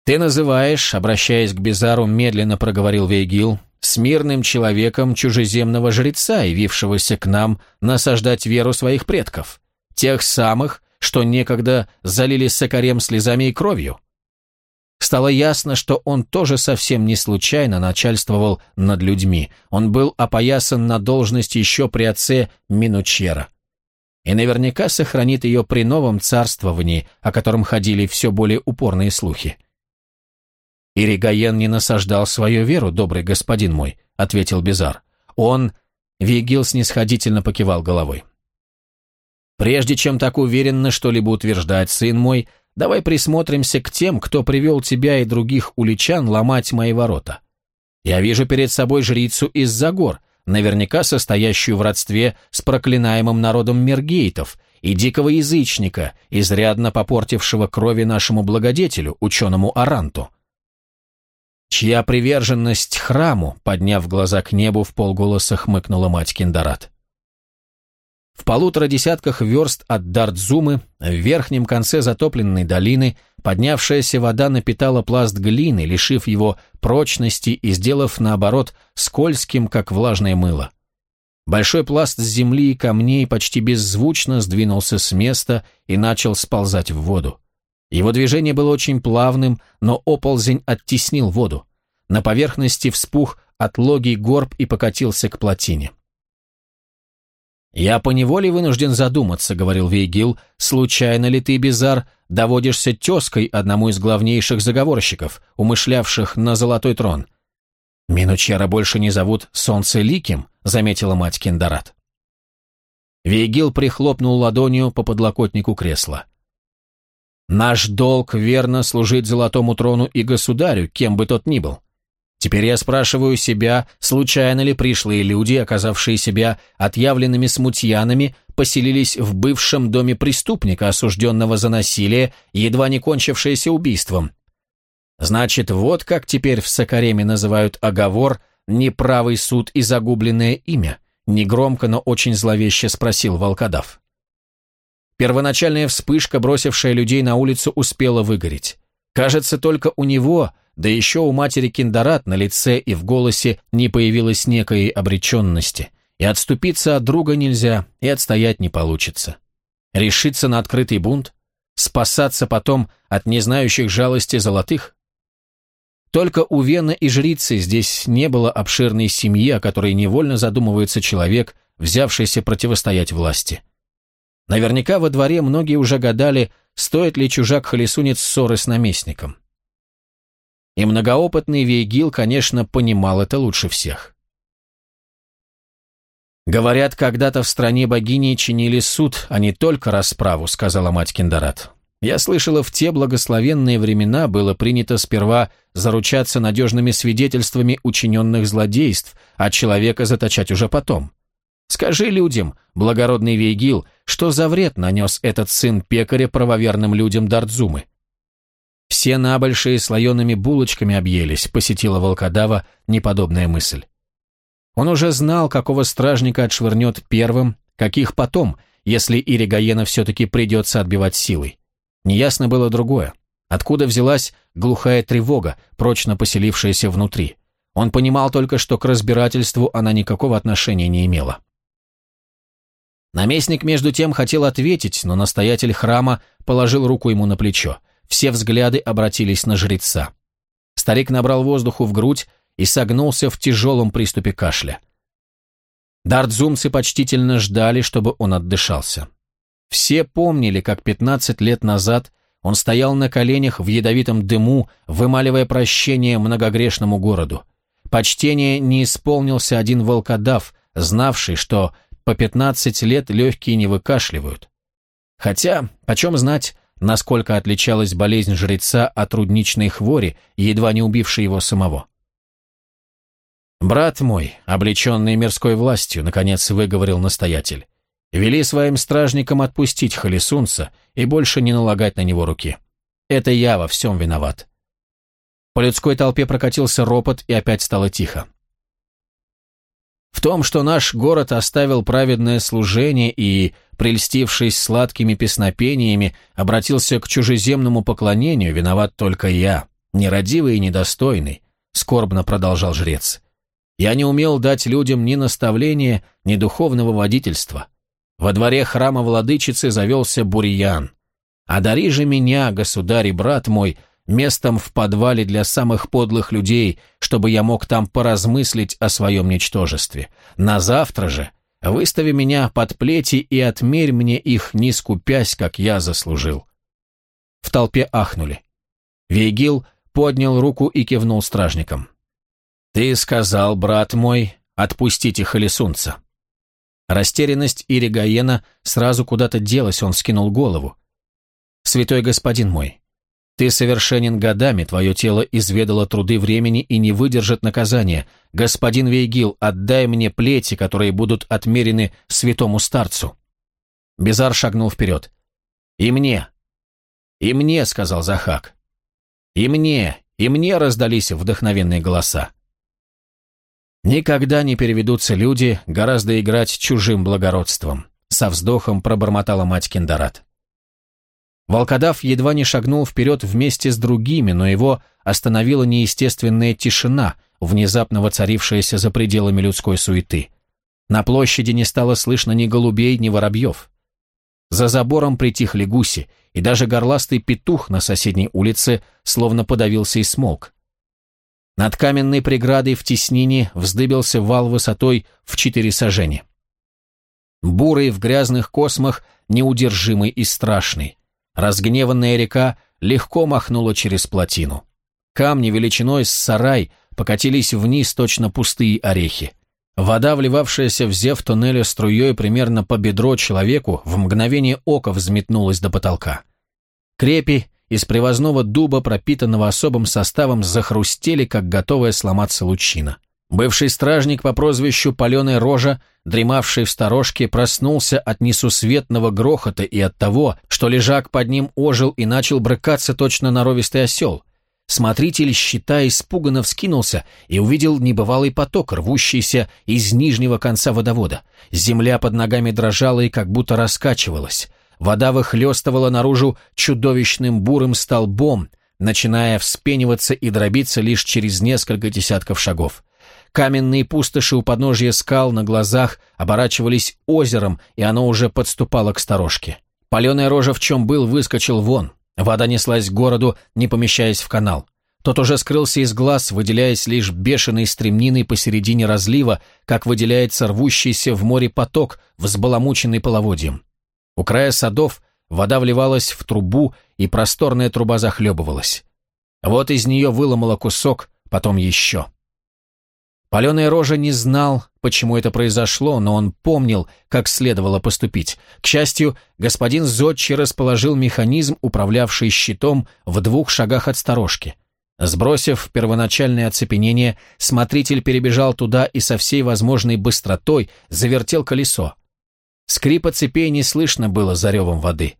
«Ты называешь, обращаясь к Безару, медленно проговорил Вейгил, с мирным человеком чужеземного жреца, явившегося к нам насаждать веру своих предков, тех самых, что некогда залили сокарем слезами и кровью». Стало ясно, что он тоже совсем не случайно начальствовал над людьми. Он был опоясан на должность еще при отце Минучера. И наверняка сохранит ее при новом царствовании, о котором ходили все более упорные слухи. «Иригаен не насаждал свою веру, добрый господин мой», — ответил Безар. «Он...» — Вигил снисходительно покивал головой. «Прежде чем так уверенно что-либо утверждать, сын мой, давай присмотримся к тем, кто привел тебя и других уличан ломать мои ворота. Я вижу перед собой жрицу из-за гор, наверняка состоящую в родстве с проклинаемым народом мергейтов, и дикого язычника, изрядно попортившего крови нашему благодетелю, ученому Аранту чья приверженность храму, подняв глаза к небу, в полголоса хмыкнула мать Киндарат. В полутора десятках верст от Дартзумы, в верхнем конце затопленной долины, поднявшаяся вода напитала пласт глины, лишив его прочности и сделав, наоборот, скользким, как влажное мыло. Большой пласт земли и камней почти беззвучно сдвинулся с места и начал сползать в воду. Его движение было очень плавным, но оползень оттеснил воду. На поверхности вспух отлогий горб и покатился к плотине. «Я поневоле вынужден задуматься», — говорил Вейгил, «случайно ли ты, Безар, доводишься тезкой одному из главнейших заговорщиков, умышлявших на золотой трон?» «Минучера больше не зовут Солнце Ликим», — заметила мать Кендарат. Вейгил прихлопнул ладонью по подлокотнику кресла. «Наш долг верно служить золотому трону и государю, кем бы тот ни был. Теперь я спрашиваю себя, случайно ли пришлые люди, оказавшие себя отъявленными смутьянами, поселились в бывшем доме преступника, осужденного за насилие, едва не кончившееся убийством. Значит, вот как теперь в Сокареме называют оговор «неправый суд и загубленное имя», негромко, но очень зловеще спросил волкодав. Первоначальная вспышка, бросившая людей на улицу, успела выгореть. Кажется, только у него – да еще у матери Киндарат на лице и в голосе не появилось некой обреченности. И отступиться от друга нельзя, и отстоять не получится. Решиться на открытый бунт? Спасаться потом от незнающих жалости золотых? Только у Вена и жрицы здесь не было обширной семьи, о которой невольно задумывается человек, взявшийся противостоять власти. Наверняка во дворе многие уже гадали, стоит ли чужак-холесунец ссоры с наместником. И многоопытный Вейгил, конечно, понимал это лучше всех. «Говорят, когда-то в стране богини чинили суд, а не только расправу», — сказала мать Кендарат. «Я слышала, в те благословенные времена было принято сперва заручаться надежными свидетельствами учиненных злодейств, а человека заточать уже потом. Скажи людям, благородный Вейгил, что за вред нанес этот сын пекаря правоверным людям Дардзумы?» Все набольшие слоеными булочками объелись, посетила волкодава неподобная мысль. Он уже знал, какого стражника отшвырнет первым, каких потом, если Иригаена все-таки придется отбивать силой. Неясно было другое. Откуда взялась глухая тревога, прочно поселившаяся внутри? Он понимал только, что к разбирательству она никакого отношения не имела. Наместник, между тем, хотел ответить, но настоятель храма положил руку ему на плечо. Все взгляды обратились на жреца. Старик набрал воздуху в грудь и согнулся в тяжелом приступе кашля. Дартзумцы почтительно ждали, чтобы он отдышался. Все помнили, как 15 лет назад он стоял на коленях в ядовитом дыму, вымаливая прощение многогрешному городу. Почтение не исполнился один волкодав, знавший, что по 15 лет легкие не выкашливают. Хотя, почем знать, насколько отличалась болезнь жреца от рудничной хвори, едва не убившей его самого. «Брат мой, облеченный мирской властью», — наконец выговорил настоятель, «вели своим стражникам отпустить Халисунца и больше не налагать на него руки. Это я во всем виноват». По людской толпе прокатился ропот, и опять стало тихо. В том, что наш город оставил праведное служение и, прельстившись сладкими песнопениями, обратился к чужеземному поклонению, виноват только я, нерадивый и недостойный, скорбно продолжал жрец. Я не умел дать людям ни наставления, ни духовного водительства. Во дворе храма владычицы завелся бурьян. Одари же меня, государь и брат мой, местом в подвале для самых подлых людей, чтобы я мог там поразмыслить о своем ничтожестве. На завтра же выстави меня под плети и отмерь мне их, не скупясь, как я заслужил». В толпе ахнули. Вейгил поднял руку и кивнул стражникам. «Ты сказал, брат мой, отпустите Халисунца». Растерянность Иригаена сразу куда-то делась, он скинул голову. «Святой господин мой, ты совершенен годами, твое тело изведало труды времени и не выдержит наказания. Господин Вейгил, отдай мне плети, которые будут отмерены святому старцу». Безар шагнул вперед. «И мне!» «И мне!» — сказал Захак. «И мне! И мне!» — раздались вдохновенные голоса. Никогда не переведутся люди, гораздо играть чужим благородством. со вздохом пробормотала мать Кендарат. Волкодав едва не шагнул вперед вместе с другими, но его остановила неестественная тишина, внезапно воцарившаяся за пределами людской суеты. На площади не стало слышно ни голубей, ни воробьев. За забором притихли гуси, и даже горластый петух на соседней улице словно подавился и смолк. Над каменной преградой в теснине вздыбился вал высотой в четыре сажени. Бурый в грязных космах, неудержимый и страшный. Разгневанная река легко махнула через плотину. Камни величиной с сарай покатились вниз точно пустые орехи. Вода, вливавшаяся в зев туннеля струей примерно по бедро человеку, в мгновение ока взметнулась до потолка. Крепи из привозного дуба, пропитанного особым составом, захрустели, как готовая сломаться лучина. Бывший стражник по прозвищу Паленая Рожа, дремавший в сторожке, проснулся от несусветного грохота и от того, что лежак под ним ожил и начал брыкаться точно норовистый осел. Смотритель щита испуганно вскинулся и увидел небывалый поток, рвущийся из нижнего конца водовода. Земля под ногами дрожала и как будто раскачивалась. Вода выхлестывала наружу чудовищным бурым столбом, начиная вспениваться и дробиться лишь через несколько десятков шагов. Каменные пустоши у подножья скал на глазах оборачивались озером, и оно уже подступало к сторожке. Паленая рожа в чем был выскочил вон, Вода неслась к городу, не помещаясь в канал. Тот уже скрылся из глаз, выделяясь лишь бешеной стремниной посередине разлива, как выделяется рвущийся в море поток, взбаламученный половодьем. У края садов вода вливалась в трубу, и просторная труба захлебывалась. Вот из нее выломала кусок, потом еще. Паленая рожа не знал, почему это произошло, но он помнил, как следовало поступить. К счастью, господин Зодчи расположил механизм, управлявший щитом, в двух шагах от сторожки. Сбросив первоначальное оцепенение, смотритель перебежал туда и со всей возможной быстротой завертел колесо. Скрипа цепей не слышно было за ревом воды.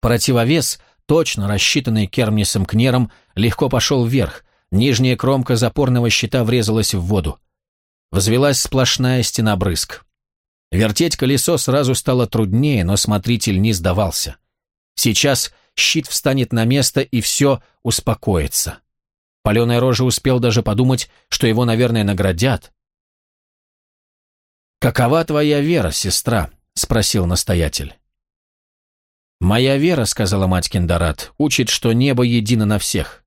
Противовес, точно рассчитанный Кермнисом Кнером, легко пошел вверх, Нижняя кромка запорного щита врезалась в воду. Взвелась сплошная стена брызг. Вертеть колесо сразу стало труднее, но смотритель не сдавался. Сейчас щит встанет на место и все успокоится. Паленая рожа успел даже подумать, что его, наверное, наградят. «Какова твоя вера, сестра?» — спросил настоятель. «Моя вера, — сказала мать Кендарат, — учит, что небо едино на всех.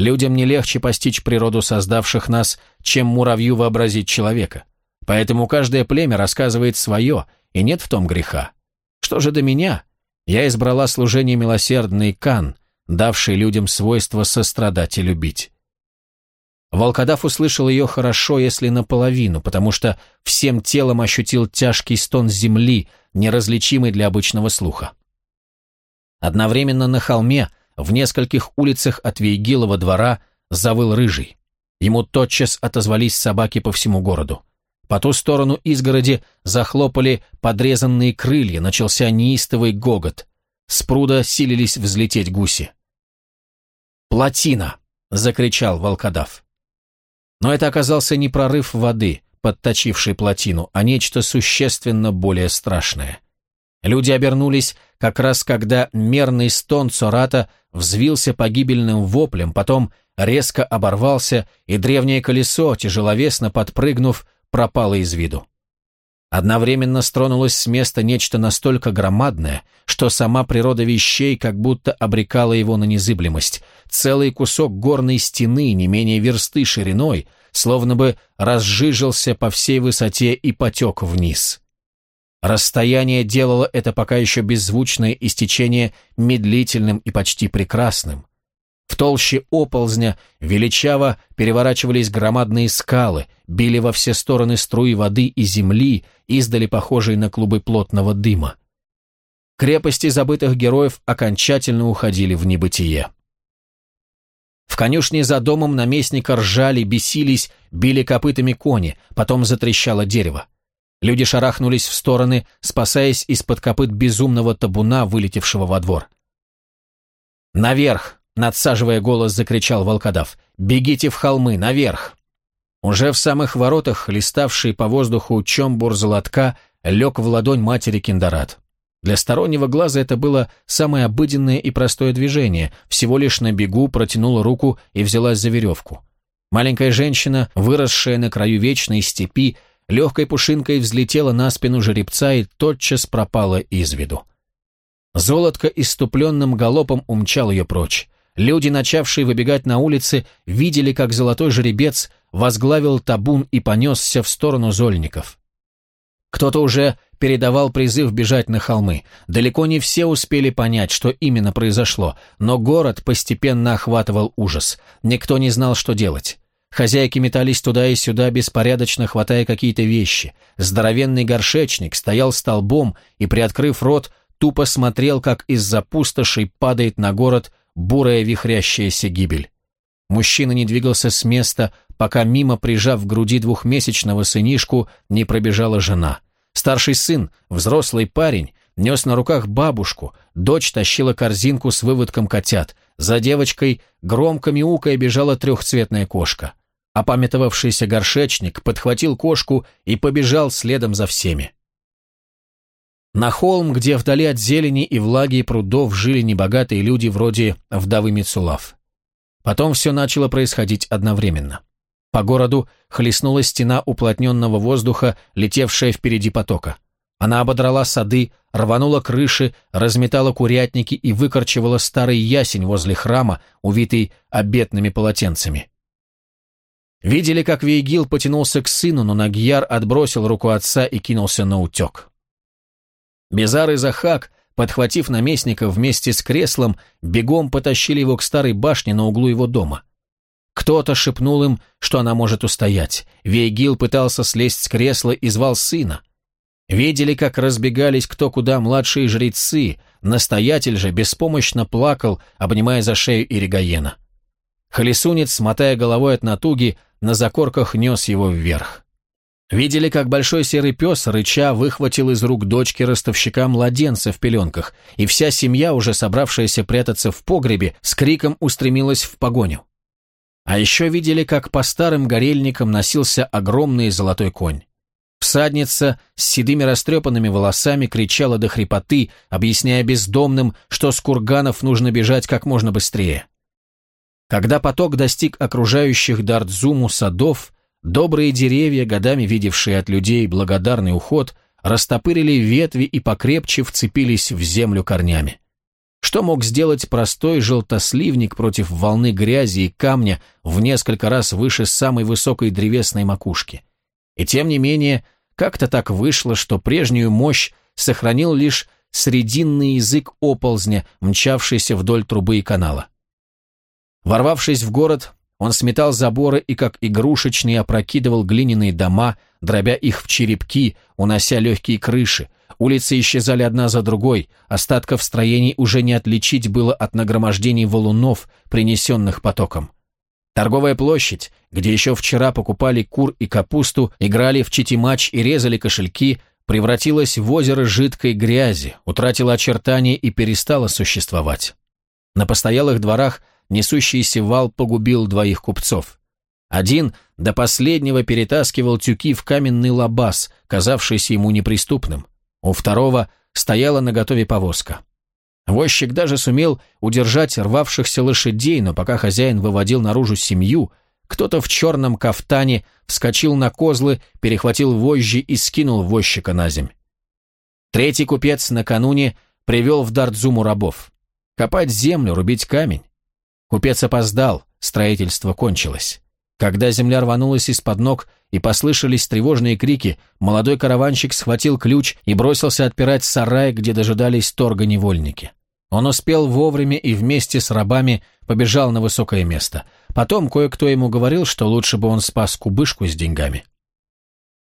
Людям не легче постичь природу создавших нас, чем муравью вообразить человека. Поэтому каждое племя рассказывает свое, и нет в том греха. Что же до меня? Я избрала служение милосердный Кан, давший людям свойство сострадать и любить. Волкодав услышал ее хорошо, если наполовину, потому что всем телом ощутил тяжкий стон земли, неразличимый для обычного слуха. Одновременно на холме в нескольких улицах от Вейгилова двора завыл рыжий. Ему тотчас отозвались собаки по всему городу. По ту сторону изгороди захлопали подрезанные крылья, начался неистовый гогот. С пруда силились взлететь гуси. «Плотина!» — закричал волкодав. Но это оказался не прорыв воды, подточивший плотину, а нечто существенно более страшное. Люди обернулись как раз когда мерный стон Цората взвился погибельным воплем, потом резко оборвался, и древнее колесо, тяжеловесно подпрыгнув, пропало из виду. Одновременно стронулось с места нечто настолько громадное, что сама природа вещей как будто обрекала его на незыблемость. Целый кусок горной стены, не менее версты шириной, словно бы разжижился по всей высоте и потек вниз. Расстояние делало это пока еще беззвучное истечение медлительным и почти прекрасным. В толще оползня величаво переворачивались громадные скалы, били во все стороны струи воды и земли, издали похожие на клубы плотного дыма. Крепости забытых героев окончательно уходили в небытие. В конюшне за домом наместника ржали, бесились, били копытами кони, потом затрещало дерево. Люди шарахнулись в стороны, спасаясь из-под копыт безумного табуна, вылетевшего во двор. «Наверх!» — надсаживая голос, закричал волкодав. «Бегите в холмы, наверх!» Уже в самых воротах, листавший по воздуху чомбур золотка, лег в ладонь матери Киндарат. Для стороннего глаза это было самое обыденное и простое движение, всего лишь на бегу протянула руку и взялась за веревку. Маленькая женщина, выросшая на краю вечной степи, легкой пушинкой взлетела на спину жеребца и тотчас пропала из виду. Золотко иступленным галопом умчал ее прочь. Люди, начавшие выбегать на улицы, видели, как золотой жеребец возглавил табун и понесся в сторону зольников. Кто-то уже передавал призыв бежать на холмы. Далеко не все успели понять, что именно произошло, но город постепенно охватывал ужас. Никто не знал, что делать. Хозяйки метались туда и сюда, беспорядочно хватая какие-то вещи. Здоровенный горшечник стоял столбом и, приоткрыв рот, тупо смотрел, как из-за пустошей падает на город бурая вихрящаяся гибель. Мужчина не двигался с места, пока мимо, прижав к груди двухмесячного сынишку, не пробежала жена. Старший сын, взрослый парень, нес на руках бабушку, дочь тащила корзинку с выводком котят, за девочкой громко мяукая бежала трехцветная кошка. Опамятовавшийся горшечник подхватил кошку и побежал следом за всеми. На холм, где вдали от зелени и влаги и прудов жили небогатые люди вроде вдовы Мицулав. Потом все начало происходить одновременно. По городу хлестнула стена уплотненного воздуха, летевшая впереди потока. Она ободрала сады, рванула крыши, разметала курятники и выкорчевала старый ясень возле храма, увитый обетными полотенцами. Видели, как Вейгил потянулся к сыну, но Нагьяр отбросил руку отца и кинулся на утек. Безар и Захак, подхватив наместника вместе с креслом, бегом потащили его к старой башне на углу его дома. Кто-то шепнул им, что она может устоять. Вейгил пытался слезть с кресла и звал сына. Видели, как разбегались кто куда младшие жрецы, настоятель же беспомощно плакал, обнимая за шею Иригаена. Холесунец, мотая головой от натуги, на закорках нес его вверх. Видели, как большой серый пес, рыча, выхватил из рук дочки ростовщика младенца в пеленках, и вся семья, уже собравшаяся прятаться в погребе, с криком устремилась в погоню. А еще видели, как по старым горельникам носился огромный золотой конь. Всадница с седыми растрепанными волосами кричала до хрипоты, объясняя бездомным, что с курганов нужно бежать как можно быстрее. Когда поток достиг окружающих Дартзуму садов, добрые деревья, годами видевшие от людей благодарный уход, растопырили ветви и покрепче вцепились в землю корнями. Что мог сделать простой желтосливник против волны грязи и камня в несколько раз выше самой высокой древесной макушки? И тем не менее, как-то так вышло, что прежнюю мощь сохранил лишь срединный язык оползня, мчавшийся вдоль трубы и канала. Ворвавшись в город, он сметал заборы и как игрушечный опрокидывал глиняные дома, дробя их в черепки, унося легкие крыши. Улицы исчезали одна за другой, остатков строений уже не отличить было от нагромождений валунов, принесенных потоком. Торговая площадь, где еще вчера покупали кур и капусту, играли в читимач и резали кошельки, превратилась в озеро жидкой грязи, утратила очертания и перестала существовать. На постоялых дворах несущийся вал погубил двоих купцов. Один до последнего перетаскивал тюки в каменный лабаз, казавшийся ему неприступным. У второго стояла наготове повозка. Возчик даже сумел удержать рвавшихся лошадей, но пока хозяин выводил наружу семью, кто-то в черном кафтане вскочил на козлы, перехватил вожжи и скинул возчика на земь. Третий купец накануне привел в Дартзуму рабов. Копать землю, рубить камень. Купец опоздал, строительство кончилось. Когда земля рванулась из-под ног и послышались тревожные крики, молодой караванщик схватил ключ и бросился отпирать сарай, где дожидались торга невольники. Он успел вовремя и вместе с рабами побежал на высокое место. Потом кое-кто ему говорил, что лучше бы он спас кубышку с деньгами.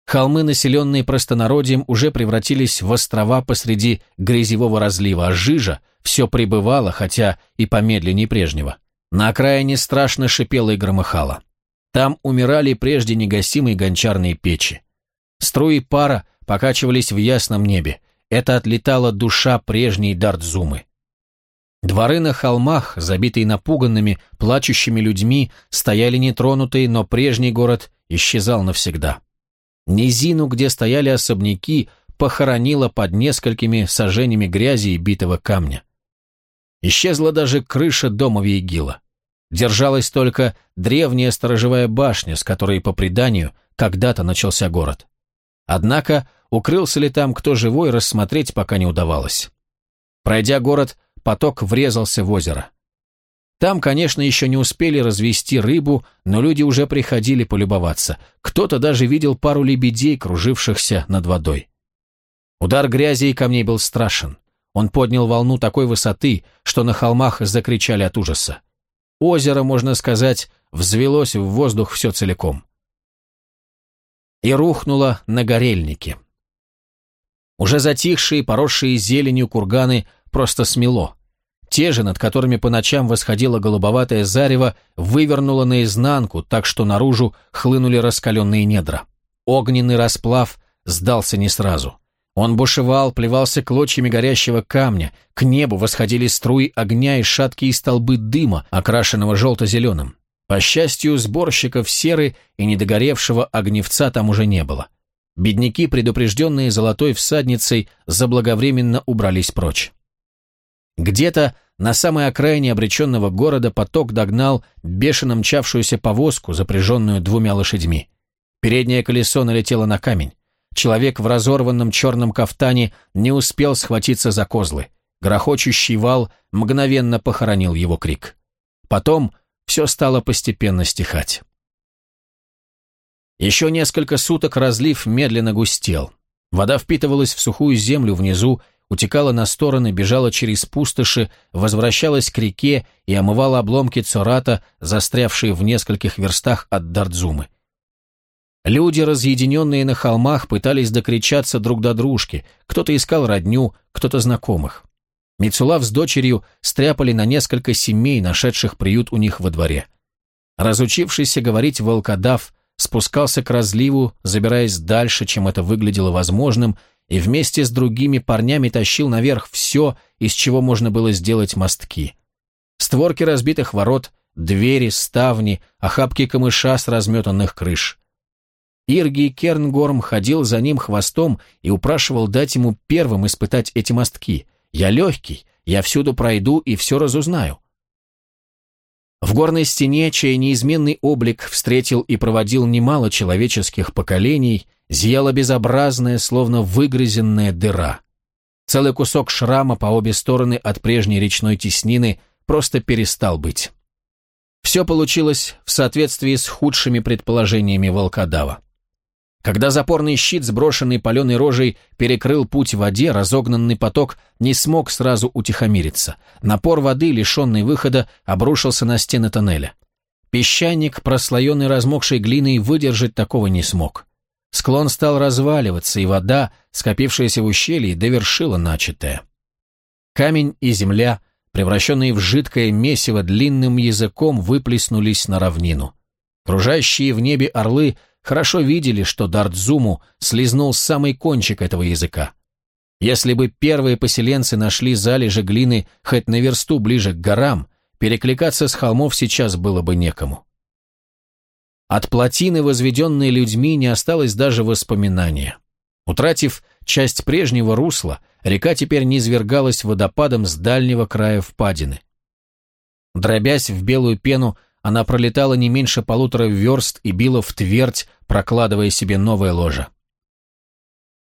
Холмы, населенные простонародьем, уже превратились в острова посреди грязевого разлива, а жижа все пребывала, хотя и помедленнее прежнего. На окраине страшно шипело и громыхало. Там умирали прежде негасимые гончарные печи. Струи пара покачивались в ясном небе. Это отлетала душа прежней Дартзумы. Дворы на холмах, забитые напуганными, плачущими людьми, стояли нетронутые, но прежний город исчезал навсегда. Низину, где стояли особняки, похоронила под несколькими сажениями грязи и битого камня. Исчезла даже крыша дома Вейгила. Держалась только древняя сторожевая башня, с которой, по преданию, когда-то начался город. Однако, укрылся ли там кто живой, рассмотреть пока не удавалось. Пройдя город, поток врезался в озеро. Там, конечно, еще не успели развести рыбу, но люди уже приходили полюбоваться. Кто-то даже видел пару лебедей, кружившихся над водой. Удар грязи и камней был страшен. Он поднял волну такой высоты, что на холмах закричали от ужаса. Озеро, можно сказать, взвелось в воздух все целиком. И рухнуло на горельнике. Уже затихшие, поросшие зеленью курганы просто смело. Те же, над которыми по ночам восходило голубоватое зарево, вывернуло наизнанку, так что наружу хлынули раскаленные недра. Огненный расплав сдался не сразу. Он бушевал, плевался клочьями горящего камня, к небу восходили струи огня и шаткие столбы дыма, окрашенного желто-зеленым. По счастью, сборщиков серы и недогоревшего огневца там уже не было. Бедняки, предупрежденные золотой всадницей, заблаговременно убрались прочь. Где-то на самой окраине обреченного города поток догнал бешено мчавшуюся повозку, запряженную двумя лошадьми. Переднее колесо налетело на камень. Человек в разорванном черном кафтане не успел схватиться за козлы. Грохочущий вал мгновенно похоронил его крик. Потом все стало постепенно стихать. Еще несколько суток разлив медленно густел. Вода впитывалась в сухую землю внизу, утекала на стороны, бежала через пустоши, возвращалась к реке и омывала обломки цората, застрявшие в нескольких верстах от Дардзумы. Люди, разъединенные на холмах, пытались докричаться друг до дружки, кто-то искал родню, кто-то знакомых. Мицулав с дочерью стряпали на несколько семей, нашедших приют у них во дворе. Разучившийся говорить волкодав спускался к разливу, забираясь дальше, чем это выглядело возможным, и вместе с другими парнями тащил наверх все, из чего можно было сделать мостки. Створки разбитых ворот, двери, ставни, охапки камыша с разметанных крыш. Ирги Кернгорм ходил за ним хвостом и упрашивал дать ему первым испытать эти мостки. «Я легкий, я всюду пройду и все разузнаю». В горной стене, чей неизменный облик встретил и проводил немало человеческих поколений, зияла безобразная, словно выгрызенная дыра. Целый кусок шрама по обе стороны от прежней речной теснины просто перестал быть. Все получилось в соответствии с худшими предположениями волкодава. Когда запорный щит, сброшенный паленой рожей, перекрыл путь в воде, разогнанный поток не смог сразу утихомириться. Напор воды, лишенный выхода, обрушился на стены тоннеля. Песчаник, прослоенный размокшей глиной, выдержать такого не смог. Склон стал разваливаться, и вода, скопившаяся в ущелье, довершила начатое. Камень и земля, превращенные в жидкое месиво длинным языком, выплеснулись на равнину. Кружащие в небе орлы хорошо видели, что Дартзуму слезнул самый кончик этого языка. Если бы первые поселенцы нашли залежи глины хоть на версту ближе к горам, перекликаться с холмов сейчас было бы некому. От плотины, возведенной людьми, не осталось даже воспоминания. Утратив часть прежнего русла, река теперь низвергалась водопадом с дальнего края впадины. Дробясь в белую пену, она пролетала не меньше полутора верст и била в твердь, прокладывая себе новое ложе.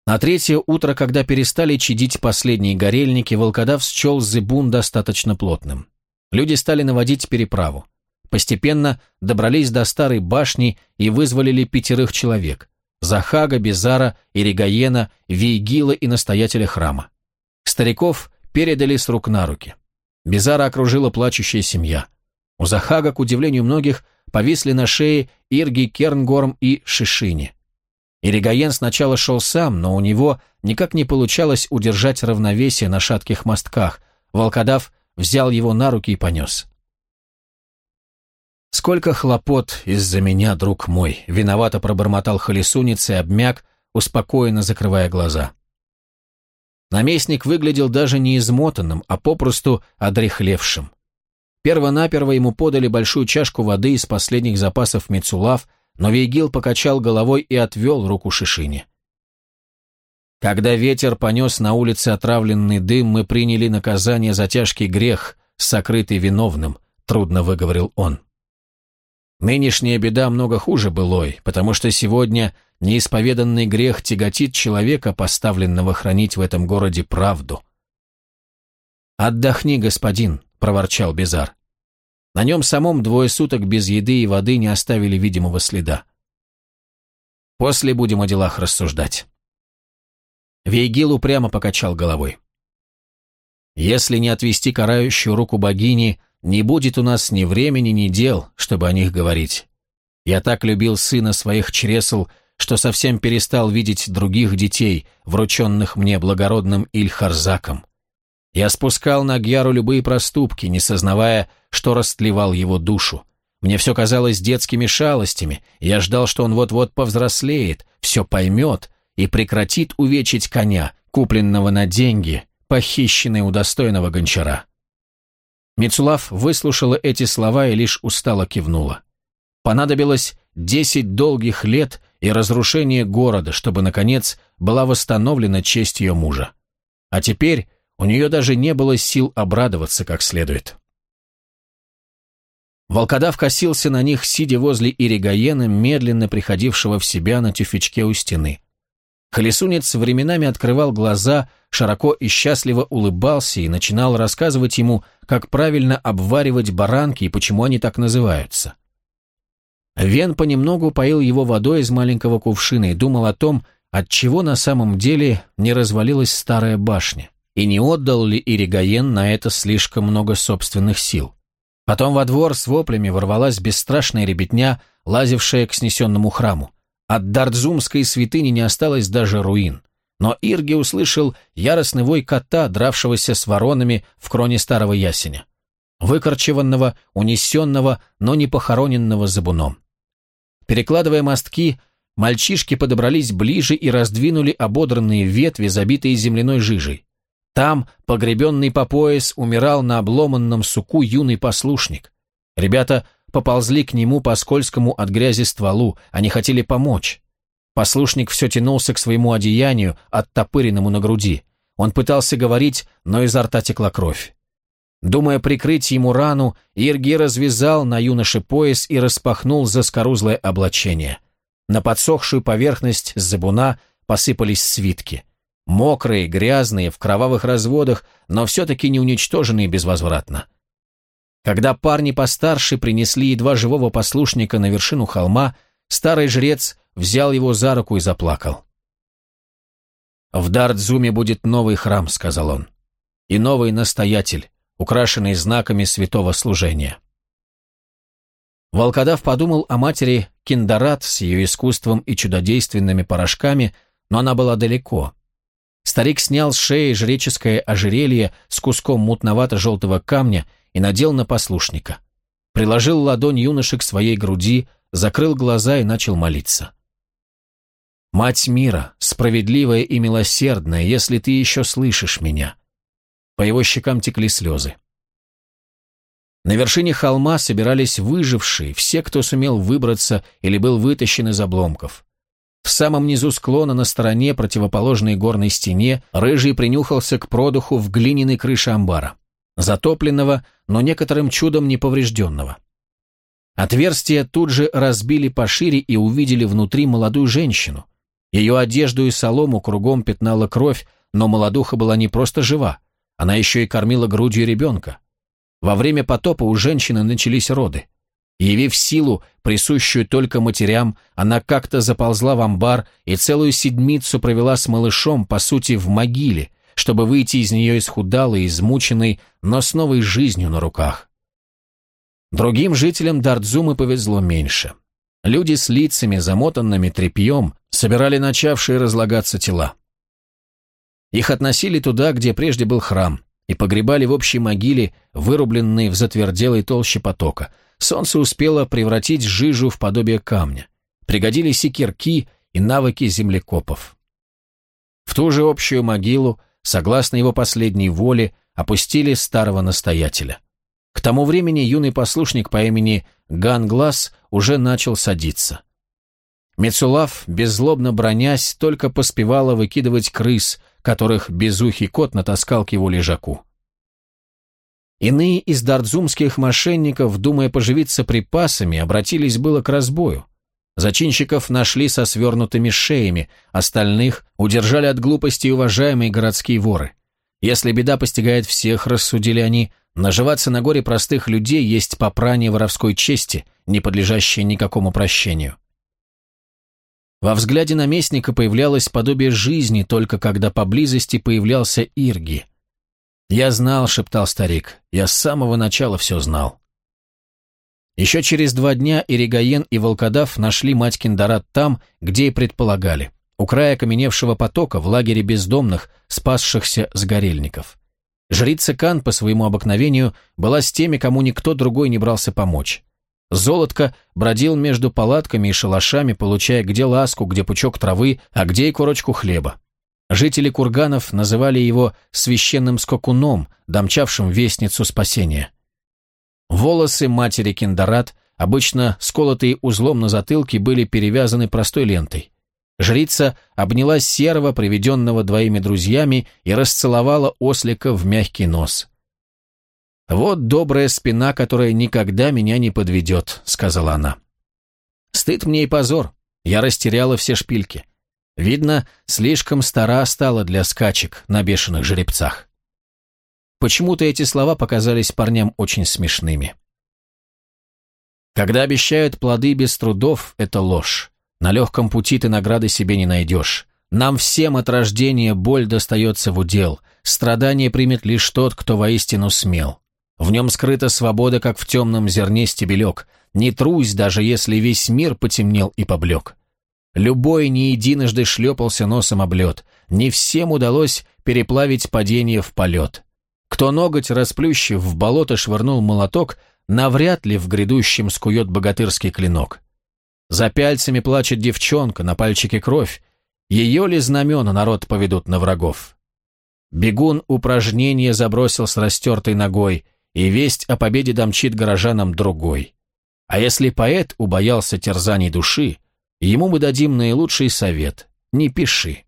На третье утро, когда перестали чадить последние горельники, волкодав счел зыбун достаточно плотным. Люди стали наводить переправу. Постепенно добрались до старой башни и вызволили пятерых человек. Захага, Безара, Иригаена, Вейгила и настоятеля храма. Стариков передали с рук на руки. Безара окружила плачущая семья. У Захага, к удивлению многих, повисли на шее Ирги Кернгорм и Шишини. Иригаен сначала шел сам, но у него никак не получалось удержать равновесие на шатких мостках. Волкодав взял его на руки и понес. «Сколько хлопот из-за меня, друг мой!» — виновато пробормотал холесунец и обмяк, успокоенно закрывая глаза. Наместник выглядел даже не измотанным, а попросту одрехлевшим. Первонаперво ему подали большую чашку воды из последних запасов Мецулав, но Вейгил покачал головой и отвел руку Шишине. Когда ветер понес на улице отравленный дым, мы приняли наказание за тяжкий грех, сокрытый виновным, трудно выговорил он. Нынешняя беда много хуже былой, потому что сегодня неисповеданный грех тяготит человека, поставленного хранить в этом городе правду. «Отдохни, господин», — проворчал Безар. На нем самом двое суток без еды и воды не оставили видимого следа. После будем о делах рассуждать. Вейгил упрямо покачал головой. Если не отвести карающую руку богини, не будет у нас ни времени, ни дел, чтобы о них говорить. Я так любил сына своих чресл, что совсем перестал видеть других детей, врученных мне благородным Ильхарзаком. Я спускал на Гьяру любые проступки, не сознавая, что растлевал его душу. Мне все казалось детскими шалостями, я ждал, что он вот-вот повзрослеет, все поймет и прекратит увечить коня, купленного на деньги, похищенный у достойного гончара. Мицулав выслушала эти слова и лишь устало кивнула. Понадобилось десять долгих лет и разрушение города, чтобы, наконец, была восстановлена честь ее мужа. А теперь у нее даже не было сил обрадоваться как следует. Волкодав косился на них, сидя возле Иригаена, медленно приходившего в себя на тюфячке у стены. Колесунец временами открывал глаза, широко и счастливо улыбался и начинал рассказывать ему, как правильно обваривать баранки и почему они так называются. Вен понемногу поил его водой из маленького кувшина и думал о том, отчего на самом деле не развалилась старая башня, и не отдал ли Иригаен на это слишком много собственных сил. Потом во двор с воплями ворвалась бесстрашная ребятня, лазившая к снесенному храму. От Дардзумской святыни не осталось даже руин. Но Ирги услышал яростный вой кота, дравшегося с воронами в кроне старого ясеня. Выкорчеванного, унесенного, но не похороненного забуном. Перекладывая мостки, мальчишки подобрались ближе и раздвинули ободранные ветви, забитые земляной жижей. Там, погребенный по пояс, умирал на обломанном суку юный послушник. Ребята поползли к нему по скользкому от грязи стволу, они хотели помочь. Послушник все тянулся к своему одеянию, оттопыренному на груди. Он пытался говорить, но изо рта текла кровь. Думая прикрыть ему рану, Ирги развязал на юноше пояс и распахнул заскорузлое облачение. На подсохшую поверхность забуна посыпались свитки. Мокрые, грязные, в кровавых разводах, но все-таки не уничтоженные безвозвратно. Когда парни постарше принесли едва живого послушника на вершину холма, старый жрец взял его за руку и заплакал. «В Дардзуме будет новый храм», — сказал он, — «и новый настоятель, украшенный знаками святого служения». Волкодав подумал о матери Киндарат с ее искусством и чудодейственными порошками, но она была далеко. Старик снял с шеи жреческое ожерелье с куском мутновато-желтого камня и надел на послушника. Приложил ладонь юноши к своей груди, закрыл глаза и начал молиться. «Мать мира, справедливая и милосердная, если ты еще слышишь меня!» По его щекам текли слезы. На вершине холма собирались выжившие, все, кто сумел выбраться или был вытащен из обломков. В самом низу склона на стороне, противоположной горной стене, Рыжий принюхался к продуху в глиняной крыше амбара. Затопленного, но некоторым чудом не поврежденного. Отверстие тут же разбили пошире и увидели внутри молодую женщину. Ее одежду и солому кругом пятнала кровь, но молодуха была не просто жива, она еще и кормила грудью ребенка. Во время потопа у женщины начались роды. Явив силу, присущую только матерям, она как-то заползла в амбар и целую седмицу провела с малышом, по сути, в могиле, чтобы выйти из нее исхудалой, измученной, но с новой жизнью на руках. Другим жителям Дардзумы повезло меньше. Люди с лицами, замотанными тряпьем, собирали начавшие разлагаться тела. Их относили туда, где прежде был храм, и погребали в общей могиле, вырубленной в затверделой толще потока. Солнце успело превратить жижу в подобие камня. Пригодились и кирки, и навыки землекопов. В ту же общую могилу, согласно его последней воле, опустили старого настоятеля. К тому времени юный послушник по имени Ганглас уже начал садиться. Мецулав, беззлобно бронясь, только поспевала выкидывать крыс, которых безухий кот натаскал к его лежаку. Иные из дардзумских мошенников, думая поживиться припасами, обратились было к разбою. Зачинщиков нашли со свернутыми шеями, остальных удержали от глупости уважаемые городские воры. Если беда постигает всех, рассудили они, наживаться на горе простых людей есть попрание воровской чести, не подлежащее никакому прощению. Во взгляде наместника появлялось подобие жизни, только когда поблизости появлялся Ирги. «Я знал», — шептал старик, — «я с самого начала все знал». Еще через два дня Иригаен и Волкодав нашли мать Киндарат там, где и предполагали, у края окаменевшего потока в лагере бездомных, спасшихся с горельников. Жрица Кан по своему обыкновению была с теми, кому никто другой не брался помочь. Золотко бродил между палатками и шалашами, получая где ласку, где пучок травы, а где и корочку хлеба. Жители курганов называли его священным скокуном, домчавшим вестницу спасения. Волосы матери Киндарат, обычно сколотые узлом на затылке, были перевязаны простой лентой. Жрица обняла серого, приведенного двоими друзьями, и расцеловала ослика в мягкий нос. «Вот добрая спина, которая никогда меня не подведет», — сказала она. «Стыд мне и позор. Я растеряла все шпильки. Видно, слишком стара стала для скачек на бешеных жеребцах». Почему-то эти слова показались парням очень смешными. Когда обещают плоды без трудов, это ложь. На легком пути ты награды себе не найдешь. Нам всем от рождения боль достается в удел. Страдание примет лишь тот, кто воистину смел. В нем скрыта свобода, как в темном зерне стебелек. Не трусь, даже если весь мир потемнел и поблек. Любой не единожды шлепался носом об лед. Не всем удалось переплавить падение в полет. Кто ноготь, расплющив, в болото швырнул молоток, навряд ли в грядущем скует богатырский клинок. За пяльцами плачет девчонка, на пальчике кровь. Ее ли знамена народ поведут на врагов? Бегун упражнение забросил с растертой ногой, и весть о победе домчит горожанам другой. А если поэт убоялся терзаний души, ему мы дадим наилучший совет – не пиши.